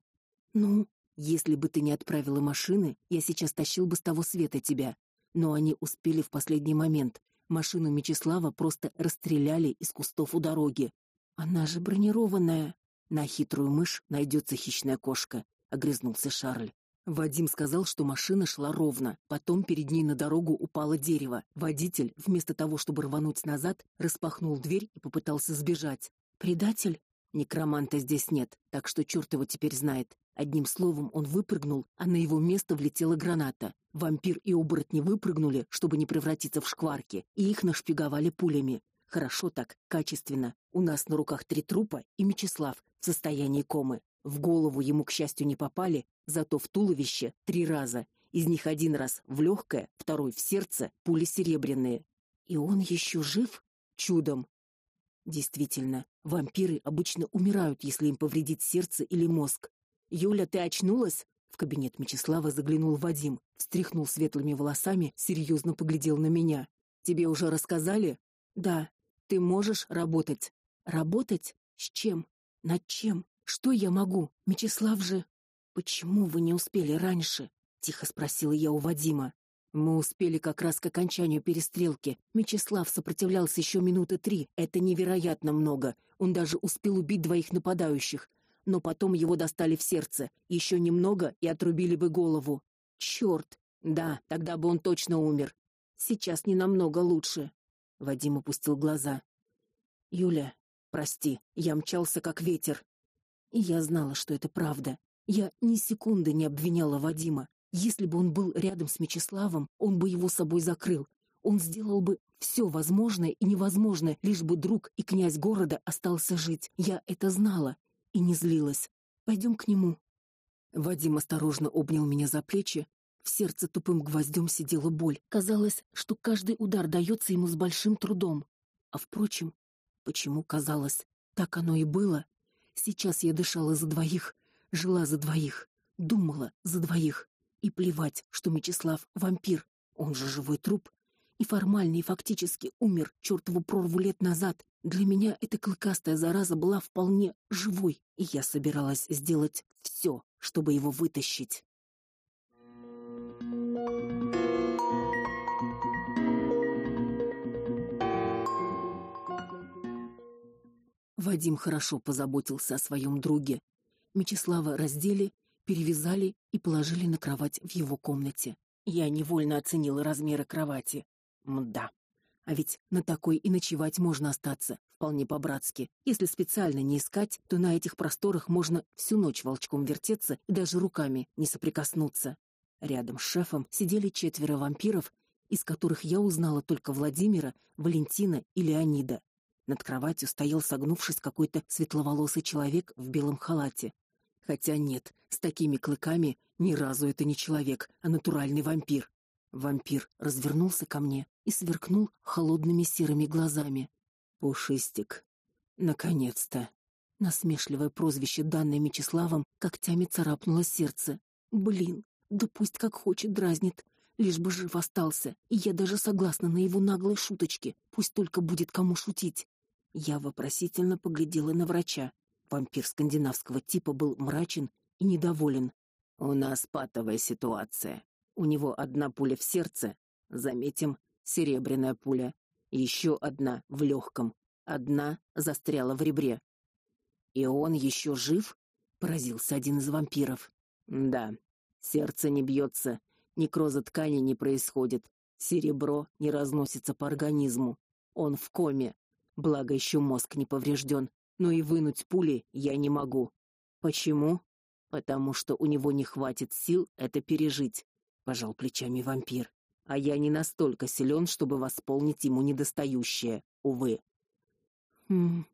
Ну, если бы ты не отправила машины, я сейчас тащил бы с того света тебя. Но они успели в последний момент. Машину Мечислава просто расстреляли из кустов у дороги. Она же бронированная. На хитрую мышь найдется хищная кошка, огрызнулся Шарль. Вадим сказал, что машина шла ровно. Потом перед ней на дорогу упало дерево. Водитель, вместо того, чтобы рвануть назад, распахнул дверь и попытался сбежать. Предатель? Некроманта здесь нет, так что черт его теперь знает. Одним словом, он выпрыгнул, а на его место влетела граната. Вампир и оборотни выпрыгнули, чтобы не превратиться в шкварки, и их нашпиговали пулями. Хорошо так, качественно. У нас на руках три трупа и Мечислав в состоянии комы. В голову ему, к счастью, не попали, зато в туловище три раза. Из них один раз в легкое, второй в сердце, пули серебряные. И он еще жив? Чудом. Действительно, вампиры обычно умирают, если им повредит сердце или мозг. Юля, ты очнулась? В кабинет Мечислава заглянул Вадим, встряхнул светлыми волосами, серьезно поглядел на меня. Тебе уже рассказали? Да. Ты можешь работать. Работать? С чем? Над чем? Что я могу? Мечислав же Почему вы не успели раньше? тихо спросила я у Вадима. Мы успели как раз к окончанию перестрелки. Мечислав сопротивлялся еще минуты три. Это невероятно много. Он даже успел убить двоих нападающих, но потом его достали в сердце. Еще немного и отрубили бы голову. Черт! Да, тогда бы он точно умер. Сейчас не намного лучше. Вадим опустил глаза. Юля, прости, я мчался как ветер. И я знала, что это правда. Я ни секунды не обвиняла Вадима. Если бы он был рядом с Мечиславом, он бы его собой закрыл. Он сделал бы все возможное и невозможное, лишь бы друг и князь города остался жить. Я это знала и не злилась. Пойдем к нему. Вадим осторожно обнял меня за плечи. В сердце тупым гвоздем сидела боль. Казалось, что каждый удар дается ему с большим трудом. А впрочем, почему казалось? Так оно и было. Сейчас я дышала за двоих, жила за двоих, думала за двоих. И плевать, что Мечислав вампир, он же живой труп, и формально и фактически умер чертову прорву лет назад. Для меня эта клыкастая зараза была вполне живой, и я собиралась сделать все, чтобы его вытащить. Вадим хорошо позаботился о своем друге. Мечислава раздели перевязали и положили на кровать в его комнате. Я невольно оценила размеры кровати. Мда. А ведь на такой и ночевать можно остаться, вполне по-братски. Если специально не искать, то на этих просторах можно всю ночь волчком вертеться и даже руками не соприкоснуться. Рядом с шефом сидели четверо вампиров, из которых я узнала только Владимира, Валентина и Леонида. Над кроватью стоял согнувшись какой-то светловолосый человек в белом халате. Хотя нет, с такими клыками ни разу это не человек, а натуральный вампир. Вампир развернулся ко мне и сверкнул холодными серыми глазами. Пушистик. Наконец-то. Насмешливое прозвище, данное Мечиславом, когтями царапнуло сердце. Блин, да пусть как хочет дразнит, лишь бы жив остался. И я даже согласна на его наглые шуточки, пусть только будет кому шутить. Я вопросительно поглядела на врача. Вампир скандинавского типа был мрачен и недоволен. У нас патовая ситуация. У него одна пуля в сердце, заметим, серебряная пуля, еще одна в легком, одна застряла в ребре. И он еще жив? поразился один из вампиров. Да. Сердце не бьется, некроза ткани не происходит, серебро не разносится по организму. Он в коме. Благо еще мозг не поврежден, но и вынуть пули я не могу. Почему? Потому что у него не хватит сил это пережить, пожал плечами вампир. А я не настолько силен, чтобы восполнить ему недостающее, увы. Хм.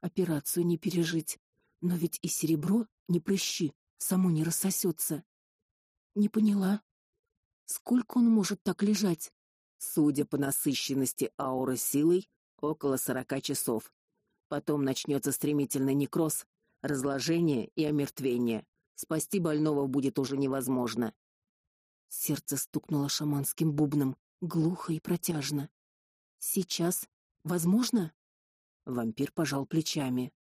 Операцию не пережить, но ведь и серебро не прыщи, само не рассосется. Не поняла. Сколько он может так лежать? Судя по насыщенности ауры силой, около сорока часов. Потом начнется стремительный некроз, разложение и омертвение. Спасти больного будет уже невозможно. Сердце стукнуло шаманским бубном, глухо и протяжно. Сейчас возможно? Вампир пожал плечами.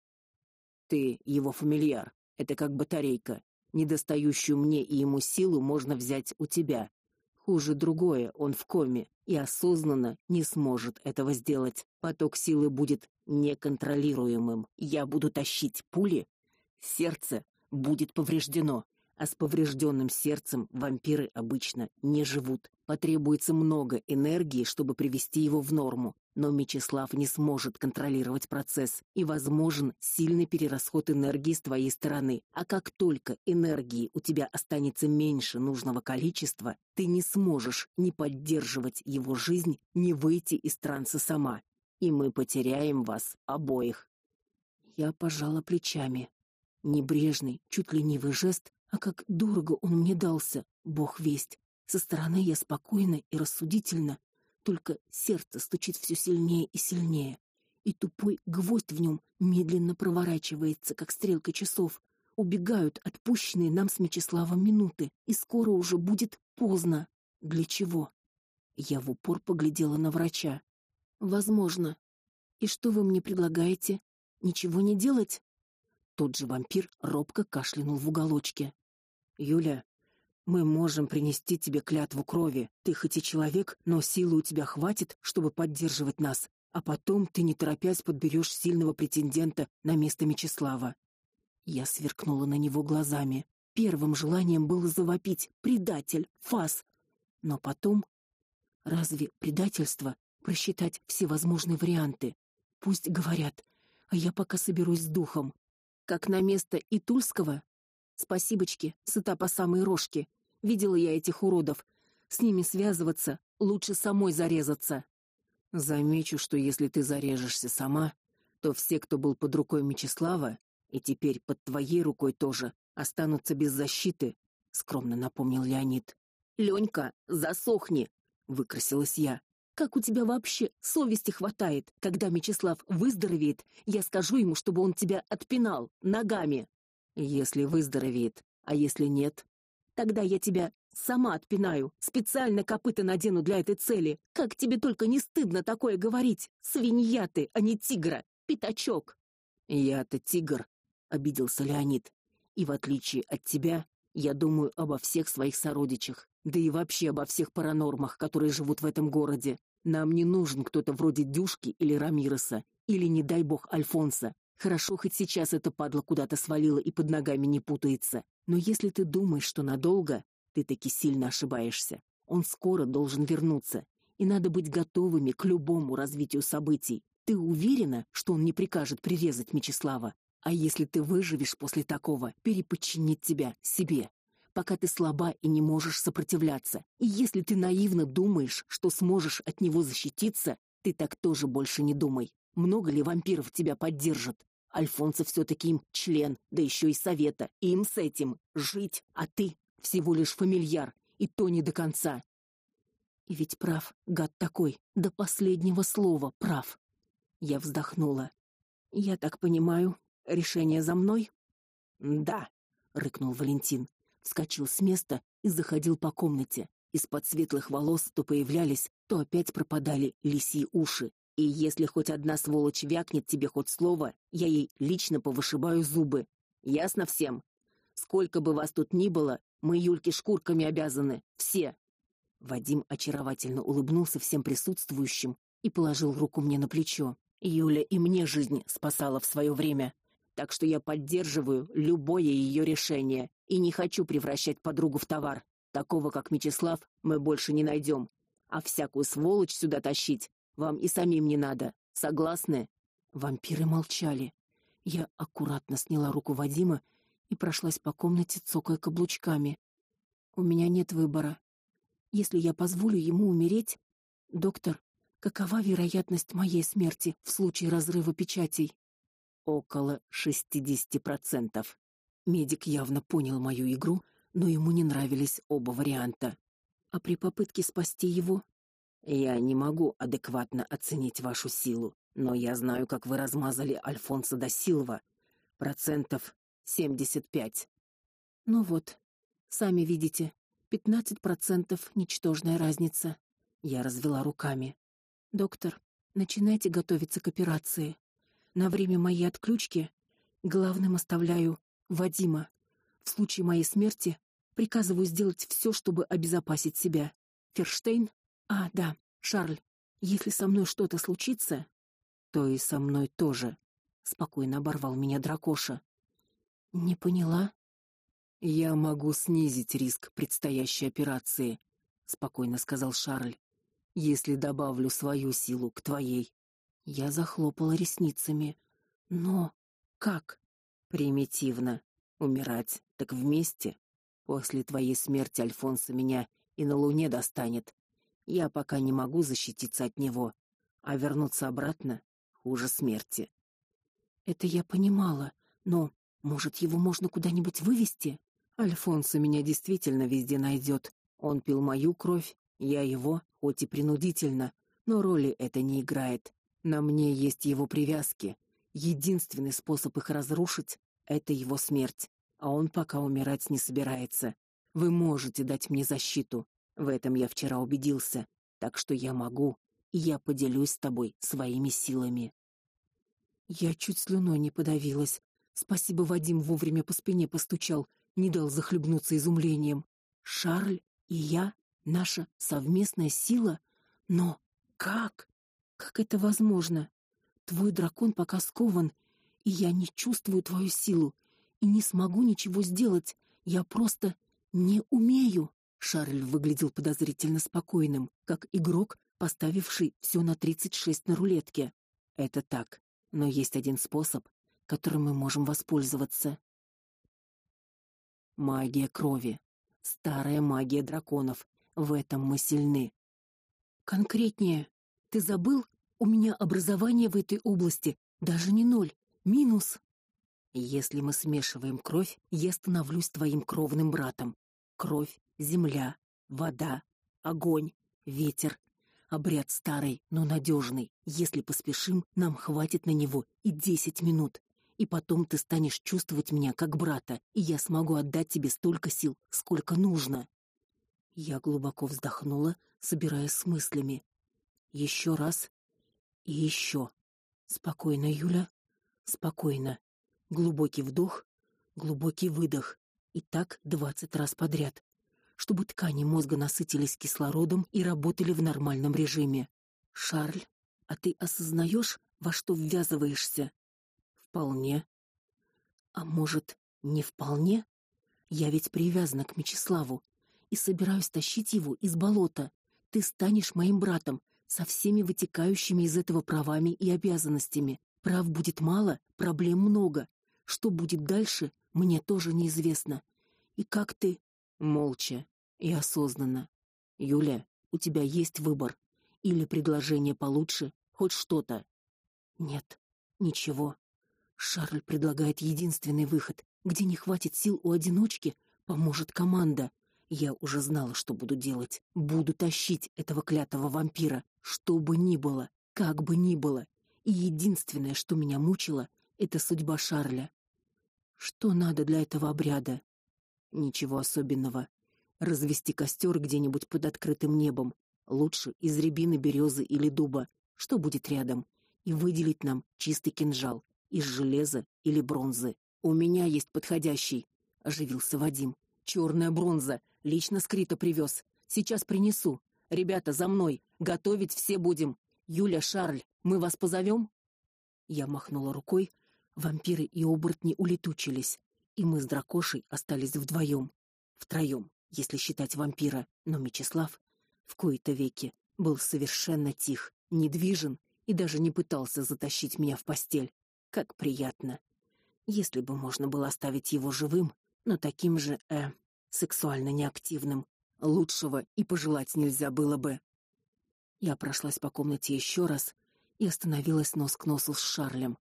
Ты его фамильяр. Это как батарейка. Недостающую мне и ему силу можно взять у тебя. Хуже другое, он в коме и осознанно не сможет этого сделать. Поток силы будет неконтролируемым. Я буду тащить пули, сердце будет повреждено, а с поврежденным сердцем вампиры обычно не живут. Потребуется много энергии, чтобы привести его в норму, но Мечислав не сможет контролировать процесс, и возможен сильный перерасход энергии с твоей стороны. А как только энергии у тебя останется меньше нужного количества, ты не сможешь ни поддерживать его жизнь, ни выйти из транса сама, и мы потеряем вас обоих. Я пожала плечами. Небрежный, чуть ленивый жест, а как дорого он мне дался, бог весть. Со стороны я спокойно и рассудительно, только сердце стучит все сильнее и сильнее, и тупой гвоздь в нем медленно проворачивается, как стрелка часов. Убегают отпущенные нам с Мечиславом минуты, и скоро уже будет поздно. Для чего? Я в упор поглядела на врача. Возможно. И что вы мне предлагаете? Ничего не делать? Тот же вампир робко кашлянул в уголочке. Юля, мы можем принести тебе клятву крови. Ты хоть и человек, но силы у тебя хватит, чтобы поддерживать нас, а потом ты не торопясь подберешь сильного претендента на место Мечислава. Я сверкнула на него глазами. Первым желанием было завопить: "Предатель, фас!" Но потом разве предательство просчитать все возможные варианты? Пусть говорят, а я пока соберусь с духом. Как на место Итульского Спасибочки, сыта по самые рожки. Видела я этих уродов. С ними связываться, лучше самой зарезаться. Замечу, что если ты зарежешься сама, то все, кто был под рукой Мечислава, и теперь под твоей рукой тоже, останутся без защиты, скромно напомнил Леонид. Ленька, засохни, выкрасилась я. Как у тебя вообще совести хватает? Когда Мечислав выздоровеет, я скажу ему, чтобы он тебя отпинал ногами. Если выздоровеет, а если нет, тогда я тебя сама отпинаю, специально копыта надену для этой цели. Как тебе только не стыдно такое говорить? Свинья ты, а не тигра, пятачок. Я-то тигр, обиделся Леонид. И в отличие от тебя, я думаю обо всех своих сородичах, да и вообще обо всех паранормах, которые живут в этом городе. Нам не нужен кто-то вроде Дюшки или Рамироса, или не дай бог Альфонса. Хорошо хоть сейчас эта падла куда-то свалила и под ногами не путается. Но если ты думаешь, что надолго, ты таки сильно ошибаешься. Он скоро должен вернуться, и надо быть готовыми к любому развитию событий. Ты уверена, что он не прикажет прирезать Мечислава? А если ты выживешь после такого, переподчинить тебя себе? пока ты слаба и не можешь сопротивляться. И если ты наивно думаешь, что сможешь от него защититься, ты так тоже больше не думай. Много ли вампиров тебя поддержат? Альфонсо все таки им член, да еще и совета. Им с этим жить, а ты всего лишь фамильяр, и то не до конца. И ведь прав, гад такой, до последнего слова прав. Я вздохнула. Я так понимаю, решение за мной? Да, рыкнул Валентин, вскочил с места и заходил по комнате. Из-под светлых волос то появлялись, то опять пропадали лисьи уши. И если хоть одна сволочь вякнет тебе хоть слово, я ей лично повышибаю зубы. Ясно всем? Сколько бы вас тут ни было, мы Юльке шкурками обязаны, все. Вадим очаровательно улыбнулся всем присутствующим и положил руку мне на плечо. Юля и мне жизнь спасала в свое время, так что я поддерживаю любое ее решение и не хочу превращать подругу в товар. Такого, как Мечислав, мы больше не найдем. А всякую сволочь сюда тащить вам и самим не надо. Согласны? Вампиры молчали. Я аккуратно сняла руку Вадима и прошлась по комнате, цокая каблучками. У меня нет выбора. Если я позволю ему умереть, доктор, какова вероятность моей смерти в случае разрыва печатей? Около шестидесяти процентов. Медик явно понял мою игру, но ему не нравились оба варианта. А при попытке спасти его, я не могу адекватно оценить вашу силу, но я знаю, как вы размазали Альфонсо да Силва. Процентов семьдесят пять. Ну вот, сами видите, пятнадцать процентов ничтожная разница. Я развела руками. Доктор, начинайте готовиться к операции. На время моей отключки главным оставляю Вадима. В случае моей смерти приказываю сделать все, чтобы обезопасить себя. Ферштейн? А, да, Шарль. Если со мной что-то случится, то и со мной тоже, спокойно оборвал меня дракоша. Не поняла. Я могу снизить риск предстоящей операции, спокойно сказал Шарль. Если добавлю свою силу к твоей. Я захлопала ресницами. Но как? Примитивно. Умирать так вместе. После твоей смерти Альфонсо меня и на Луне достанет. Я пока не могу защититься от него, а вернуться обратно хуже смерти. Это я понимала, но может, его можно куда-нибудь вывести? Альфонсо меня действительно везде найдет. Он пил мою кровь, я его, хоть и принудительно, но роли это не играет. На мне есть его привязки. Единственный способ их разрушить это его смерть, а он пока умирать не собирается. Вы можете дать мне защиту. В этом я вчера убедился, так что я могу, и я поделюсь с тобой своими силами. Я чуть слюной не подавилась. Спасибо, Вадим вовремя по спине постучал, не дал захлебнуться изумлением. Шарль и я наша совместная сила, но как? Как это возможно? Твой дракон пока скован, и я не чувствую твою силу и не смогу ничего сделать. Я просто не умею. Шарль выглядел подозрительно спокойным, как игрок, поставивший все на тридцать шесть на рулетке. Это так, но есть один способ, которым мы можем воспользоваться. Магия крови. Старая магия драконов. В этом мы сильны. Конкретнее. Ты забыл? У меня образование в этой области даже не ноль, минус. Если мы смешиваем кровь, я становлюсь твоим кровным братом. Кровь, земля, вода, огонь, ветер. Обряд старый, но надежный. Если поспешим, нам хватит на него и десять минут и потом ты станешь чувствовать меня как брата, и я смогу отдать тебе столько сил, сколько нужно. Я глубоко вздохнула, собираясь с мыслями. Еще раз и еще. Спокойно, Юля, спокойно. Глубокий вдох, глубокий выдох. И так двадцать раз подряд, чтобы ткани мозга насытились кислородом и работали в нормальном режиме. Шарль, а ты осознаешь, во что ввязываешься? Вполне. А может, не вполне? Я ведь привязана к Мечиславу и собираюсь тащить его из болота. Ты станешь моим братом со всеми вытекающими из этого правами и обязанностями. Прав будет мало, проблем много. Что будет дальше, мне тоже неизвестно. И как ты Молча и осознанно. Юля, у тебя есть выбор или предложение получше, хоть что-то. Нет, ничего. Шарль предлагает единственный выход, где не хватит сил у одиночки, поможет команда. Я уже знала, что буду делать. Буду тащить этого клятого вампира, что бы ни было, как бы ни было. И единственное, что меня мучило, это судьба Шарля. Что надо для этого обряда? Ничего особенного. Развести костер где-нибудь под открытым небом, лучше из рябины, березы или дуба, что будет рядом, и выделить нам чистый кинжал из железа или бронзы. У меня есть подходящий, оживился Вадим. Черная бронза, лично скрита привез. Сейчас принесу. Ребята, за мной. Готовить все будем. Юля, Шарль, мы вас позовем?» Я махнула рукой, вампиры и оборотни улетучились, и мы с дракошей остались вдвоем, втроем, если считать вампира, но Мечислав в кои-то веки был совершенно тих, недвижен и даже не пытался затащить меня в постель. Как приятно. Если бы можно было оставить его живым, но таким же, э, сексуально неактивным, лучшего и пожелать нельзя было бы. Я прошлась по комнате еще раз и остановилась нос к носу с Шарлем.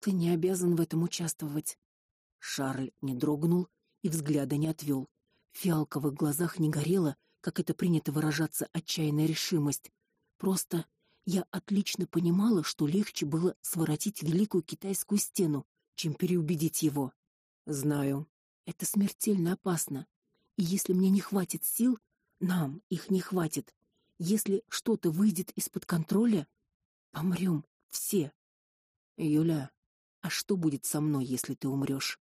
Ты не обязан в этом участвовать. Шарль не дрогнул и взгляда не отвел. В фиалковых глазах не горело, как это принято выражаться, отчаянная решимость. Просто я отлично понимала, что легче было своротить великую китайскую стену, чем переубедить его. Знаю, это смертельно опасно. И если мне не хватит сил, нам их не хватит. Если что-то выйдет из-под контроля, помрем все. Юля, а что будет со мной, если ты умрешь?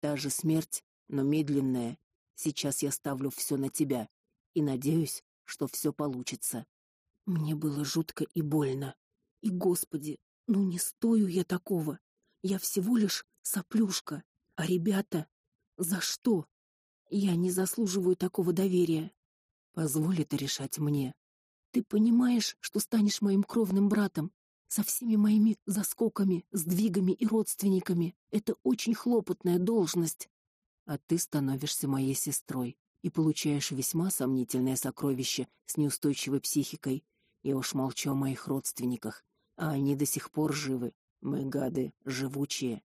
Та же смерть, но медленная. Сейчас я ставлю все на тебя и надеюсь, что все получится. Мне было жутко и больно. И, господи, ну не стою я такого. Я всего лишь соплюшка, а ребята за что? Я не заслуживаю такого доверия. Позволь это решать мне. Ты понимаешь, что станешь моим кровным братом, со всеми моими заскоками, сдвигами и родственниками. Это очень хлопотная должность. А ты становишься моей сестрой и получаешь весьма сомнительное сокровище с неустойчивой психикой. Я уж молчу о моих родственниках, а они до сих пор живы. Мы гады живучие.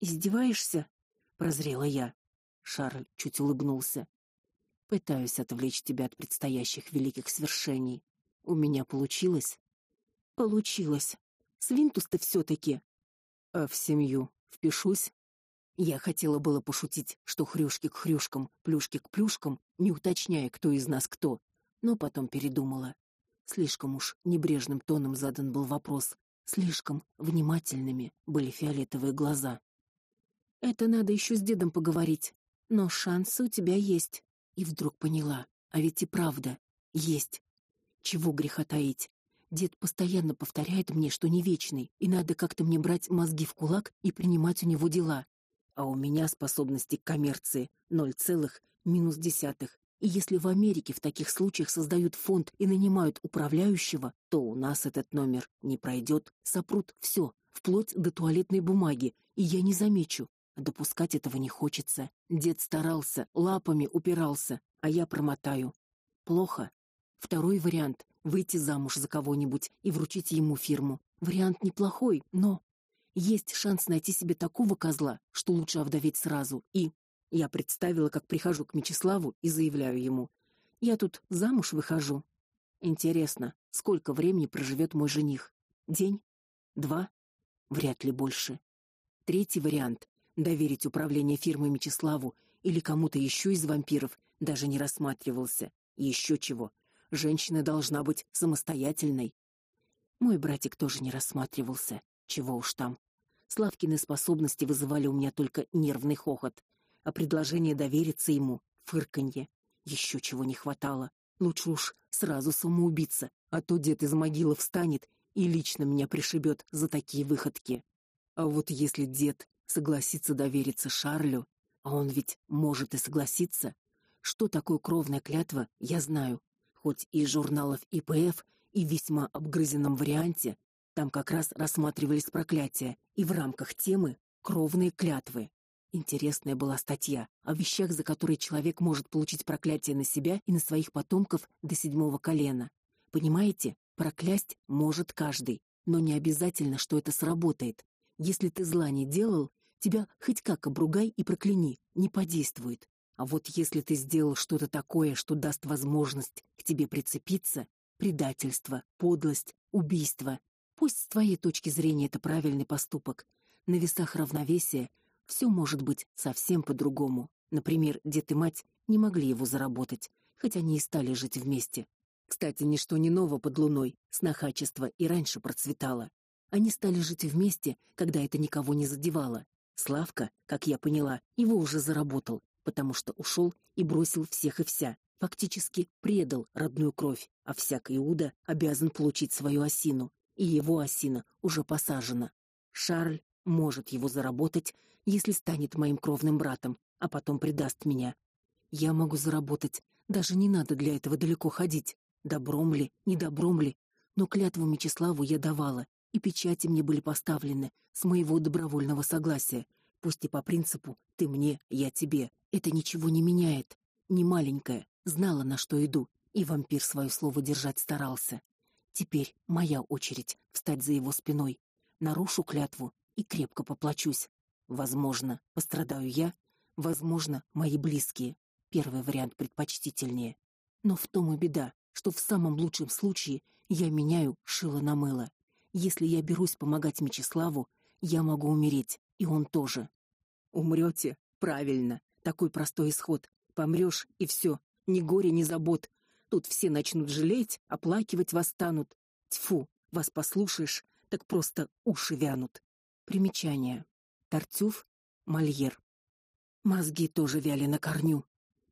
Издеваешься? прозрела я. Шарль чуть улыбнулся. Пытаюсь отвлечь тебя от предстоящих великих свершений. У меня получилось? Получилось. Свинтус ты все таки А в семью впишусь? Я хотела было пошутить, что хрюшки к хрюшкам, плюшки к плюшкам, не уточняя, кто из нас кто, но потом передумала. Слишком уж небрежным тоном задан был вопрос, слишком внимательными были фиолетовые глаза. Это надо еще с дедом поговорить, но шансы у тебя есть. И вдруг поняла, а ведь и правда есть. Чего греха таить? Дед постоянно повторяет мне, что не вечный, и надо как-то мне брать мозги в кулак и принимать у него дела. А у меня способности к коммерции ноль целых минус десятых. И если в Америке в таких случаях создают фонд и нанимают управляющего, то у нас этот номер не пройдет, сопрут все, вплоть до туалетной бумаги, и я не замечу. Допускать этого не хочется. Дед старался, лапами упирался, а я промотаю. Плохо. Второй вариант выйти замуж за кого-нибудь и вручить ему фирму. Вариант неплохой, но есть шанс найти себе такого козла, что лучше овдоветь сразу. И я представила, как прихожу к Мечиславу и заявляю ему: "Я тут замуж выхожу. Интересно, сколько времени проживет мой жених? День? Два? Вряд ли больше. Третий вариант доверить управление фирмой Мечиславу или кому-то еще из вампиров даже не рассматривался. Еще чего? женщина должна быть самостоятельной. Мой братик тоже не рассматривался, чего уж там. Славкины способности вызывали у меня только нервный хохот, а предложение довериться ему фырканье. Еще чего не хватало. Лучше уж сразу самоубиться, а то дед из могилы встанет и лично меня пришибет за такие выходки. А вот если дед согласится довериться Шарлю, а он ведь может и согласиться, что такое кровная клятва, я знаю, хоть и из журналов ИПФ, и весьма обгрызенном варианте, там как раз рассматривались проклятия, и в рамках темы кровные клятвы. Интересная была статья о вещах, за которые человек может получить проклятие на себя и на своих потомков до седьмого колена. Понимаете? Проклясть может каждый, но не обязательно, что это сработает. Если ты зла не делал, тебя хоть как обругай и прокляни, не подействует. А вот если ты сделал что-то такое, что даст возможность к тебе прицепиться, предательство, подлость, убийство, пусть с твоей точки зрения это правильный поступок, на весах равновесия все может быть совсем по-другому. Например, дед и мать не могли его заработать, хотя они и стали жить вместе. Кстати, ничто не ново под луной, снохачество и раньше процветало. Они стали жить вместе, когда это никого не задевало. Славка, как я поняла, его уже заработал, потому что ушел и бросил всех и вся, фактически предал родную кровь, а всякий Иуда обязан получить свою осину, и его осина уже посажена. Шарль может его заработать, если станет моим кровным братом, а потом предаст меня. Я могу заработать, даже не надо для этого далеко ходить. Добром ли, не добром ли, но клятву Мечиславу я давала, и печати мне были поставлены с моего добровольного согласия, пусть и по принципу ты мне, я тебе. Это ничего не меняет. Не маленькая, знала, на что иду, и вампир свое слово держать старался. Теперь моя очередь встать за его спиной. Нарушу клятву и крепко поплачусь. Возможно, пострадаю я, возможно, мои близкие. Первый вариант предпочтительнее. Но в том и беда, что в самом лучшем случае я меняю шило на мыло. Если я берусь помогать Мечиславу, я могу умереть, и он тоже. Умрете? Правильно. Такой простой исход. Помрешь и все. Ни горя, ни забот. Тут все начнут жалеть, оплакивать вас станут. Тьфу, вас послушаешь, так просто уши вянут. Примечание. Тартюф, Мольер. Мозги тоже вяли на корню.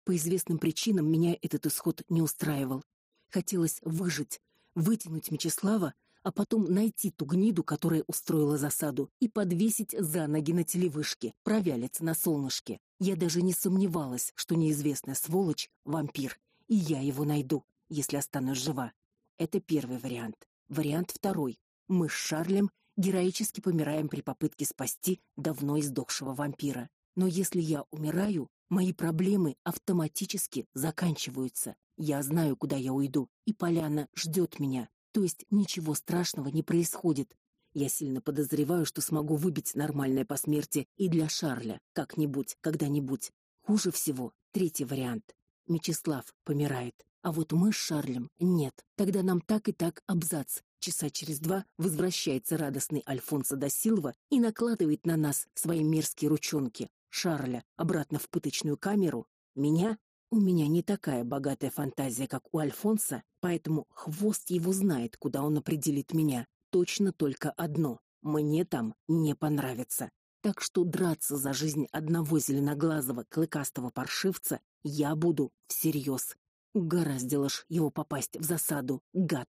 По известным причинам меня этот исход не устраивал. Хотелось выжить, вытянуть Мечислава, а потом найти ту гниду, которая устроила засаду, и подвесить за ноги на телевышке, провялиться на солнышке. Я даже не сомневалась, что неизвестная сволочь вампир, и я его найду, если останусь жива. Это первый вариант. Вариант второй. Мы с Шарлем героически помираем при попытке спасти давно издохшего вампира. Но если я умираю, мои проблемы автоматически заканчиваются. Я знаю, куда я уйду, и поляна ждет меня. То есть ничего страшного не происходит. Я сильно подозреваю, что смогу выбить нормальное посмертие и для Шарля, как-нибудь, когда-нибудь. Хуже всего третий вариант. Мечислав помирает, а вот мы с Шарлем нет. Тогда нам так и так абзац. Часа через два возвращается радостный Альфонсо да Силва и накладывает на нас свои мерзкие ручонки. Шарля обратно в пыточную камеру, меня у меня не такая богатая фантазия, как у Альфонса, поэтому хвост его знает, куда он определит меня. Точно только одно: мне там не понравится. Так что драться за жизнь одного зеленоглазого клыкастого паршивца я буду всерьез. Угораздило ж его попасть в засаду, гад.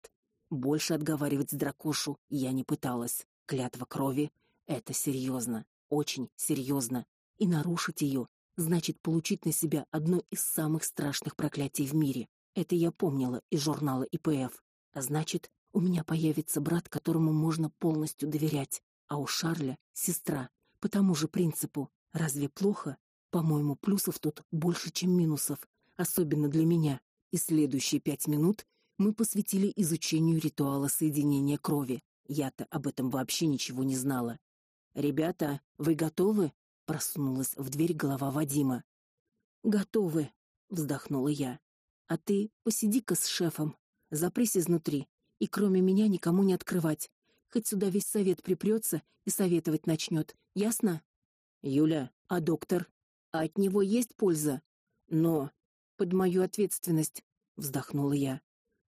Больше отговаривать с дракошу я не пыталась. Клятва крови это серьезно, очень серьезно, и нарушить ее значит получить на себя одно из самых страшных проклятий в мире. Это я помнила из журнала ИПФ. А значит, у меня появится брат, которому можно полностью доверять, а у Шарля сестра. По тому же принципу. Разве плохо? По-моему, плюсов тут больше, чем минусов, особенно для меня. И следующие пять минут мы посвятили изучению ритуала соединения крови. Я-то об этом вообще ничего не знала. Ребята, вы готовы? Проснулась в дверь голова Вадима. Готовы, вздохнула я. А ты посиди-ка с шефом, запрись изнутри и кроме меня никому не открывать. Хоть сюда весь совет припрется и советовать начнет. Ясно? Юля, а доктор? А от него есть польза? Но под мою ответственность, вздохнула я.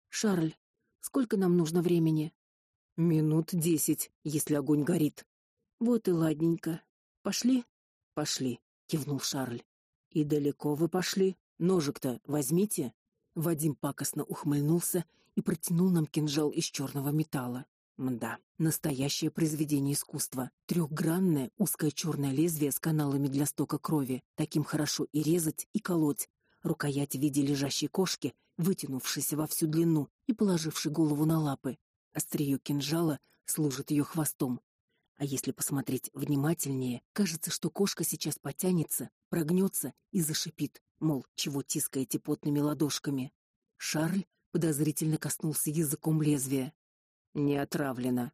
Шарль, сколько нам нужно времени? Минут десять, если огонь горит. Вот и ладненько. Пошли? Пошли, кивнул Шарль. И далеко вы пошли? Ножик-то возьмите. Вадим пакостно ухмыльнулся и протянул нам кинжал из черного металла. Мда, настоящее произведение искусства. Трехгранное узкое черное лезвие с каналами для стока крови. Таким хорошо и резать, и колоть. Рукоять в виде лежащей кошки, вытянувшейся во всю длину и положившей голову на лапы. Острие кинжала служит ее хвостом. А если посмотреть внимательнее, кажется, что кошка сейчас потянется, прогнется и зашипит, мол, чего тискаете потными ладошками. Шарль подозрительно коснулся языком лезвия. Не отравлено.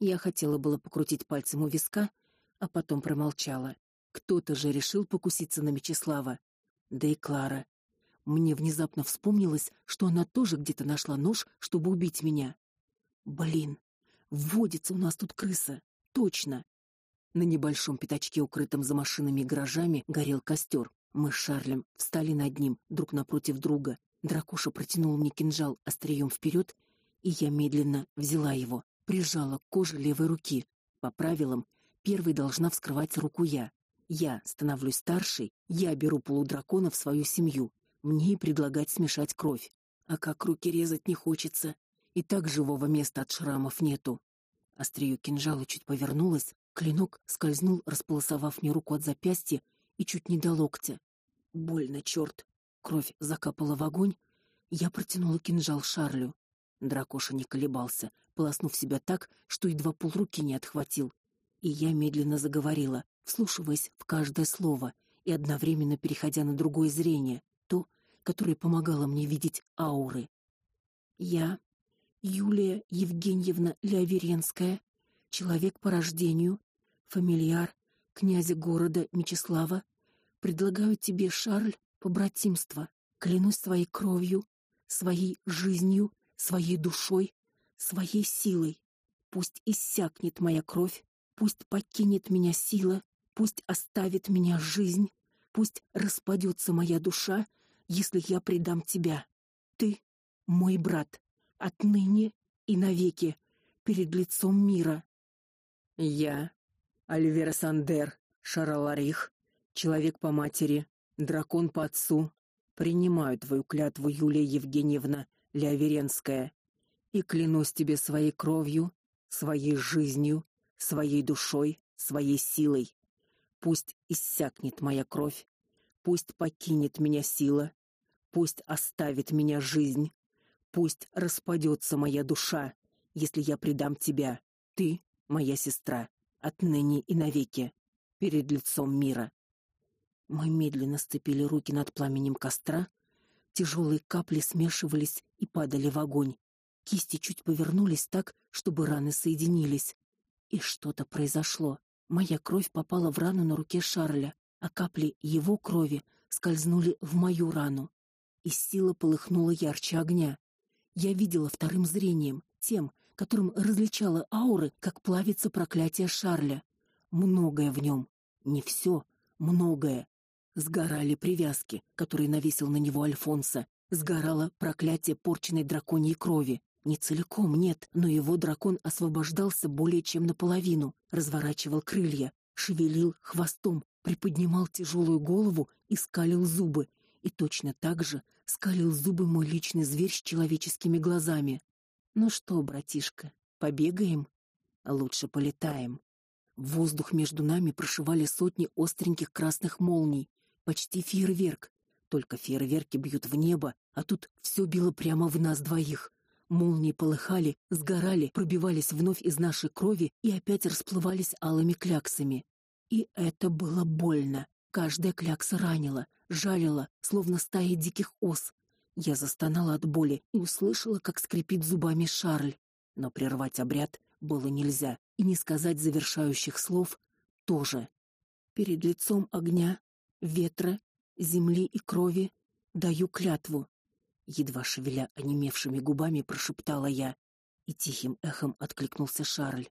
Я хотела было покрутить пальцем у виска, а потом промолчала. Кто-то же решил покуситься на Мечислава. Да и Клара. Мне внезапно вспомнилось, что она тоже где-то нашла нож, чтобы убить меня. Блин, водится у нас тут крыса. Точно. На небольшом пятачке, укрытом за машинами и гаражами, горел костер. Мы с Шарлем встали над ним, друг напротив друга. Дракоша протянул мне кинжал острием вперед, и я медленно взяла его, прижала к коже левой руки. По правилам, первой должна вскрывать руку я. Я становлюсь старшей, я беру полудракона в свою семью. Мне предлагать смешать кровь. А как руки резать не хочется. И так живого места от шрамов нету. Острие кинжала чуть повернулось, клинок скользнул, располосовав мне руку от запястья и чуть не до локтя. Больно, черт! Кровь закапала в огонь. Я протянула кинжал Шарлю. Дракоша не колебался, полоснув себя так, что едва полруки не отхватил. И я медленно заговорила, вслушиваясь в каждое слово и одновременно переходя на другое зрение, то, которое помогало мне видеть ауры. Я, Юлия Евгеньевна Леоверенская, человек по рождению, фамильяр князя города Мечислава, предлагаю тебе, Шарль, побратимство. Клянусь своей кровью, своей жизнью, своей душой, своей силой. Пусть иссякнет моя кровь, пусть покинет меня сила, Пусть оставит меня жизнь, пусть распадется моя душа, если я предам тебя. Ты мой брат, отныне и навеки, перед лицом мира. Я, Альвера Сандер, Шараларих, человек по матери, дракон по отцу, принимаю твою клятву, Юлия Евгеньевна Ляверенская, и клянусь тебе своей кровью, своей жизнью, своей душой, своей силой. Пусть иссякнет моя кровь, пусть покинет меня сила, пусть оставит меня жизнь, пусть распадется моя душа, если я предам тебя. Ты моя сестра, отныне и навеки, перед лицом мира. Мы медленно сцепили руки над пламенем костра, тяжелые капли смешивались и падали в огонь. Кисти чуть повернулись так, чтобы раны соединились, и что-то произошло. Моя кровь попала в рану на руке Шарля, а капли его крови скользнули в мою рану, и сила полыхнула ярче огня. Я видела вторым зрением, тем, которым различала ауры, как плавится проклятие Шарля. Многое в нем, не все, многое. Сгорали привязки, которые навесил на него Альфонсо, сгорало проклятие порченной драконьей крови. Не целиком, нет, но его дракон освобождался более чем наполовину, разворачивал крылья, шевелил хвостом, приподнимал тяжелую голову и скалил зубы, и точно так же скалил зубы мой личный зверь с человеческими глазами. Ну что, братишка, побегаем? А лучше полетаем. Воздух между нами прошивали сотни остреньких красных молний, почти фейерверк. Только фейерверки бьют в небо, а тут все било прямо в нас двоих. Молнии полыхали, сгорали, пробивались вновь из нашей крови и опять расплывались алыми кляксами. И это было больно. Каждая клякса ранила, жалила, словно стая диких ос. Я застонала от боли и услышала, как скрипит зубами Шарль. Но прервать обряд было нельзя, и не сказать завершающих слов тоже. Перед лицом огня, ветра, земли и крови даю клятву едва шевеля онемевшими губами, прошептала я, и тихим эхом откликнулся Шарль.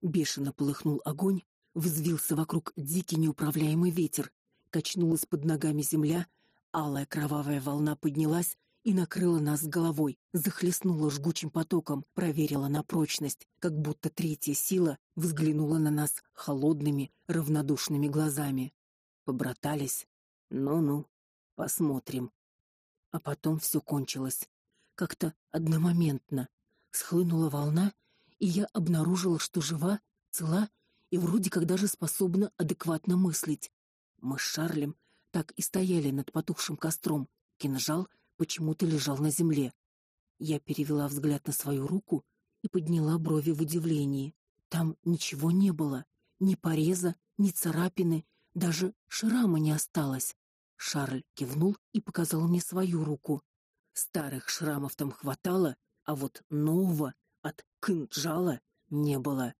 Бешено полыхнул огонь, взвился вокруг дикий неуправляемый ветер, качнулась под ногами земля, алая кровавая волна поднялась и накрыла нас головой, захлестнула жгучим потоком, проверила на прочность, как будто третья сила взглянула на нас холодными, равнодушными глазами. Побратались. Ну-ну, посмотрим. А потом все кончилось. Как-то одномоментно схлынула волна, и я обнаружила, что жива, цела и вроде как даже способна адекватно мыслить. Мы с Шарлем так и стояли над потухшим костром. Кинжал почему-то лежал на земле. Я перевела взгляд на свою руку и подняла брови в удивлении. Там ничего не было, ни пореза, ни царапины, даже шрама не осталось. Шарль кивнул и показал мне свою руку. Старых шрамов там хватало, а вот нового от кинжала не было.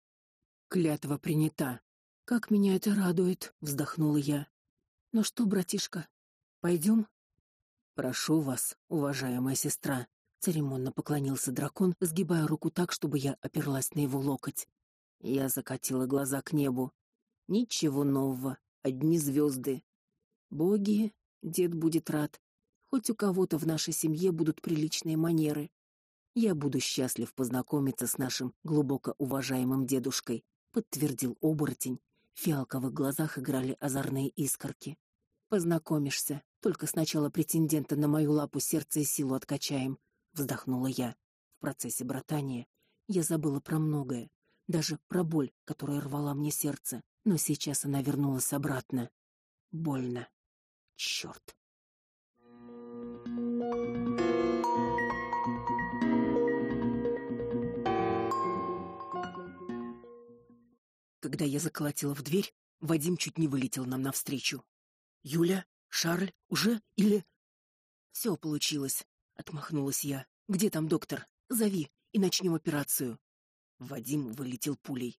Клятва принята. Как меня это радует, вздохнула я. Ну что, братишка, пойдем? Прошу вас, уважаемая сестра, церемонно поклонился дракон, сгибая руку так, чтобы я оперлась на его локоть. Я закатила глаза к небу. Ничего нового, одни звезды. Боги, дед будет рад. Хоть у кого-то в нашей семье будут приличные манеры. Я буду счастлив познакомиться с нашим глубоко уважаемым дедушкой, подтвердил оборотень. В фиалковых глазах играли озорные искорки. Познакомишься, только сначала претендента на мою лапу сердце и силу откачаем, вздохнула я. В процессе братания я забыла про многое, даже про боль, которая рвала мне сердце, но сейчас она вернулась обратно. Больно. Черт. Когда я заколотила в дверь, Вадим чуть не вылетел нам навстречу. Юля, Шарль, уже или Все получилось, отмахнулась я. Где там доктор? Зови и начнем операцию. Вадим вылетел пулей.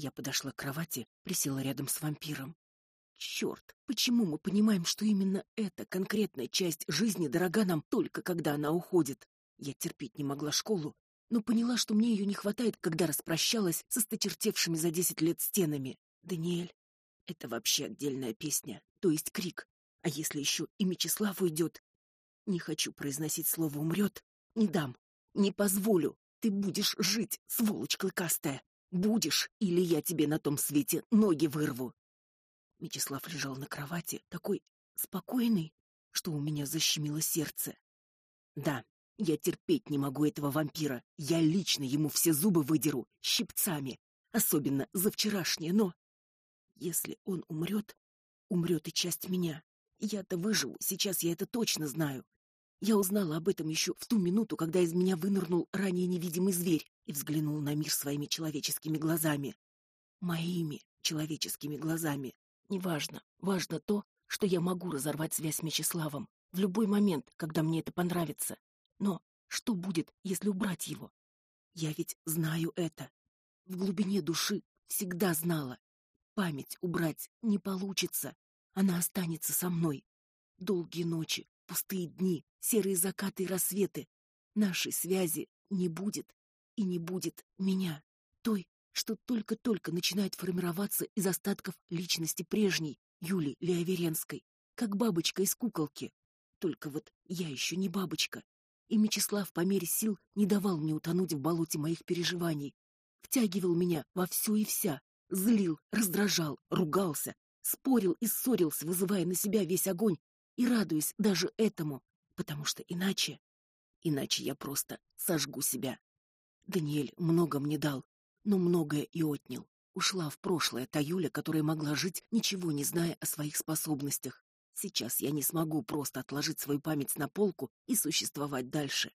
Я подошла к кровати, присела рядом с вампиром. Черт, почему мы понимаем, что именно эта конкретная часть жизни дорога нам только когда она уходит? Я терпеть не могла школу, но поняла, что мне ее не хватает, когда распрощалась со сточертевшими за десять лет стенами. Даниэль, это вообще отдельная песня, то есть крик. А если еще и Мечислав уйдет? Не хочу произносить слово умрет. Не дам, не позволю. Ты будешь жить, сволочь клыкастая. Будешь, или я тебе на том свете ноги вырву. Мечислав лежал на кровати, такой спокойный, что у меня защемило сердце. Да, я терпеть не могу этого вампира. Я лично ему все зубы выдеру щипцами, особенно за вчерашнее, но если он умрет, умрет и часть меня. Я-то выживу, сейчас я это точно знаю. Я узнала об этом еще в ту минуту, когда из меня вынырнул ранее невидимый зверь и взглянул на мир своими человеческими глазами. Моими человеческими глазами. Неважно, важно то, что я могу разорвать связь с Мечиславом в любой момент, когда мне это понравится. Но что будет, если убрать его? Я ведь знаю это. В глубине души всегда знала. Память убрать не получится. Она останется со мной. Долгие ночи, пустые дни, серые закаты и рассветы. Нашей связи не будет и не будет меня, той, что только-только начинает формироваться из остатков личности прежней Юли Леоверенской, как бабочка из куколки. Только вот я еще не бабочка, и Мечислав по мере сил не давал мне утонуть в болоте моих переживаний, втягивал меня во все и вся, злил, раздражал, ругался, спорил и ссорился, вызывая на себя весь огонь и радуясь даже этому, потому что иначе, иначе я просто сожгу себя. Даниэль много мне дал, но многое и отнял. Ушла в прошлое та Юля, которая могла жить, ничего не зная о своих способностях. Сейчас я не смогу просто отложить свою память на полку и существовать дальше.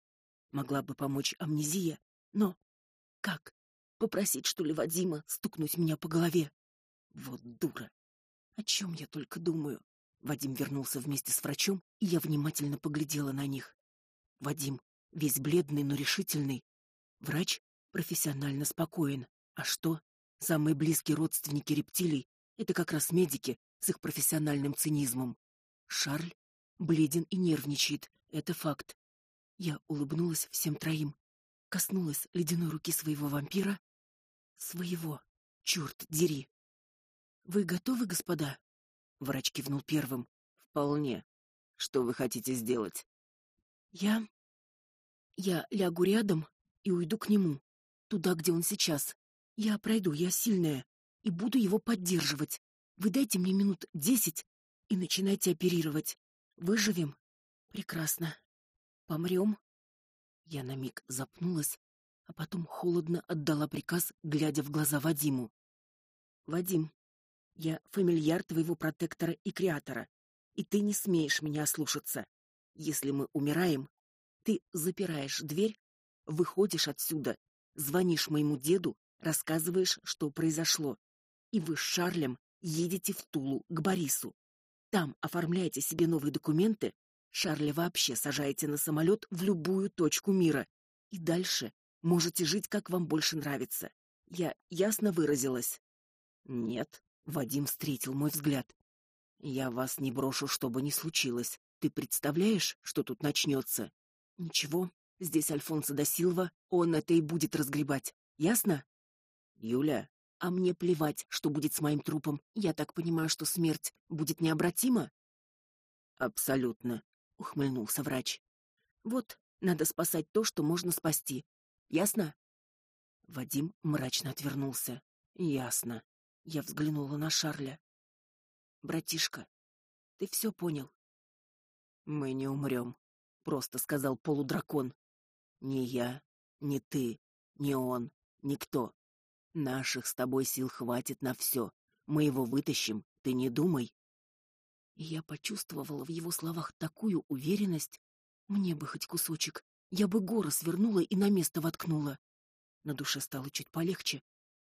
Могла бы помочь амнезия, но как? Попросить что ли Вадима стукнуть меня по голове? Вот дура. О чем я только думаю? Вадим вернулся вместе с врачом, и я внимательно поглядела на них. Вадим весь бледный, но решительный. Врач профессионально спокоен. А что? Самые близкие родственники рептилий это как раз медики с их профессиональным цинизмом. Шарль бледен и нервничает, это факт. Я улыбнулась всем троим, коснулась ледяной руки своего вампира, своего. Черт, дери. Вы готовы, господа? Врач кивнул первым. Вполне. Что вы хотите сделать? Я я лягу рядом и уйду к нему, туда, где он сейчас. Я пройду, я сильная и буду его поддерживать. Вы дайте мне минут десять, и начинайте оперировать. Выживем? Прекрасно. Помрем?» Я на миг запнулась, а потом холодно отдала приказ, глядя в глаза Вадиму. Вадим, я фамильяр твоего протектора и креатора, и ты не смеешь меня ослушаться. Если мы умираем, ты запираешь дверь, выходишь отсюда, звонишь моему деду, рассказываешь, что произошло. И вы с Шарлем едете в Тулу к Борису. Там оформляете себе новые документы, Шарля вообще сажаете на самолет в любую точку мира. И дальше можете жить, как вам больше нравится. Я ясно выразилась? Нет, Вадим встретил мой взгляд. Я вас не брошу, что бы ни случилось. Ты представляешь, что тут начнется? Ничего, здесь Альфонсо да Силва, он это и будет разгребать. Ясно? Юля, а мне плевать, что будет с моим трупом. Я так понимаю, что смерть будет необратима? Абсолютно, ухмыльнулся врач. Вот, надо спасать то, что можно спасти. Ясно? Вадим мрачно отвернулся. Ясно. Я взглянула на Шарля. Братишка, ты все понял? Мы не умрем, просто сказал полудракон. Ни я, ни ты, ни он, никто. Наших с тобой сил хватит на все. Мы его вытащим, ты не думай. Я почувствовала в его словах такую уверенность, мне бы хоть кусочек, я бы горы свернула и на место воткнула. На душе стало чуть полегче.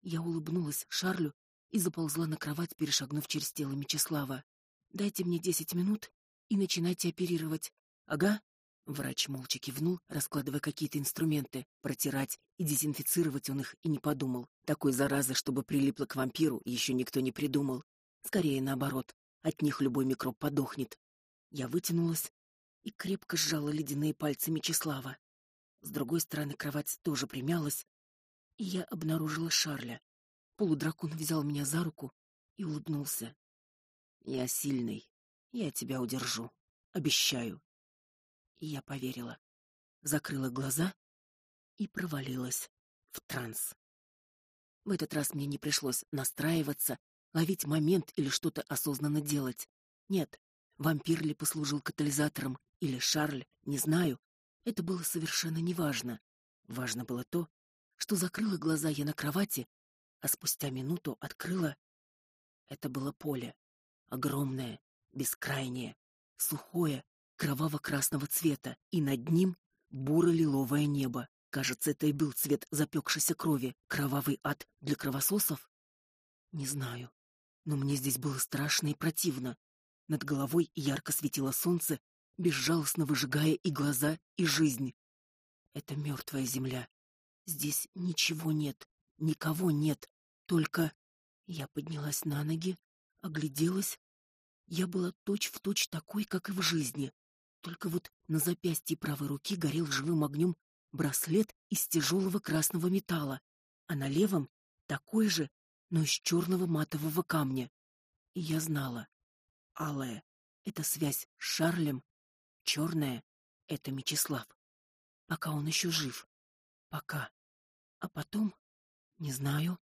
Я улыбнулась Шарлю и заползла на кровать, перешагнув через тело Мечислава. Дайте мне десять минут и начинайте оперировать. Ага. Врач молча кивнул, раскладывая какие-то инструменты. Протирать и дезинфицировать он их и не подумал. Такой заразы, чтобы прилипла к вампиру, еще никто не придумал. Скорее наоборот, от них любой микроб подохнет. Я вытянулась и крепко сжала ледяные пальцы Мечислава. С другой стороны кровать тоже примялась, и я обнаружила Шарля. Полудракон взял меня за руку и улыбнулся. Я сильный. Я тебя удержу. Обещаю. И я поверила. Закрыла глаза и провалилась в транс. В этот раз мне не пришлось настраиваться, ловить момент или что-то осознанно делать. Нет, вампир ли послужил катализатором или Шарль, не знаю. Это было совершенно неважно. Важно было то, что закрыла глаза я на кровати а спустя минуту открыла. Это было поле, огромное, бескрайнее, сухое, кроваво-красного цвета, и над ним буро-лиловое небо. Кажется, это и был цвет запекшейся крови, кровавый ад для кровососов. Не знаю, но мне здесь было страшно и противно. Над головой ярко светило солнце, безжалостно выжигая и глаза, и жизнь. Это мертвая земля. Здесь ничего нет, Никого нет, только я поднялась на ноги, огляделась. Я была точь-в-точь точь такой, как и в жизни. Только вот на запястье правой руки горел живым огнем браслет из тяжелого красного металла, а на левом такой же, но из черного матового камня. И я знала. Алая — это связь с Шарлем, черная — это Мечислав. Пока он еще жив. Пока. А потом не знаю,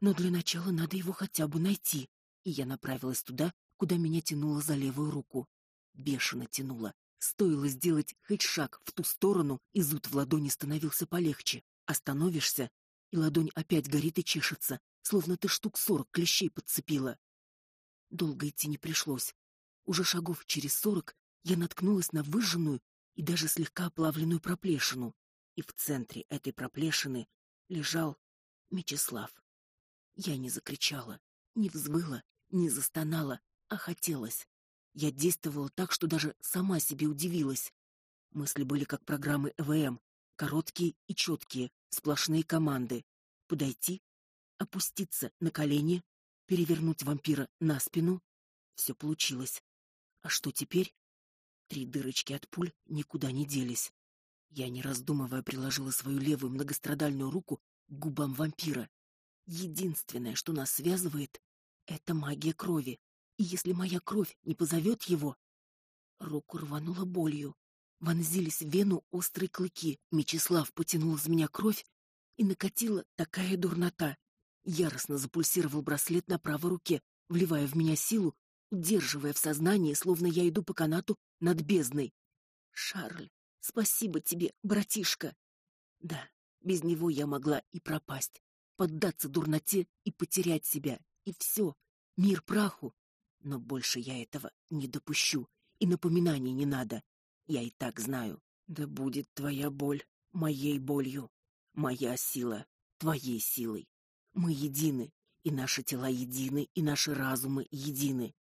но для начала надо его хотя бы найти. И я направилась туда, куда меня тянуло за левую руку. Бешено тянуло. Стоило сделать хоть шаг в ту сторону, и зуд в ладони становился полегче. Остановишься, и ладонь опять горит и чешется, словно ты штук сорок клещей подцепила. Долго идти не пришлось. Уже шагов через сорок я наткнулась на выжженную и даже слегка оплавленную проплешину, и в центре этой проплешины лежал Мечислав. Я не закричала, не взвыла, не застонала, а хотелось. Я действовала так, что даже сама себе удивилась. Мысли были как программы ЭВМ, короткие и четкие, сплошные команды. Подойти, опуститься на колени, перевернуть вампира на спину. Все получилось. А что теперь? Три дырочки от пуль никуда не делись. Я, не раздумывая, приложила свою левую многострадальную руку губам вампира. Единственное, что нас связывает, это магия крови. И если моя кровь не позовет его, руку рвануло болью. Вонзились в вену острые клыки. Мечислав потянул из меня кровь, и накатила такая дурнота. Яростно запульсировал браслет на правой руке, вливая в меня силу, удерживая в сознании, словно я иду по канату над бездной. Шарль, спасибо тебе, братишка. Да, без него я могла и пропасть, поддаться дурноте и потерять себя, и все, мир праху. Но больше я этого не допущу, и напоминаний не надо. Я и так знаю. Да будет твоя боль моей болью, моя сила твоей силой. Мы едины, и наши тела едины, и наши разумы едины.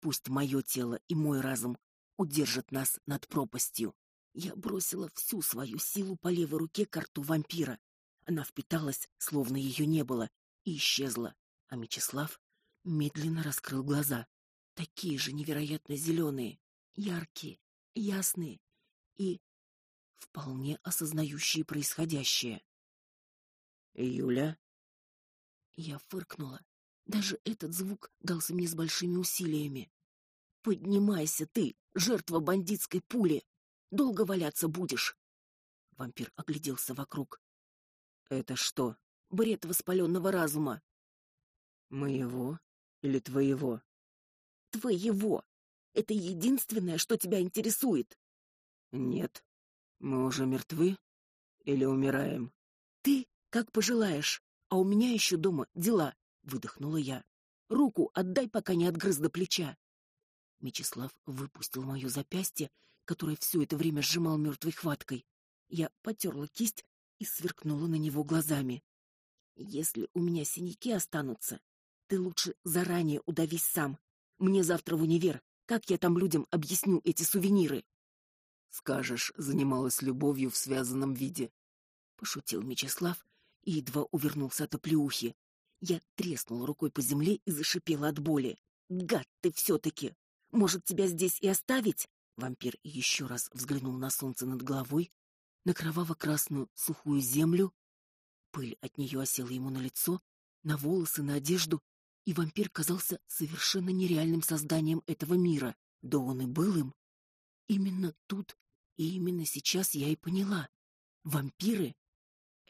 Пусть мое тело и мой разум удержат нас над пропастью. Я бросила всю свою силу по левой руке к рту вампира. Она впиталась, словно ее не было, и исчезла. А Мечислав медленно раскрыл глаза. Такие же невероятно зеленые, яркие, ясные и вполне осознающие происходящее. Юля я фыркнула. Даже этот звук дался мне с большими усилиями. Поднимайся ты, жертва бандитской пули. Долго валяться будешь. Вампир огляделся вокруг. Это что? Бред воспаленного разума. Моего или твоего? Твоего. Это единственное, что тебя интересует. Нет. Мы уже мертвы или умираем? Ты как пожелаешь, а у меня еще дома дела, выдохнула я. Руку отдай, пока не отгрыз до плеча. Мечислав выпустил моё запястье, которое все это время сжимал мертвой хваткой. Я потерла кисть и сверкнула на него глазами. Если у меня синяки останутся, ты лучше заранее удавись сам. Мне завтра в универ. Как я там людям объясню эти сувениры? Скажешь, занималась любовью в связанном виде, пошутил Мечислав и едва увернулся от оплеухи. Я треснула рукой по земле и зашипела от боли. Гад ты все таки Может, тебя здесь и оставить? Вампир еще раз взглянул на солнце над головой, на кроваво-красную сухую землю. Пыль от нее осела ему на лицо, на волосы, на одежду, и вампир казался совершенно нереальным созданием этого мира. Да он и был им. Именно тут и именно сейчас я и поняла. Вампиры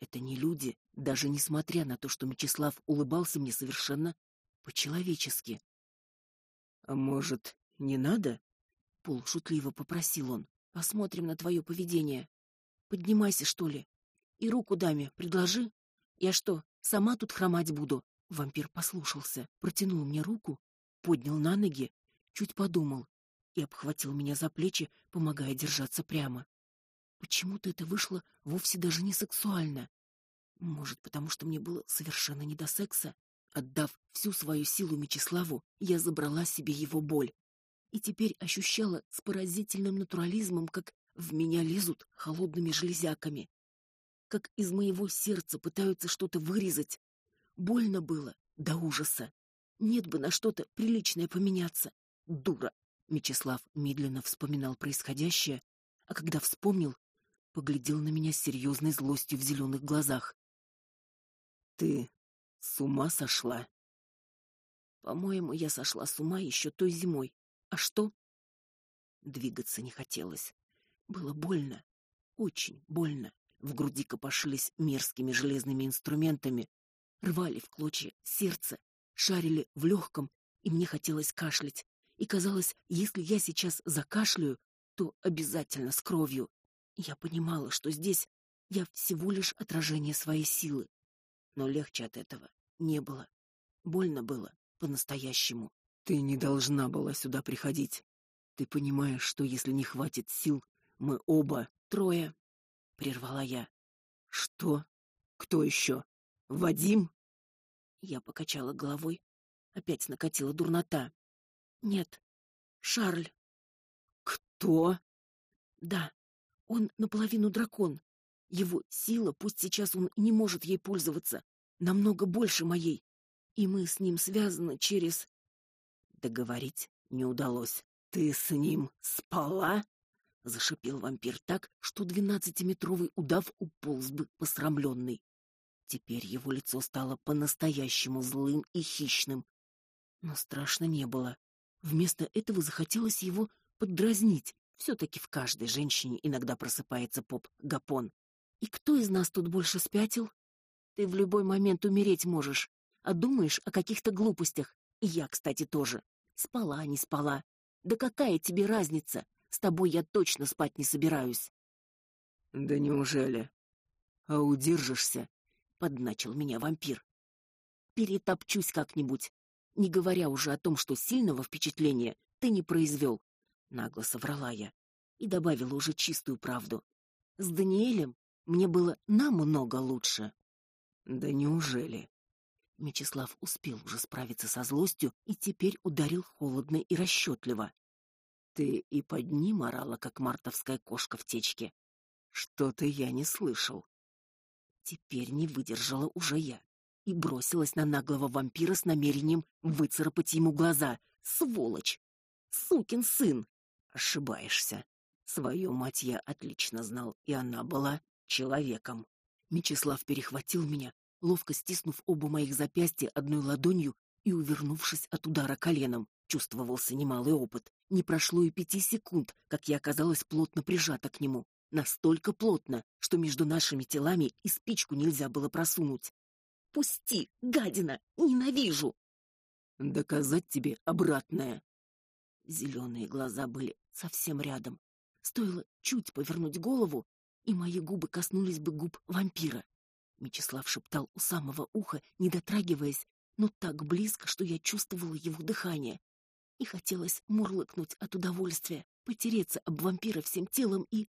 это не люди, даже несмотря на то, что Мечислав улыбался мне совершенно по-человечески. А может, не надо? Полушутливо попросил он. Посмотрим на твое поведение. Поднимайся, что ли, и руку даме предложи. Я что, сама тут хромать буду? Вампир послушался, протянул мне руку, поднял на ноги, чуть подумал и обхватил меня за плечи, помогая держаться прямо. Почему-то это вышло вовсе даже не сексуально. Может, потому что мне было совершенно не до секса? Отдав всю свою силу Мечиславу, я забрала себе его боль. И теперь ощущала с поразительным натурализмом, как в меня лезут холодными железяками. Как из моего сердца пытаются что-то вырезать. Больно было до ужаса. Нет бы на что-то приличное поменяться. Дура. Мечислав медленно вспоминал происходящее, а когда вспомнил, поглядел на меня с серьезной злостью в зеленых глазах. Ты с ума сошла? По-моему, я сошла с ума еще той зимой. А что? Двигаться не хотелось. Было больно, очень больно. В груди копошились мерзкими железными инструментами, рвали в клочья сердце, шарили в легком, и мне хотелось кашлять. И казалось, если я сейчас закашляю, то обязательно с кровью. Я понимала, что здесь я всего лишь отражение своей силы. Но легче от этого не было. Больно было по-настоящему. Ты не должна была сюда приходить. Ты понимаешь, что если не хватит сил, мы оба трое, прервала я. Что? Кто еще? Вадим? Я покачала головой. Опять накатила дурнота. Нет. Шарль. Кто? Да. Он наполовину дракон. Его сила, пусть сейчас он не может ей пользоваться, намного больше моей. И мы с ним связаны через договорить не удалось. Ты с ним спала? зашипел вампир так, что двенадцатиметровый удав уполз бы посрамленный. Теперь его лицо стало по-настоящему злым и хищным. Но страшно не было. Вместо этого захотелось его поддразнить, все таки в каждой женщине иногда просыпается поп-гапон. И кто из нас тут больше спятил? Ты в любой момент умереть можешь, а думаешь о каких-то глупостях. И я, кстати, тоже. Спала, не спала. Да какая тебе разница? С тобой я точно спать не собираюсь. Да неужели? А удержишься? подначил меня вампир. Перетопчусь как-нибудь, не говоря уже о том, что сильного впечатления ты не произвел нагло соврала я и добавила уже чистую правду. С Даниэлем мне было намного лучше. Да неужели? Мечислав успел уже справиться со злостью и теперь ударил холодно и расчетливо. Ты и под ним орала, как мартовская кошка в течке. Что-то я не слышал. Теперь не выдержала уже я и бросилась на наглого вампира с намерением выцарапать ему глаза. Сволочь! Сукин сын! Ошибаешься. Свою мать я отлично знал, и она была человеком. Мечислав перехватил меня, ловко стиснув оба моих запястья одной ладонью и увернувшись от удара коленом. Чувствовался немалый опыт. Не прошло и пяти секунд, как я оказалась плотно прижата к нему. Настолько плотно, что между нашими телами и спичку нельзя было просунуть. «Пусти, гадина! Ненавижу!» «Доказать тебе обратное!» Зеленые глаза были совсем рядом. Стоило чуть повернуть голову, и мои губы коснулись бы губ вампира. Мечислав шептал у самого уха, не дотрагиваясь, но так близко, что я чувствовала его дыхание. И хотелось мурлыкнуть от удовольствия, потереться об вампира всем телом и...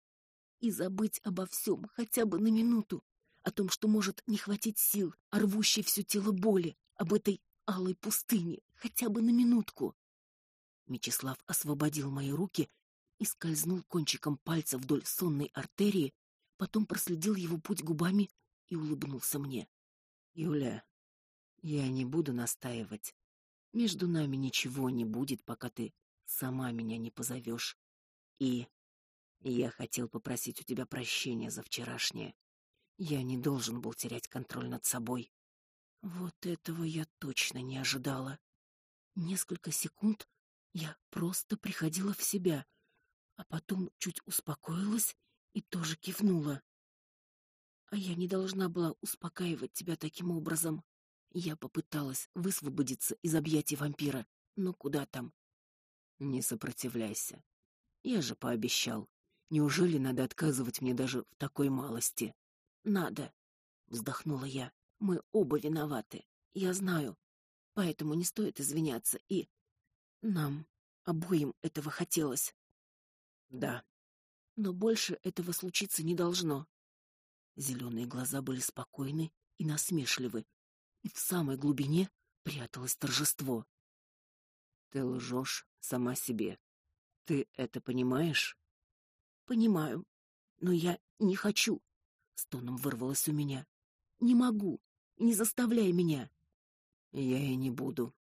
и забыть обо всем, хотя бы на минуту. О том, что может не хватить сил, о рвущей все тело боли, об этой алой пустыне, хотя бы на минутку. Мечислав освободил мои руки и скользнул кончиком пальца вдоль сонной артерии, потом проследил его путь губами и улыбнулся мне. Юля, я не буду настаивать. Между нами ничего не будет, пока ты сама меня не позовешь. И я хотел попросить у тебя прощения за вчерашнее. Я не должен был терять контроль над собой. Вот этого я точно не ожидала. Несколько секунд я просто приходила в себя, а потом чуть успокоилась и тоже кивнула. А я не должна была успокаивать тебя таким образом. Я попыталась высвободиться из объятий вампира, но куда там? Не сопротивляйся. Я же пообещал. Неужели надо отказывать мне даже в такой малости? Надо, вздохнула я. Мы оба виноваты. Я знаю. Поэтому не стоит извиняться и нам обоим этого хотелось. Да. Но больше этого случиться не должно. Зеленые глаза были спокойны и насмешливы, и в самой глубине пряталось торжество. Ты лжешь сама себе. Ты это понимаешь? Понимаю, но я не хочу, стоном вырвалось у меня. Не могу. Не заставляй меня. Я и не буду.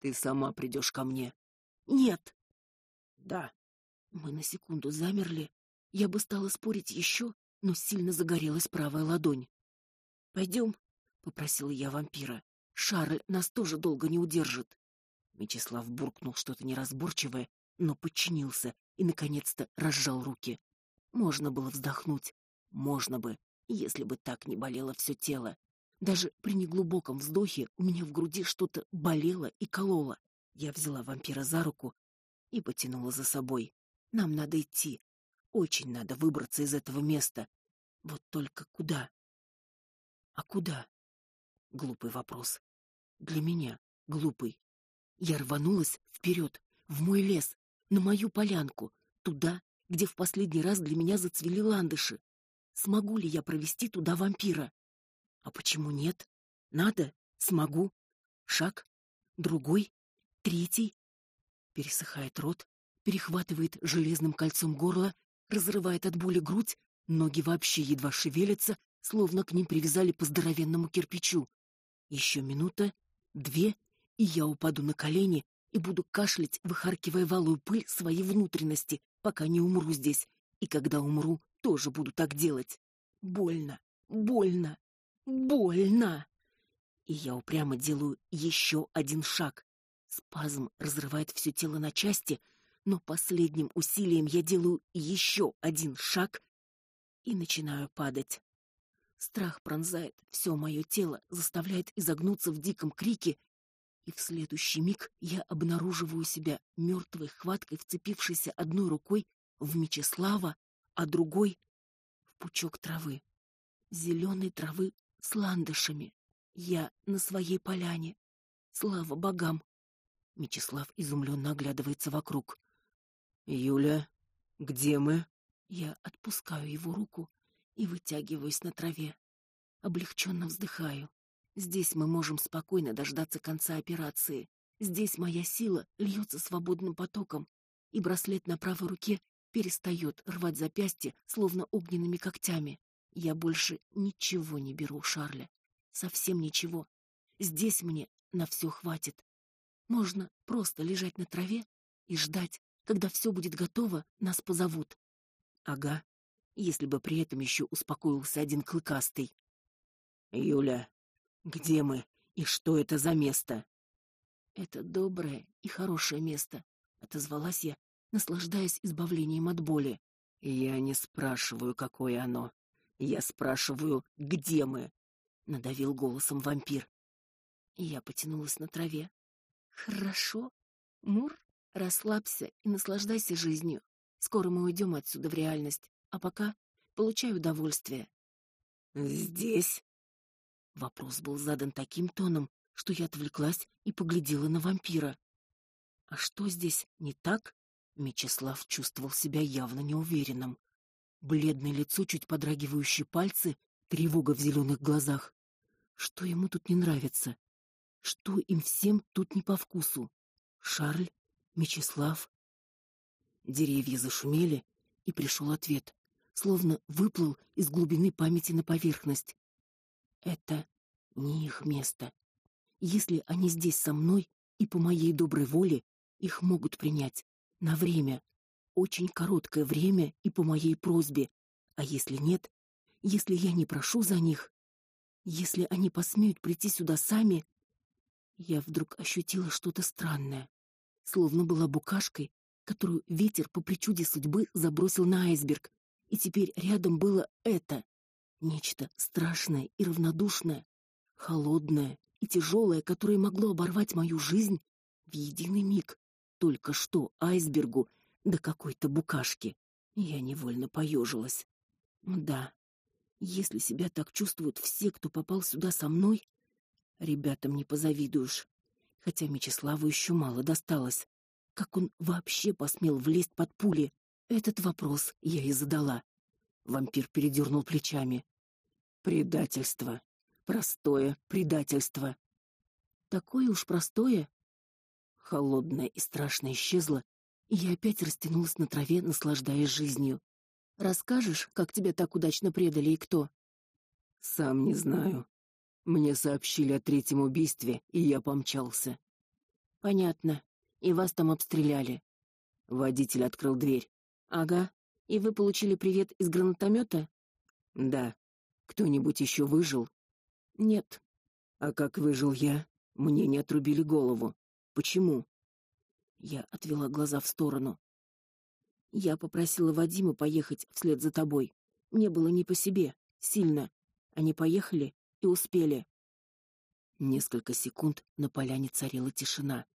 Ты сама придешь ко мне. Нет. Да. Мы на секунду замерли. Я бы стала спорить еще, но сильно загорелась правая ладонь. «Пойдем», — попросила я вампира. Шарль нас тоже долго не удержит. Мечислав буркнул что-то неразборчивое, но подчинился и наконец-то разжал руки. Можно было вздохнуть. Можно бы, если бы так не болело все тело. Даже при неглубоком вздохе у меня в груди что-то болело и кололо. Я взяла вампира за руку и потянула за собой. Нам надо идти. Очень надо выбраться из этого места. Вот только куда? А куда? Глупый вопрос. Для меня глупый. Я рванулась вперед, в мой лес, на мою полянку, туда, где в последний раз для меня зацвели ландыши. Смогу ли я провести туда вампира? А почему нет? Надо, смогу. Шаг, другой, третий. Пересыхает рот, перехватывает железным кольцом горло, разрывает от боли грудь, ноги вообще едва шевелятся, словно к ним привязали по здоровенному кирпичу. Еще минута, две, и я упаду на колени и буду кашлять, выхаркивая валую пыль своей внутренности, пока не умру здесь. И когда умру, тоже буду так делать. Больно, больно, больно. И я упрямо делаю еще один шаг. Спазм разрывает все тело на части, но последним усилием я делаю еще один шаг и начинаю падать. Страх пронзает все мое тело, заставляет изогнуться в диком крике, и в следующий миг я обнаруживаю себя мертвой хваткой, вцепившейся одной рукой в Мечислава, а другой — в пучок травы. Зеленой травы с ландышами. Я на своей поляне. Слава богам! Мечислав изумленно оглядывается вокруг. Юля, где мы? Я отпускаю его руку и вытягиваюсь на траве. Облегченно вздыхаю. Здесь мы можем спокойно дождаться конца операции. Здесь моя сила льется свободным потоком, и браслет на правой руке перестает рвать запястье, словно огненными когтями. Я больше ничего не беру, Шарля. Совсем ничего. Здесь мне на все хватит. Можно просто лежать на траве и ждать, когда все будет готово, нас позовут. Ага. Если бы при этом еще успокоился один клыкастый. Юля, где мы и что это за место? Это доброе и хорошее место, отозвалась я, наслаждаясь избавлением от боли. Я не спрашиваю, какое оно. Я спрашиваю, где мы? надавил голосом вампир. Я потянулась на траве. Хорошо. Мур, расслабься и наслаждайся жизнью. Скоро мы уйдем отсюда в реальность, а пока получай удовольствие. Здесь Вопрос был задан таким тоном, что я отвлеклась и поглядела на вампира. А что здесь не так? Мечислав чувствовал себя явно неуверенным. Бледное лицо, чуть подрагивающие пальцы, тревога в зеленых глазах. Что ему тут не нравится? Что им всем тут не по вкусу? Шарль, Мечислав. Деревья зашумели, и пришел ответ, словно выплыл из глубины памяти на поверхность. Это не их место. Если они здесь со мной и по моей доброй воле, их могут принять на время, очень короткое время и по моей просьбе. А если нет, если я не прошу за них, если они посмеют прийти сюда сами, я вдруг ощутила что-то странное, словно была букашкой, которую ветер по причуде судьбы забросил на айсберг, и теперь рядом было это. Нечто страшное и равнодушное, холодное и тяжелое, которое могло оборвать мою жизнь в единый миг. Только что айсбергу да какой-то букашки. Я невольно поежилась. Да. Если себя так чувствуют все, кто попал сюда со мной, ребятам не позавидуешь. Хотя Мечиславу еще мало досталось. Как он вообще посмел влезть под пули? Этот вопрос я и задала. Вампир передернул плечами. Предательство. Простое предательство. Такое уж простое. Холодное и страшное исчезло, и я опять растянулась на траве, наслаждаясь жизнью. Расскажешь, как тебя так удачно предали и кто? Сам не знаю. Мне сообщили о третьем убийстве, и я помчался. Понятно. И вас там обстреляли. Водитель открыл дверь. Ага. И вы получили привет из гранатомета? Да. Кто-нибудь еще выжил? Нет. А как выжил я? Мне не отрубили голову. Почему? Я отвела глаза в сторону. Я попросила Вадима поехать вслед за тобой. Мне было не по себе, сильно. Они поехали и успели. Несколько секунд на поляне царила тишина,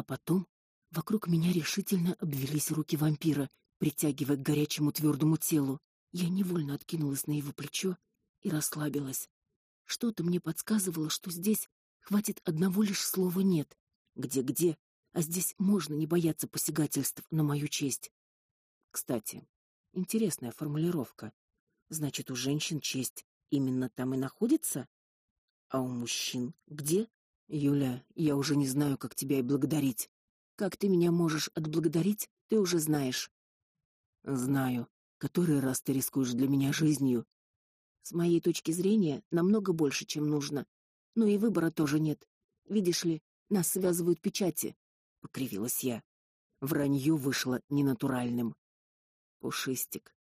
а потом вокруг меня решительно обвились руки вампира, притягивая к горячему твердому телу. Я невольно откинулась на его плечо и расслабилась. Что-то мне подсказывало, что здесь хватит одного лишь слова нет. Где-где, а здесь можно не бояться посягательств на мою честь. Кстати, интересная формулировка. Значит, у женщин честь именно там и находится? А у мужчин где? Юля, я уже не знаю, как тебя и благодарить. Как ты меня можешь отблагодарить, ты уже знаешь. Знаю. Который раз ты рискуешь для меня жизнью, с моей точки зрения, намного больше, чем нужно. Но и выбора тоже нет. Видишь ли, нас связывают печати, покривилась я. Вранье вышло ненатуральным. Пушистик,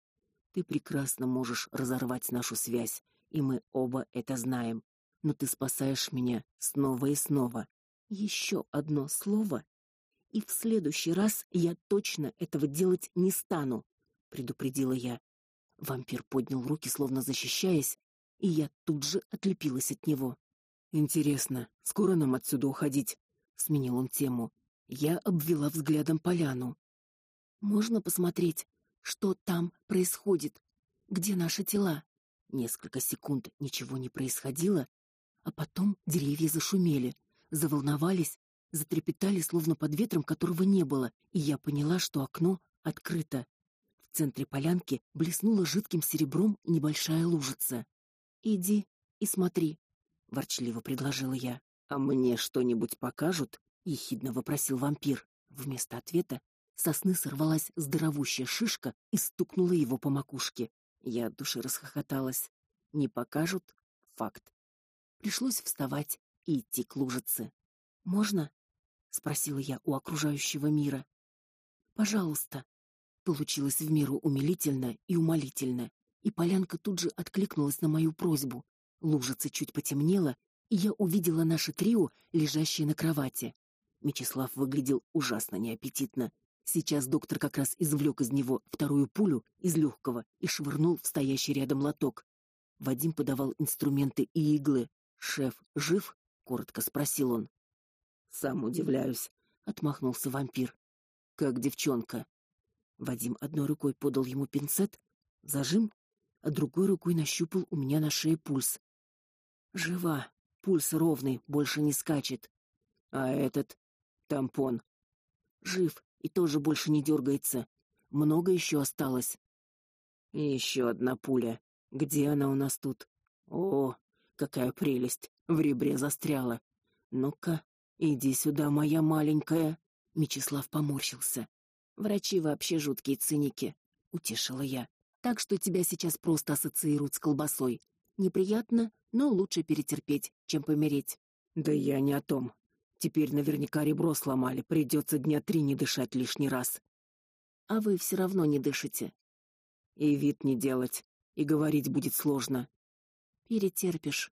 ты прекрасно можешь разорвать нашу связь, и мы оба это знаем. Но ты спасаешь меня снова и снова. Еще одно слово, и в следующий раз я точно этого делать не стану, предупредила я. Вампир поднял руки, словно защищаясь, и я тут же отлепилась от него. Интересно, скоро нам отсюда уходить? сменил он тему. Я обвела взглядом поляну. Можно посмотреть, что там происходит? Где наши тела? Несколько секунд ничего не происходило, а потом деревья зашумели, заволновались, затрепетали словно под ветром, которого не было, и я поняла, что окно открыто. В центре полянки блеснула жидким серебром небольшая лужица. Иди и смотри. ворчливо предложила я. А мне что-нибудь покажут? ехидно вопросил вампир. Вместо ответа сосны сорвалась здоровущая шишка и стукнула его по макушке. Я от души расхохоталась. Не покажут факт. Пришлось вставать и идти к лужице. Можно? спросила я у окружающего мира. Пожалуйста. Получилось в меру умилительно и умолительно, и полянка тут же откликнулась на мою просьбу. Лужица чуть потемнела, и я увидела наше трио, лежащее на кровати. Мечислав выглядел ужасно неаппетитно. Сейчас доктор как раз извлек из него вторую пулю из легкого и швырнул в стоящий рядом лоток. Вадим подавал инструменты и иглы. "Шеф жив?" коротко спросил он. "Сам удивляюсь", отмахнулся вампир. "Как девчонка?" Вадим одной рукой подал ему пинцет, зажим, а другой рукой нащупал у меня на шее пульс. Жива, пульс ровный, больше не скачет. А этот тампон жив и тоже больше не дергается. Много еще осталось. Еще одна пуля. Где она у нас тут? О, какая прелесть! В ребре застряла. Ну-ка, иди сюда, моя маленькая. Мечислав поморщился. Врачи вообще жуткие циники, утешила я. Так что тебя сейчас просто ассоциируют с колбасой. Неприятно, но лучше перетерпеть, чем помереть. Да я не о том. Теперь наверняка ребро сломали, придется дня три не дышать лишний раз. А вы все равно не дышите. И вид не делать, и говорить будет сложно. Перетерпишь.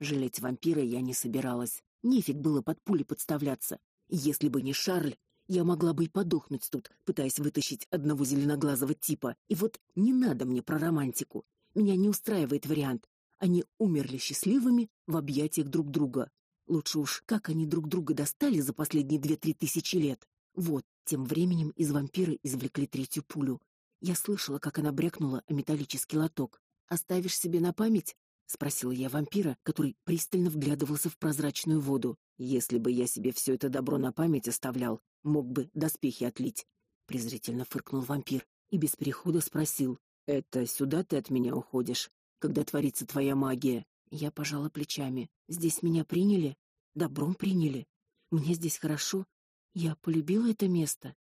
Жалеть вампира я не собиралась. Нефиг было под пули подставляться. Если бы не Шарль, я могла бы и подохнуть тут, пытаясь вытащить одного зеленоглазого типа. И вот не надо мне про романтику. Меня не устраивает вариант. Они умерли счастливыми в объятиях друг друга. Лучше уж как они друг друга достали за последние две-три тысячи лет. Вот, тем временем из вампира извлекли третью пулю. Я слышала, как она брякнула о металлический лоток. Оставишь себе на память? спросила я вампира, который пристально вглядывался в прозрачную воду. Если бы я себе все это добро на память оставлял, мог бы доспехи отлить, презрительно фыркнул вампир и без перехода спросил: "Это сюда ты от меня уходишь, когда творится твоя магия?" Я пожала плечами. Здесь меня приняли, добром приняли. Мне здесь хорошо. Я полюбила это место.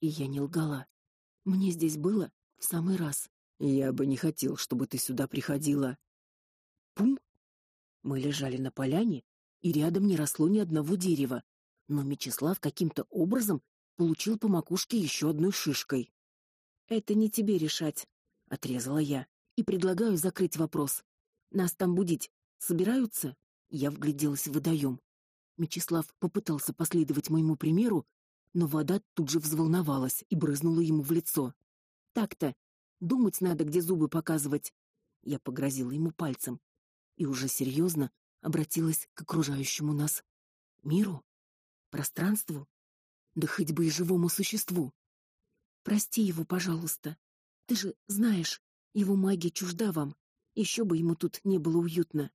И я не лгала. Мне здесь было в самый раз. Я бы не хотел, чтобы ты сюда приходила. Пум. Мы лежали на поляне, и рядом не росло ни одного дерева, но Мечислав каким-то образом получил по макушке еще одной шишкой. Это не тебе решать, отрезала я и предлагаю закрыть вопрос. Нас там будить собираются? Я вгляделась в водоем. Мечислав попытался последовать моему примеру, но вода тут же взволновалась и брызнула ему в лицо. Так-то думать надо, где зубы показывать. Я погрозила ему пальцем и уже серьезно обратилась к окружающему нас миру пространству, да хоть бы и живому существу. Прости его, пожалуйста. Ты же знаешь, его магия чужда вам. Еще бы ему тут не было уютно.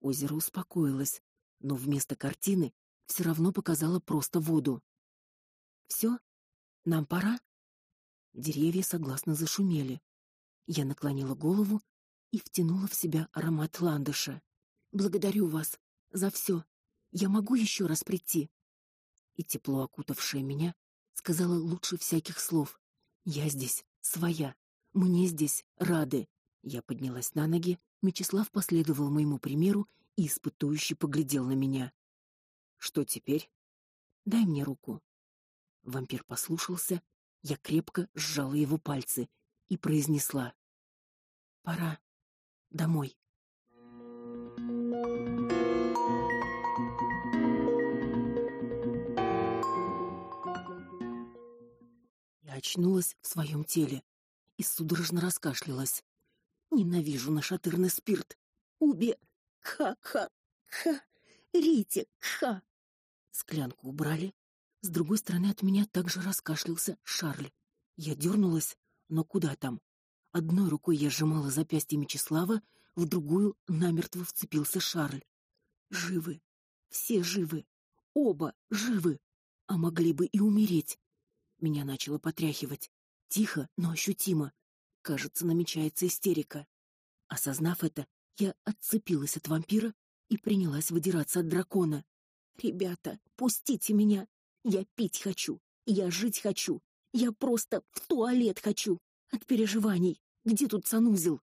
Озеро успокоилось, но вместо картины все равно показало просто воду. Все? Нам пора? Деревья согласно зашумели. Я наклонила голову и втянула в себя аромат ландыша. Благодарю вас за все. Я могу еще раз прийти и тепло окутавшее меня сказала лучше всяких слов: "Я здесь своя. Мне здесь рады". Я поднялась на ноги, Мечислав последовал моему примеру и испытующе поглядел на меня. "Что теперь? Дай мне руку". Вампир послушался, я крепко сжала его пальцы и произнесла: "Пора домой". очнулась в своем теле и судорожно раскашлялась. Ненавижу нашатырный спирт. Убе ха-ха-ха. Рите ха. Склянку убрали. С другой стороны от меня также раскашлялся Шарль. Я дернулась, но куда там? Одной рукой я сжимала запястье Мечислава, в другую намертво вцепился Шарль. Живы. Все живы. Оба живы. А могли бы и умереть. Меня начало потряхивать. Тихо, но ощутимо. Кажется, намечается истерика. Осознав это, Я отцепилась от вампира и принялась выдираться от дракона. Ребята, пустите меня. Я пить хочу. Я жить хочу. Я просто в туалет хочу. От переживаний. Где тут санузел?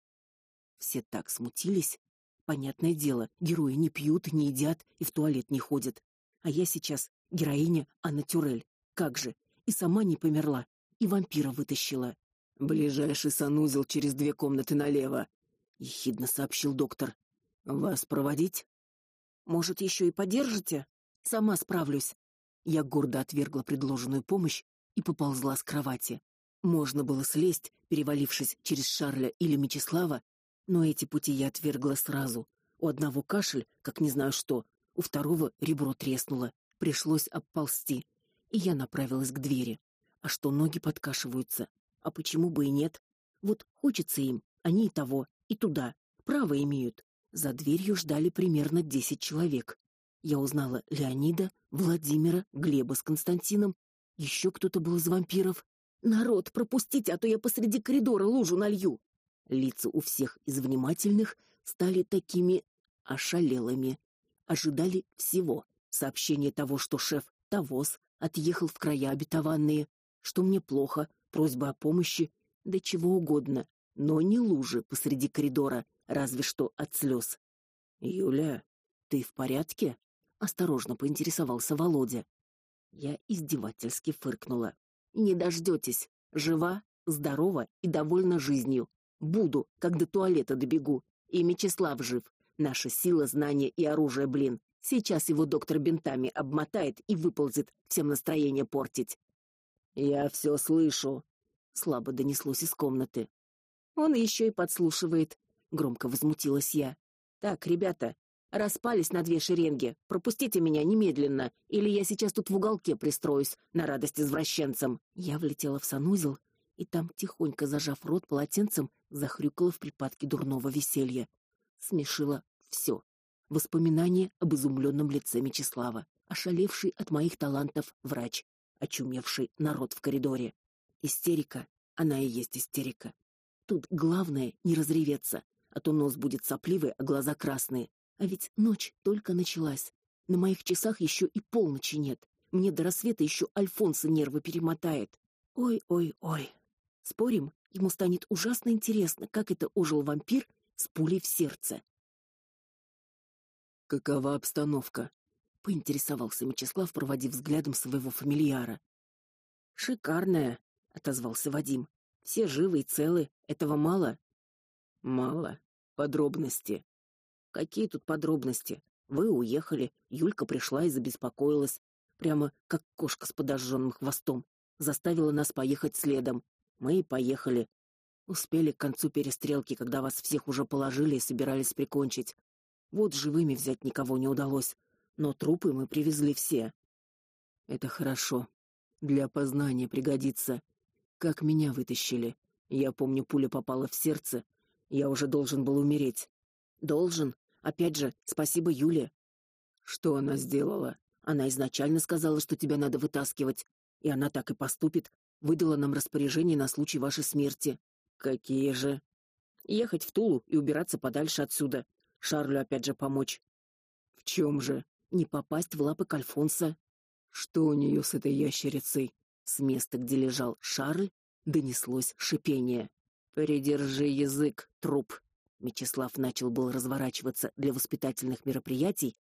Все так смутились. Понятное дело, герои не пьют, не едят и в туалет не ходят. А я сейчас героиня Анна Тюрель. Как же? И сама не померла, и вампира вытащила. Ближайший санузел через две комнаты налево, ехидно сообщил доктор. Вас проводить? Может, еще и подержите? Сама справлюсь. Я гордо отвергла предложенную помощь и поползла с кровати. Можно было слезть, перевалившись через Шарля или Мечислава, но эти пути я отвергла сразу. У одного кашель, как не знаю что, у второго ребро треснуло, пришлось обползти, и я направилась к двери. А что ноги подкашиваются? А почему бы и нет? Вот хочется им, они и того, и туда. Право имеют. За дверью ждали примерно десять человек. Я узнала Леонида, Владимира, Глеба с Константином. Еще кто-то был из вампиров. Народ, пропустите, а то я посреди коридора лужу налью. Лица у всех из внимательных стали такими ошалелыми. Ожидали всего: сообщение того, что шеф Тавос отъехал в края обетованные, что мне плохо, просьба о помощи, да чего угодно, но не лужи посреди коридора, разве что от слез. Юля, ты в порядке? Осторожно поинтересовался Володя. Я издевательски фыркнула. Не дождетесь. Жива, здорова и довольна жизнью. Буду, как до туалета добегу. И Мечислав жив. Наша сила, знания и оружие, блин. Сейчас его доктор бинтами обмотает и выползет, всем настроение портить. Я все слышу, слабо донеслось из комнаты. Он еще и подслушивает, громко возмутилась я. Так, ребята, распались на две шеренги. Пропустите меня немедленно, или я сейчас тут в уголке пристроюсь на радость извращенцам. Я влетела в санузел, и там тихонько зажав рот полотенцем, захрюкала в припадке дурного веселья. Смешило все. Воспоминания об изумленном лице Мечислава, ошалевший от моих талантов врач, очумевший народ в коридоре. Истерика, она и есть истерика. Тут главное не разреветься, а то нос будет сопливый, а глаза красные. А ведь ночь только началась. На моих часах еще и полночи нет. Мне до рассвета еще Альфонсо нервы перемотает. Ой-ой-ой. Спорим, ему станет ужасно интересно, как это ожил вампир с пулей в сердце. Какова обстановка? поинтересовался Мечислав, проводив взглядом своего фамильяра. Шикарная, отозвался Вадим. Все живы и целы. Этого мало? Мало. Подробности. Какие тут подробности? Вы уехали, Юлька пришла и забеспокоилась, прямо как кошка с подожженным хвостом, заставила нас поехать следом. Мы и поехали. Успели к концу перестрелки, когда вас всех уже положили и собирались прикончить. Вот живыми взять никого не удалось, но трупы мы привезли все. Это хорошо. Для опознания пригодится. Как меня вытащили. Я помню, пуля попала в сердце. Я уже должен был умереть. Должен. Опять же, спасибо Юле. Что она сделала? Она изначально сказала, что тебя надо вытаскивать, и она так и поступит. Выдала нам распоряжение на случай вашей смерти. Какие же? Ехать в Тулу и убираться подальше отсюда. Шарлю опять же помочь. В чем же? Не попасть в лапы к Альфонсо. Что у нее с этой ящерицей? С места, где лежал Шарль, донеслось шипение. Придержи язык, труп. Мечислав начал был разворачиваться для воспитательных мероприятий,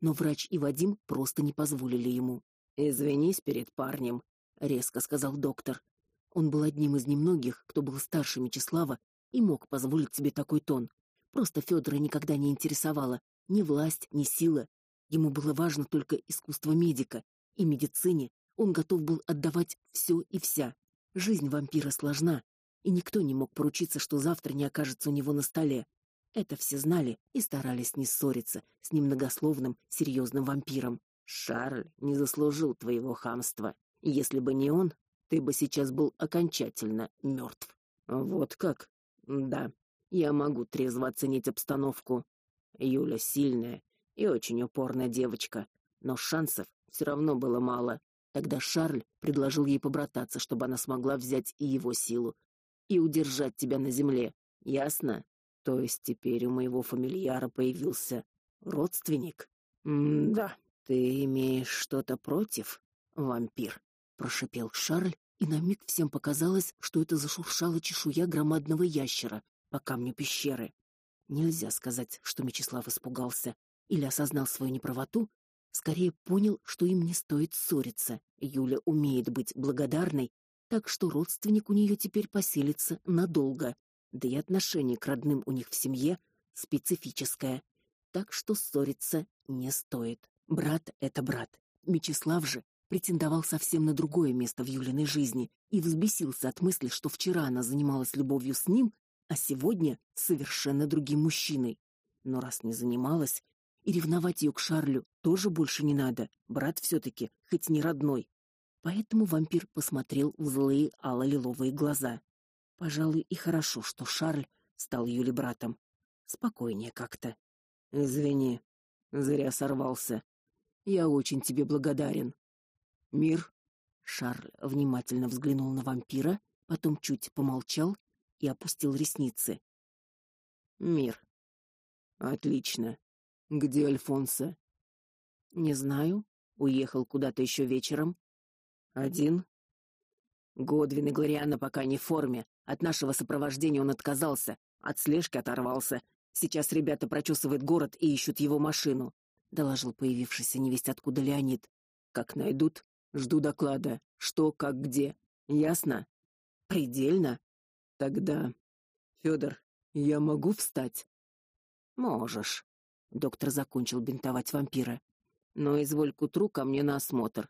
но врач и Вадим просто не позволили ему. Извинись перед парнем, резко сказал доктор. Он был одним из немногих, кто был старше Мечислава и мог позволить себе такой тон. Просто Федора никогда не интересовала ни власть, ни сила. Ему было важно только искусство медика, и медицине он готов был отдавать все и вся. Жизнь вампира сложна, и никто не мог поручиться, что завтра не окажется у него на столе. Это все знали и старались не ссориться с немногословным, серьезным вампиром. Шарль не заслужил твоего хамства. Если бы не он, ты бы сейчас был окончательно мертв. Вот как? Да. Я могу трезво оценить обстановку. Юля сильная и очень упорная девочка, но шансов все равно было мало. Тогда Шарль предложил ей побрататься, чтобы она смогла взять и его силу и удержать тебя на земле. Ясно? То есть теперь у моего фамильяра появился родственник? М-да. Ты имеешь что-то против, вампир? прошипел Шарль, и на миг всем показалось, что это зашуршала чешуя громадного ящера по камню пещеры. Нельзя сказать, что Мечислав испугался или осознал свою неправоту, скорее понял, что им не стоит ссориться. Юля умеет быть благодарной, так что родственник у нее теперь поселится надолго. Да и отношение к родным у них в семье специфическое, так что ссориться не стоит. Брат это брат. Мечислав же претендовал совсем на другое место в Юлиной жизни и взбесился от мысли, что вчера она занималась любовью с ним, а сегодня совершенно другим мужчиной. Но раз не занималась, и ревновать ее к Шарлю тоже больше не надо. Брат все таки хоть не родной. Поэтому вампир посмотрел в злые ало-лиловые глаза. Пожалуй, и хорошо, что Шарль стал Юли братом. Спокойнее как-то. Извини, зря сорвался. Я очень тебе благодарен. Мир. Шарль внимательно взглянул на вампира, потом чуть помолчал и опустил ресницы. Мир. Отлично. Где Альфонсо? Не знаю. Уехал куда-то еще вечером. Один. Годвин и Глориана пока не в форме. От нашего сопровождения он отказался, от слежки оторвался. Сейчас ребята прочесывают город и ищут его машину, доложил появившийся невесть откуда Леонид. Как найдут, жду доклада, что, как, где. Ясно? Предельно. Тогда, Федор, я могу встать. Можешь. Доктор закончил бинтовать вампира. Но изволь к утру ко мне на осмотр.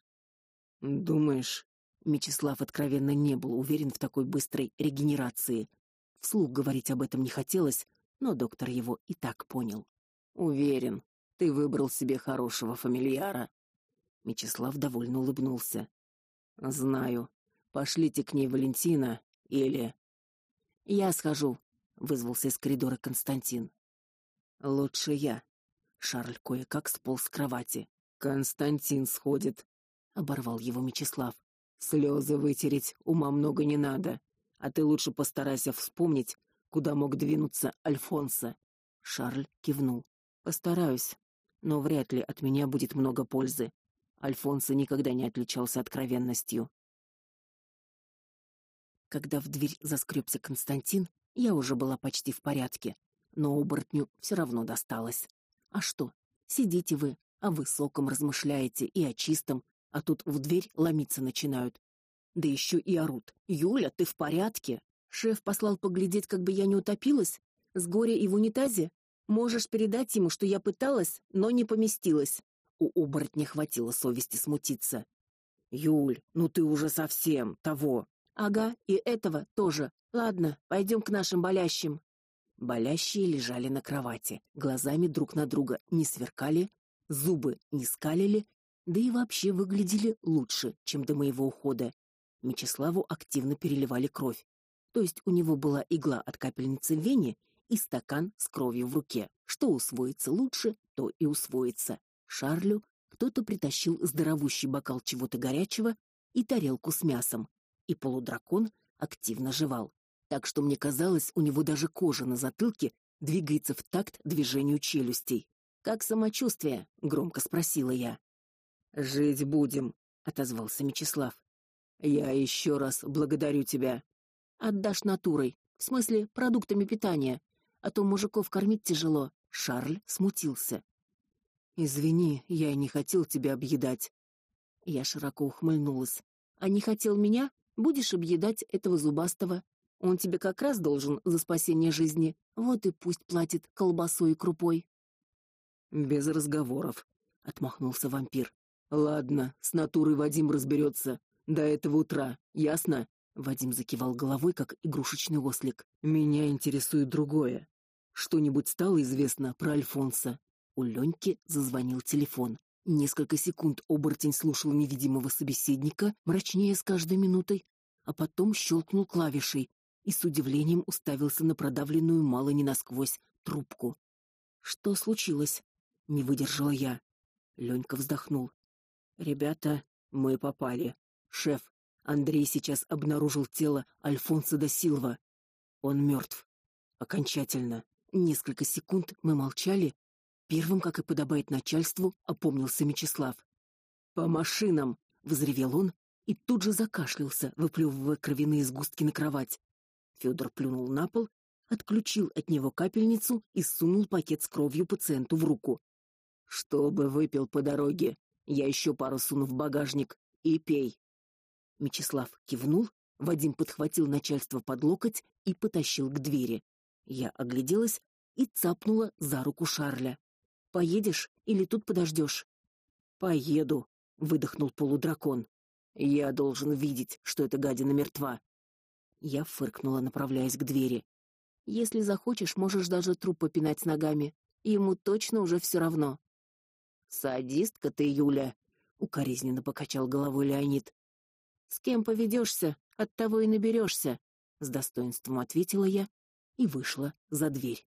Думаешь? Мечислав откровенно не был уверен в такой быстрой регенерации. Вслух говорить об этом не хотелось, но доктор его и так понял. Уверен, ты выбрал себе хорошего фамильяра. Мечислав довольно улыбнулся. Знаю. Пошлите к ней Валентина или Я схожу, вызвался из коридора Константин. Лучше я. Шарль кое-как сполз с кровати. Константин сходит, оборвал его Мечислав. Слезы вытереть ума много не надо, а ты лучше постарайся вспомнить, куда мог двинуться Альфонсо. Шарль кивнул. Постараюсь, но вряд ли от меня будет много пользы. Альфонсо никогда не отличался откровенностью. Когда в дверь заскребся Константин, я уже была почти в порядке, но оборотню все равно досталось. А что? Сидите вы, о высоком размышляете и о чистом, а тут в дверь ломиться начинают. Да еще и орут: "Юля, ты в порядке?" Шеф послал поглядеть, как бы я не утопилась с горя и в унитазе. Можешь передать ему, что я пыталась, но не поместилась. У оборотня хватило совести смутиться. Юль, ну ты уже совсем того. Ага, и этого тоже. Ладно, пойдем к нашим болящим. Болящие лежали на кровати, глазами друг на друга не сверкали, зубы не скалили, да и вообще выглядели лучше, чем до моего ухода. Мечиславу активно переливали кровь. То есть у него была игла от капельницы в вене и стакан с кровью в руке. Что усвоится лучше, то и усвоится. Шарлю кто-то притащил здоровущий бокал чего-то горячего и тарелку с мясом, и полудракон активно жевал. Так что мне казалось, у него даже кожа на затылке двигается в такт движению челюстей. Как самочувствие? громко спросила я. Жить будем, отозвался Мечислав. Я еще раз благодарю тебя. Отдашь натурой, в смысле, продуктами питания, а то мужиков кормить тяжело. Шарль смутился. Извини, я не хотел тебя объедать. Я широко ухмыльнулась. А не хотел меня? Будешь объедать этого зубастого. Он тебе как раз должен за спасение жизни. Вот и пусть платит колбасой и крупой. Без разговоров, отмахнулся вампир. Ладно, с натурой Вадим разберется. До этого утра, ясно? Вадим закивал головой, как игрушечный ослик. Меня интересует другое. Что-нибудь стало известно про Альфонса? У Леньки зазвонил телефон. Несколько секунд оборотень слушал невидимого собеседника, мрачнее с каждой минутой, а потом щелкнул клавишей и с удивлением уставился на продавленную мало не насквозь трубку. Что случилось? Не выдержала я. Ленька вздохнул. Ребята, мы попали. Шеф, Андрей сейчас обнаружил тело Альфонса да Силва. Он мертв. Окончательно. Несколько секунд мы молчали. Первым, как и подобает начальству, опомнился Мечислав. По машинам, взревел он и тут же закашлялся, выплевывая кровяные сгустки на кровать. Федор плюнул на пол, отключил от него капельницу и сунул пакет с кровью пациенту в руку. Чтобы выпил по дороге. Я еще пару суну в багажник и пей. Мечислав кивнул, Вадим подхватил начальство под локоть и потащил к двери. Я огляделась и цапнула за руку Шарля. Поедешь или тут подождешь?» Поеду, выдохнул полудракон. Я должен видеть, что эта гадина мертва. Я фыркнула, направляясь к двери. Если захочешь, можешь даже труп попинать ногами. Ему точно уже все равно. Садистка ты, Юля, укоризненно покачал головой Леонид. С кем поведешься, от того и наберешься, с достоинством ответила я и вышла за дверь.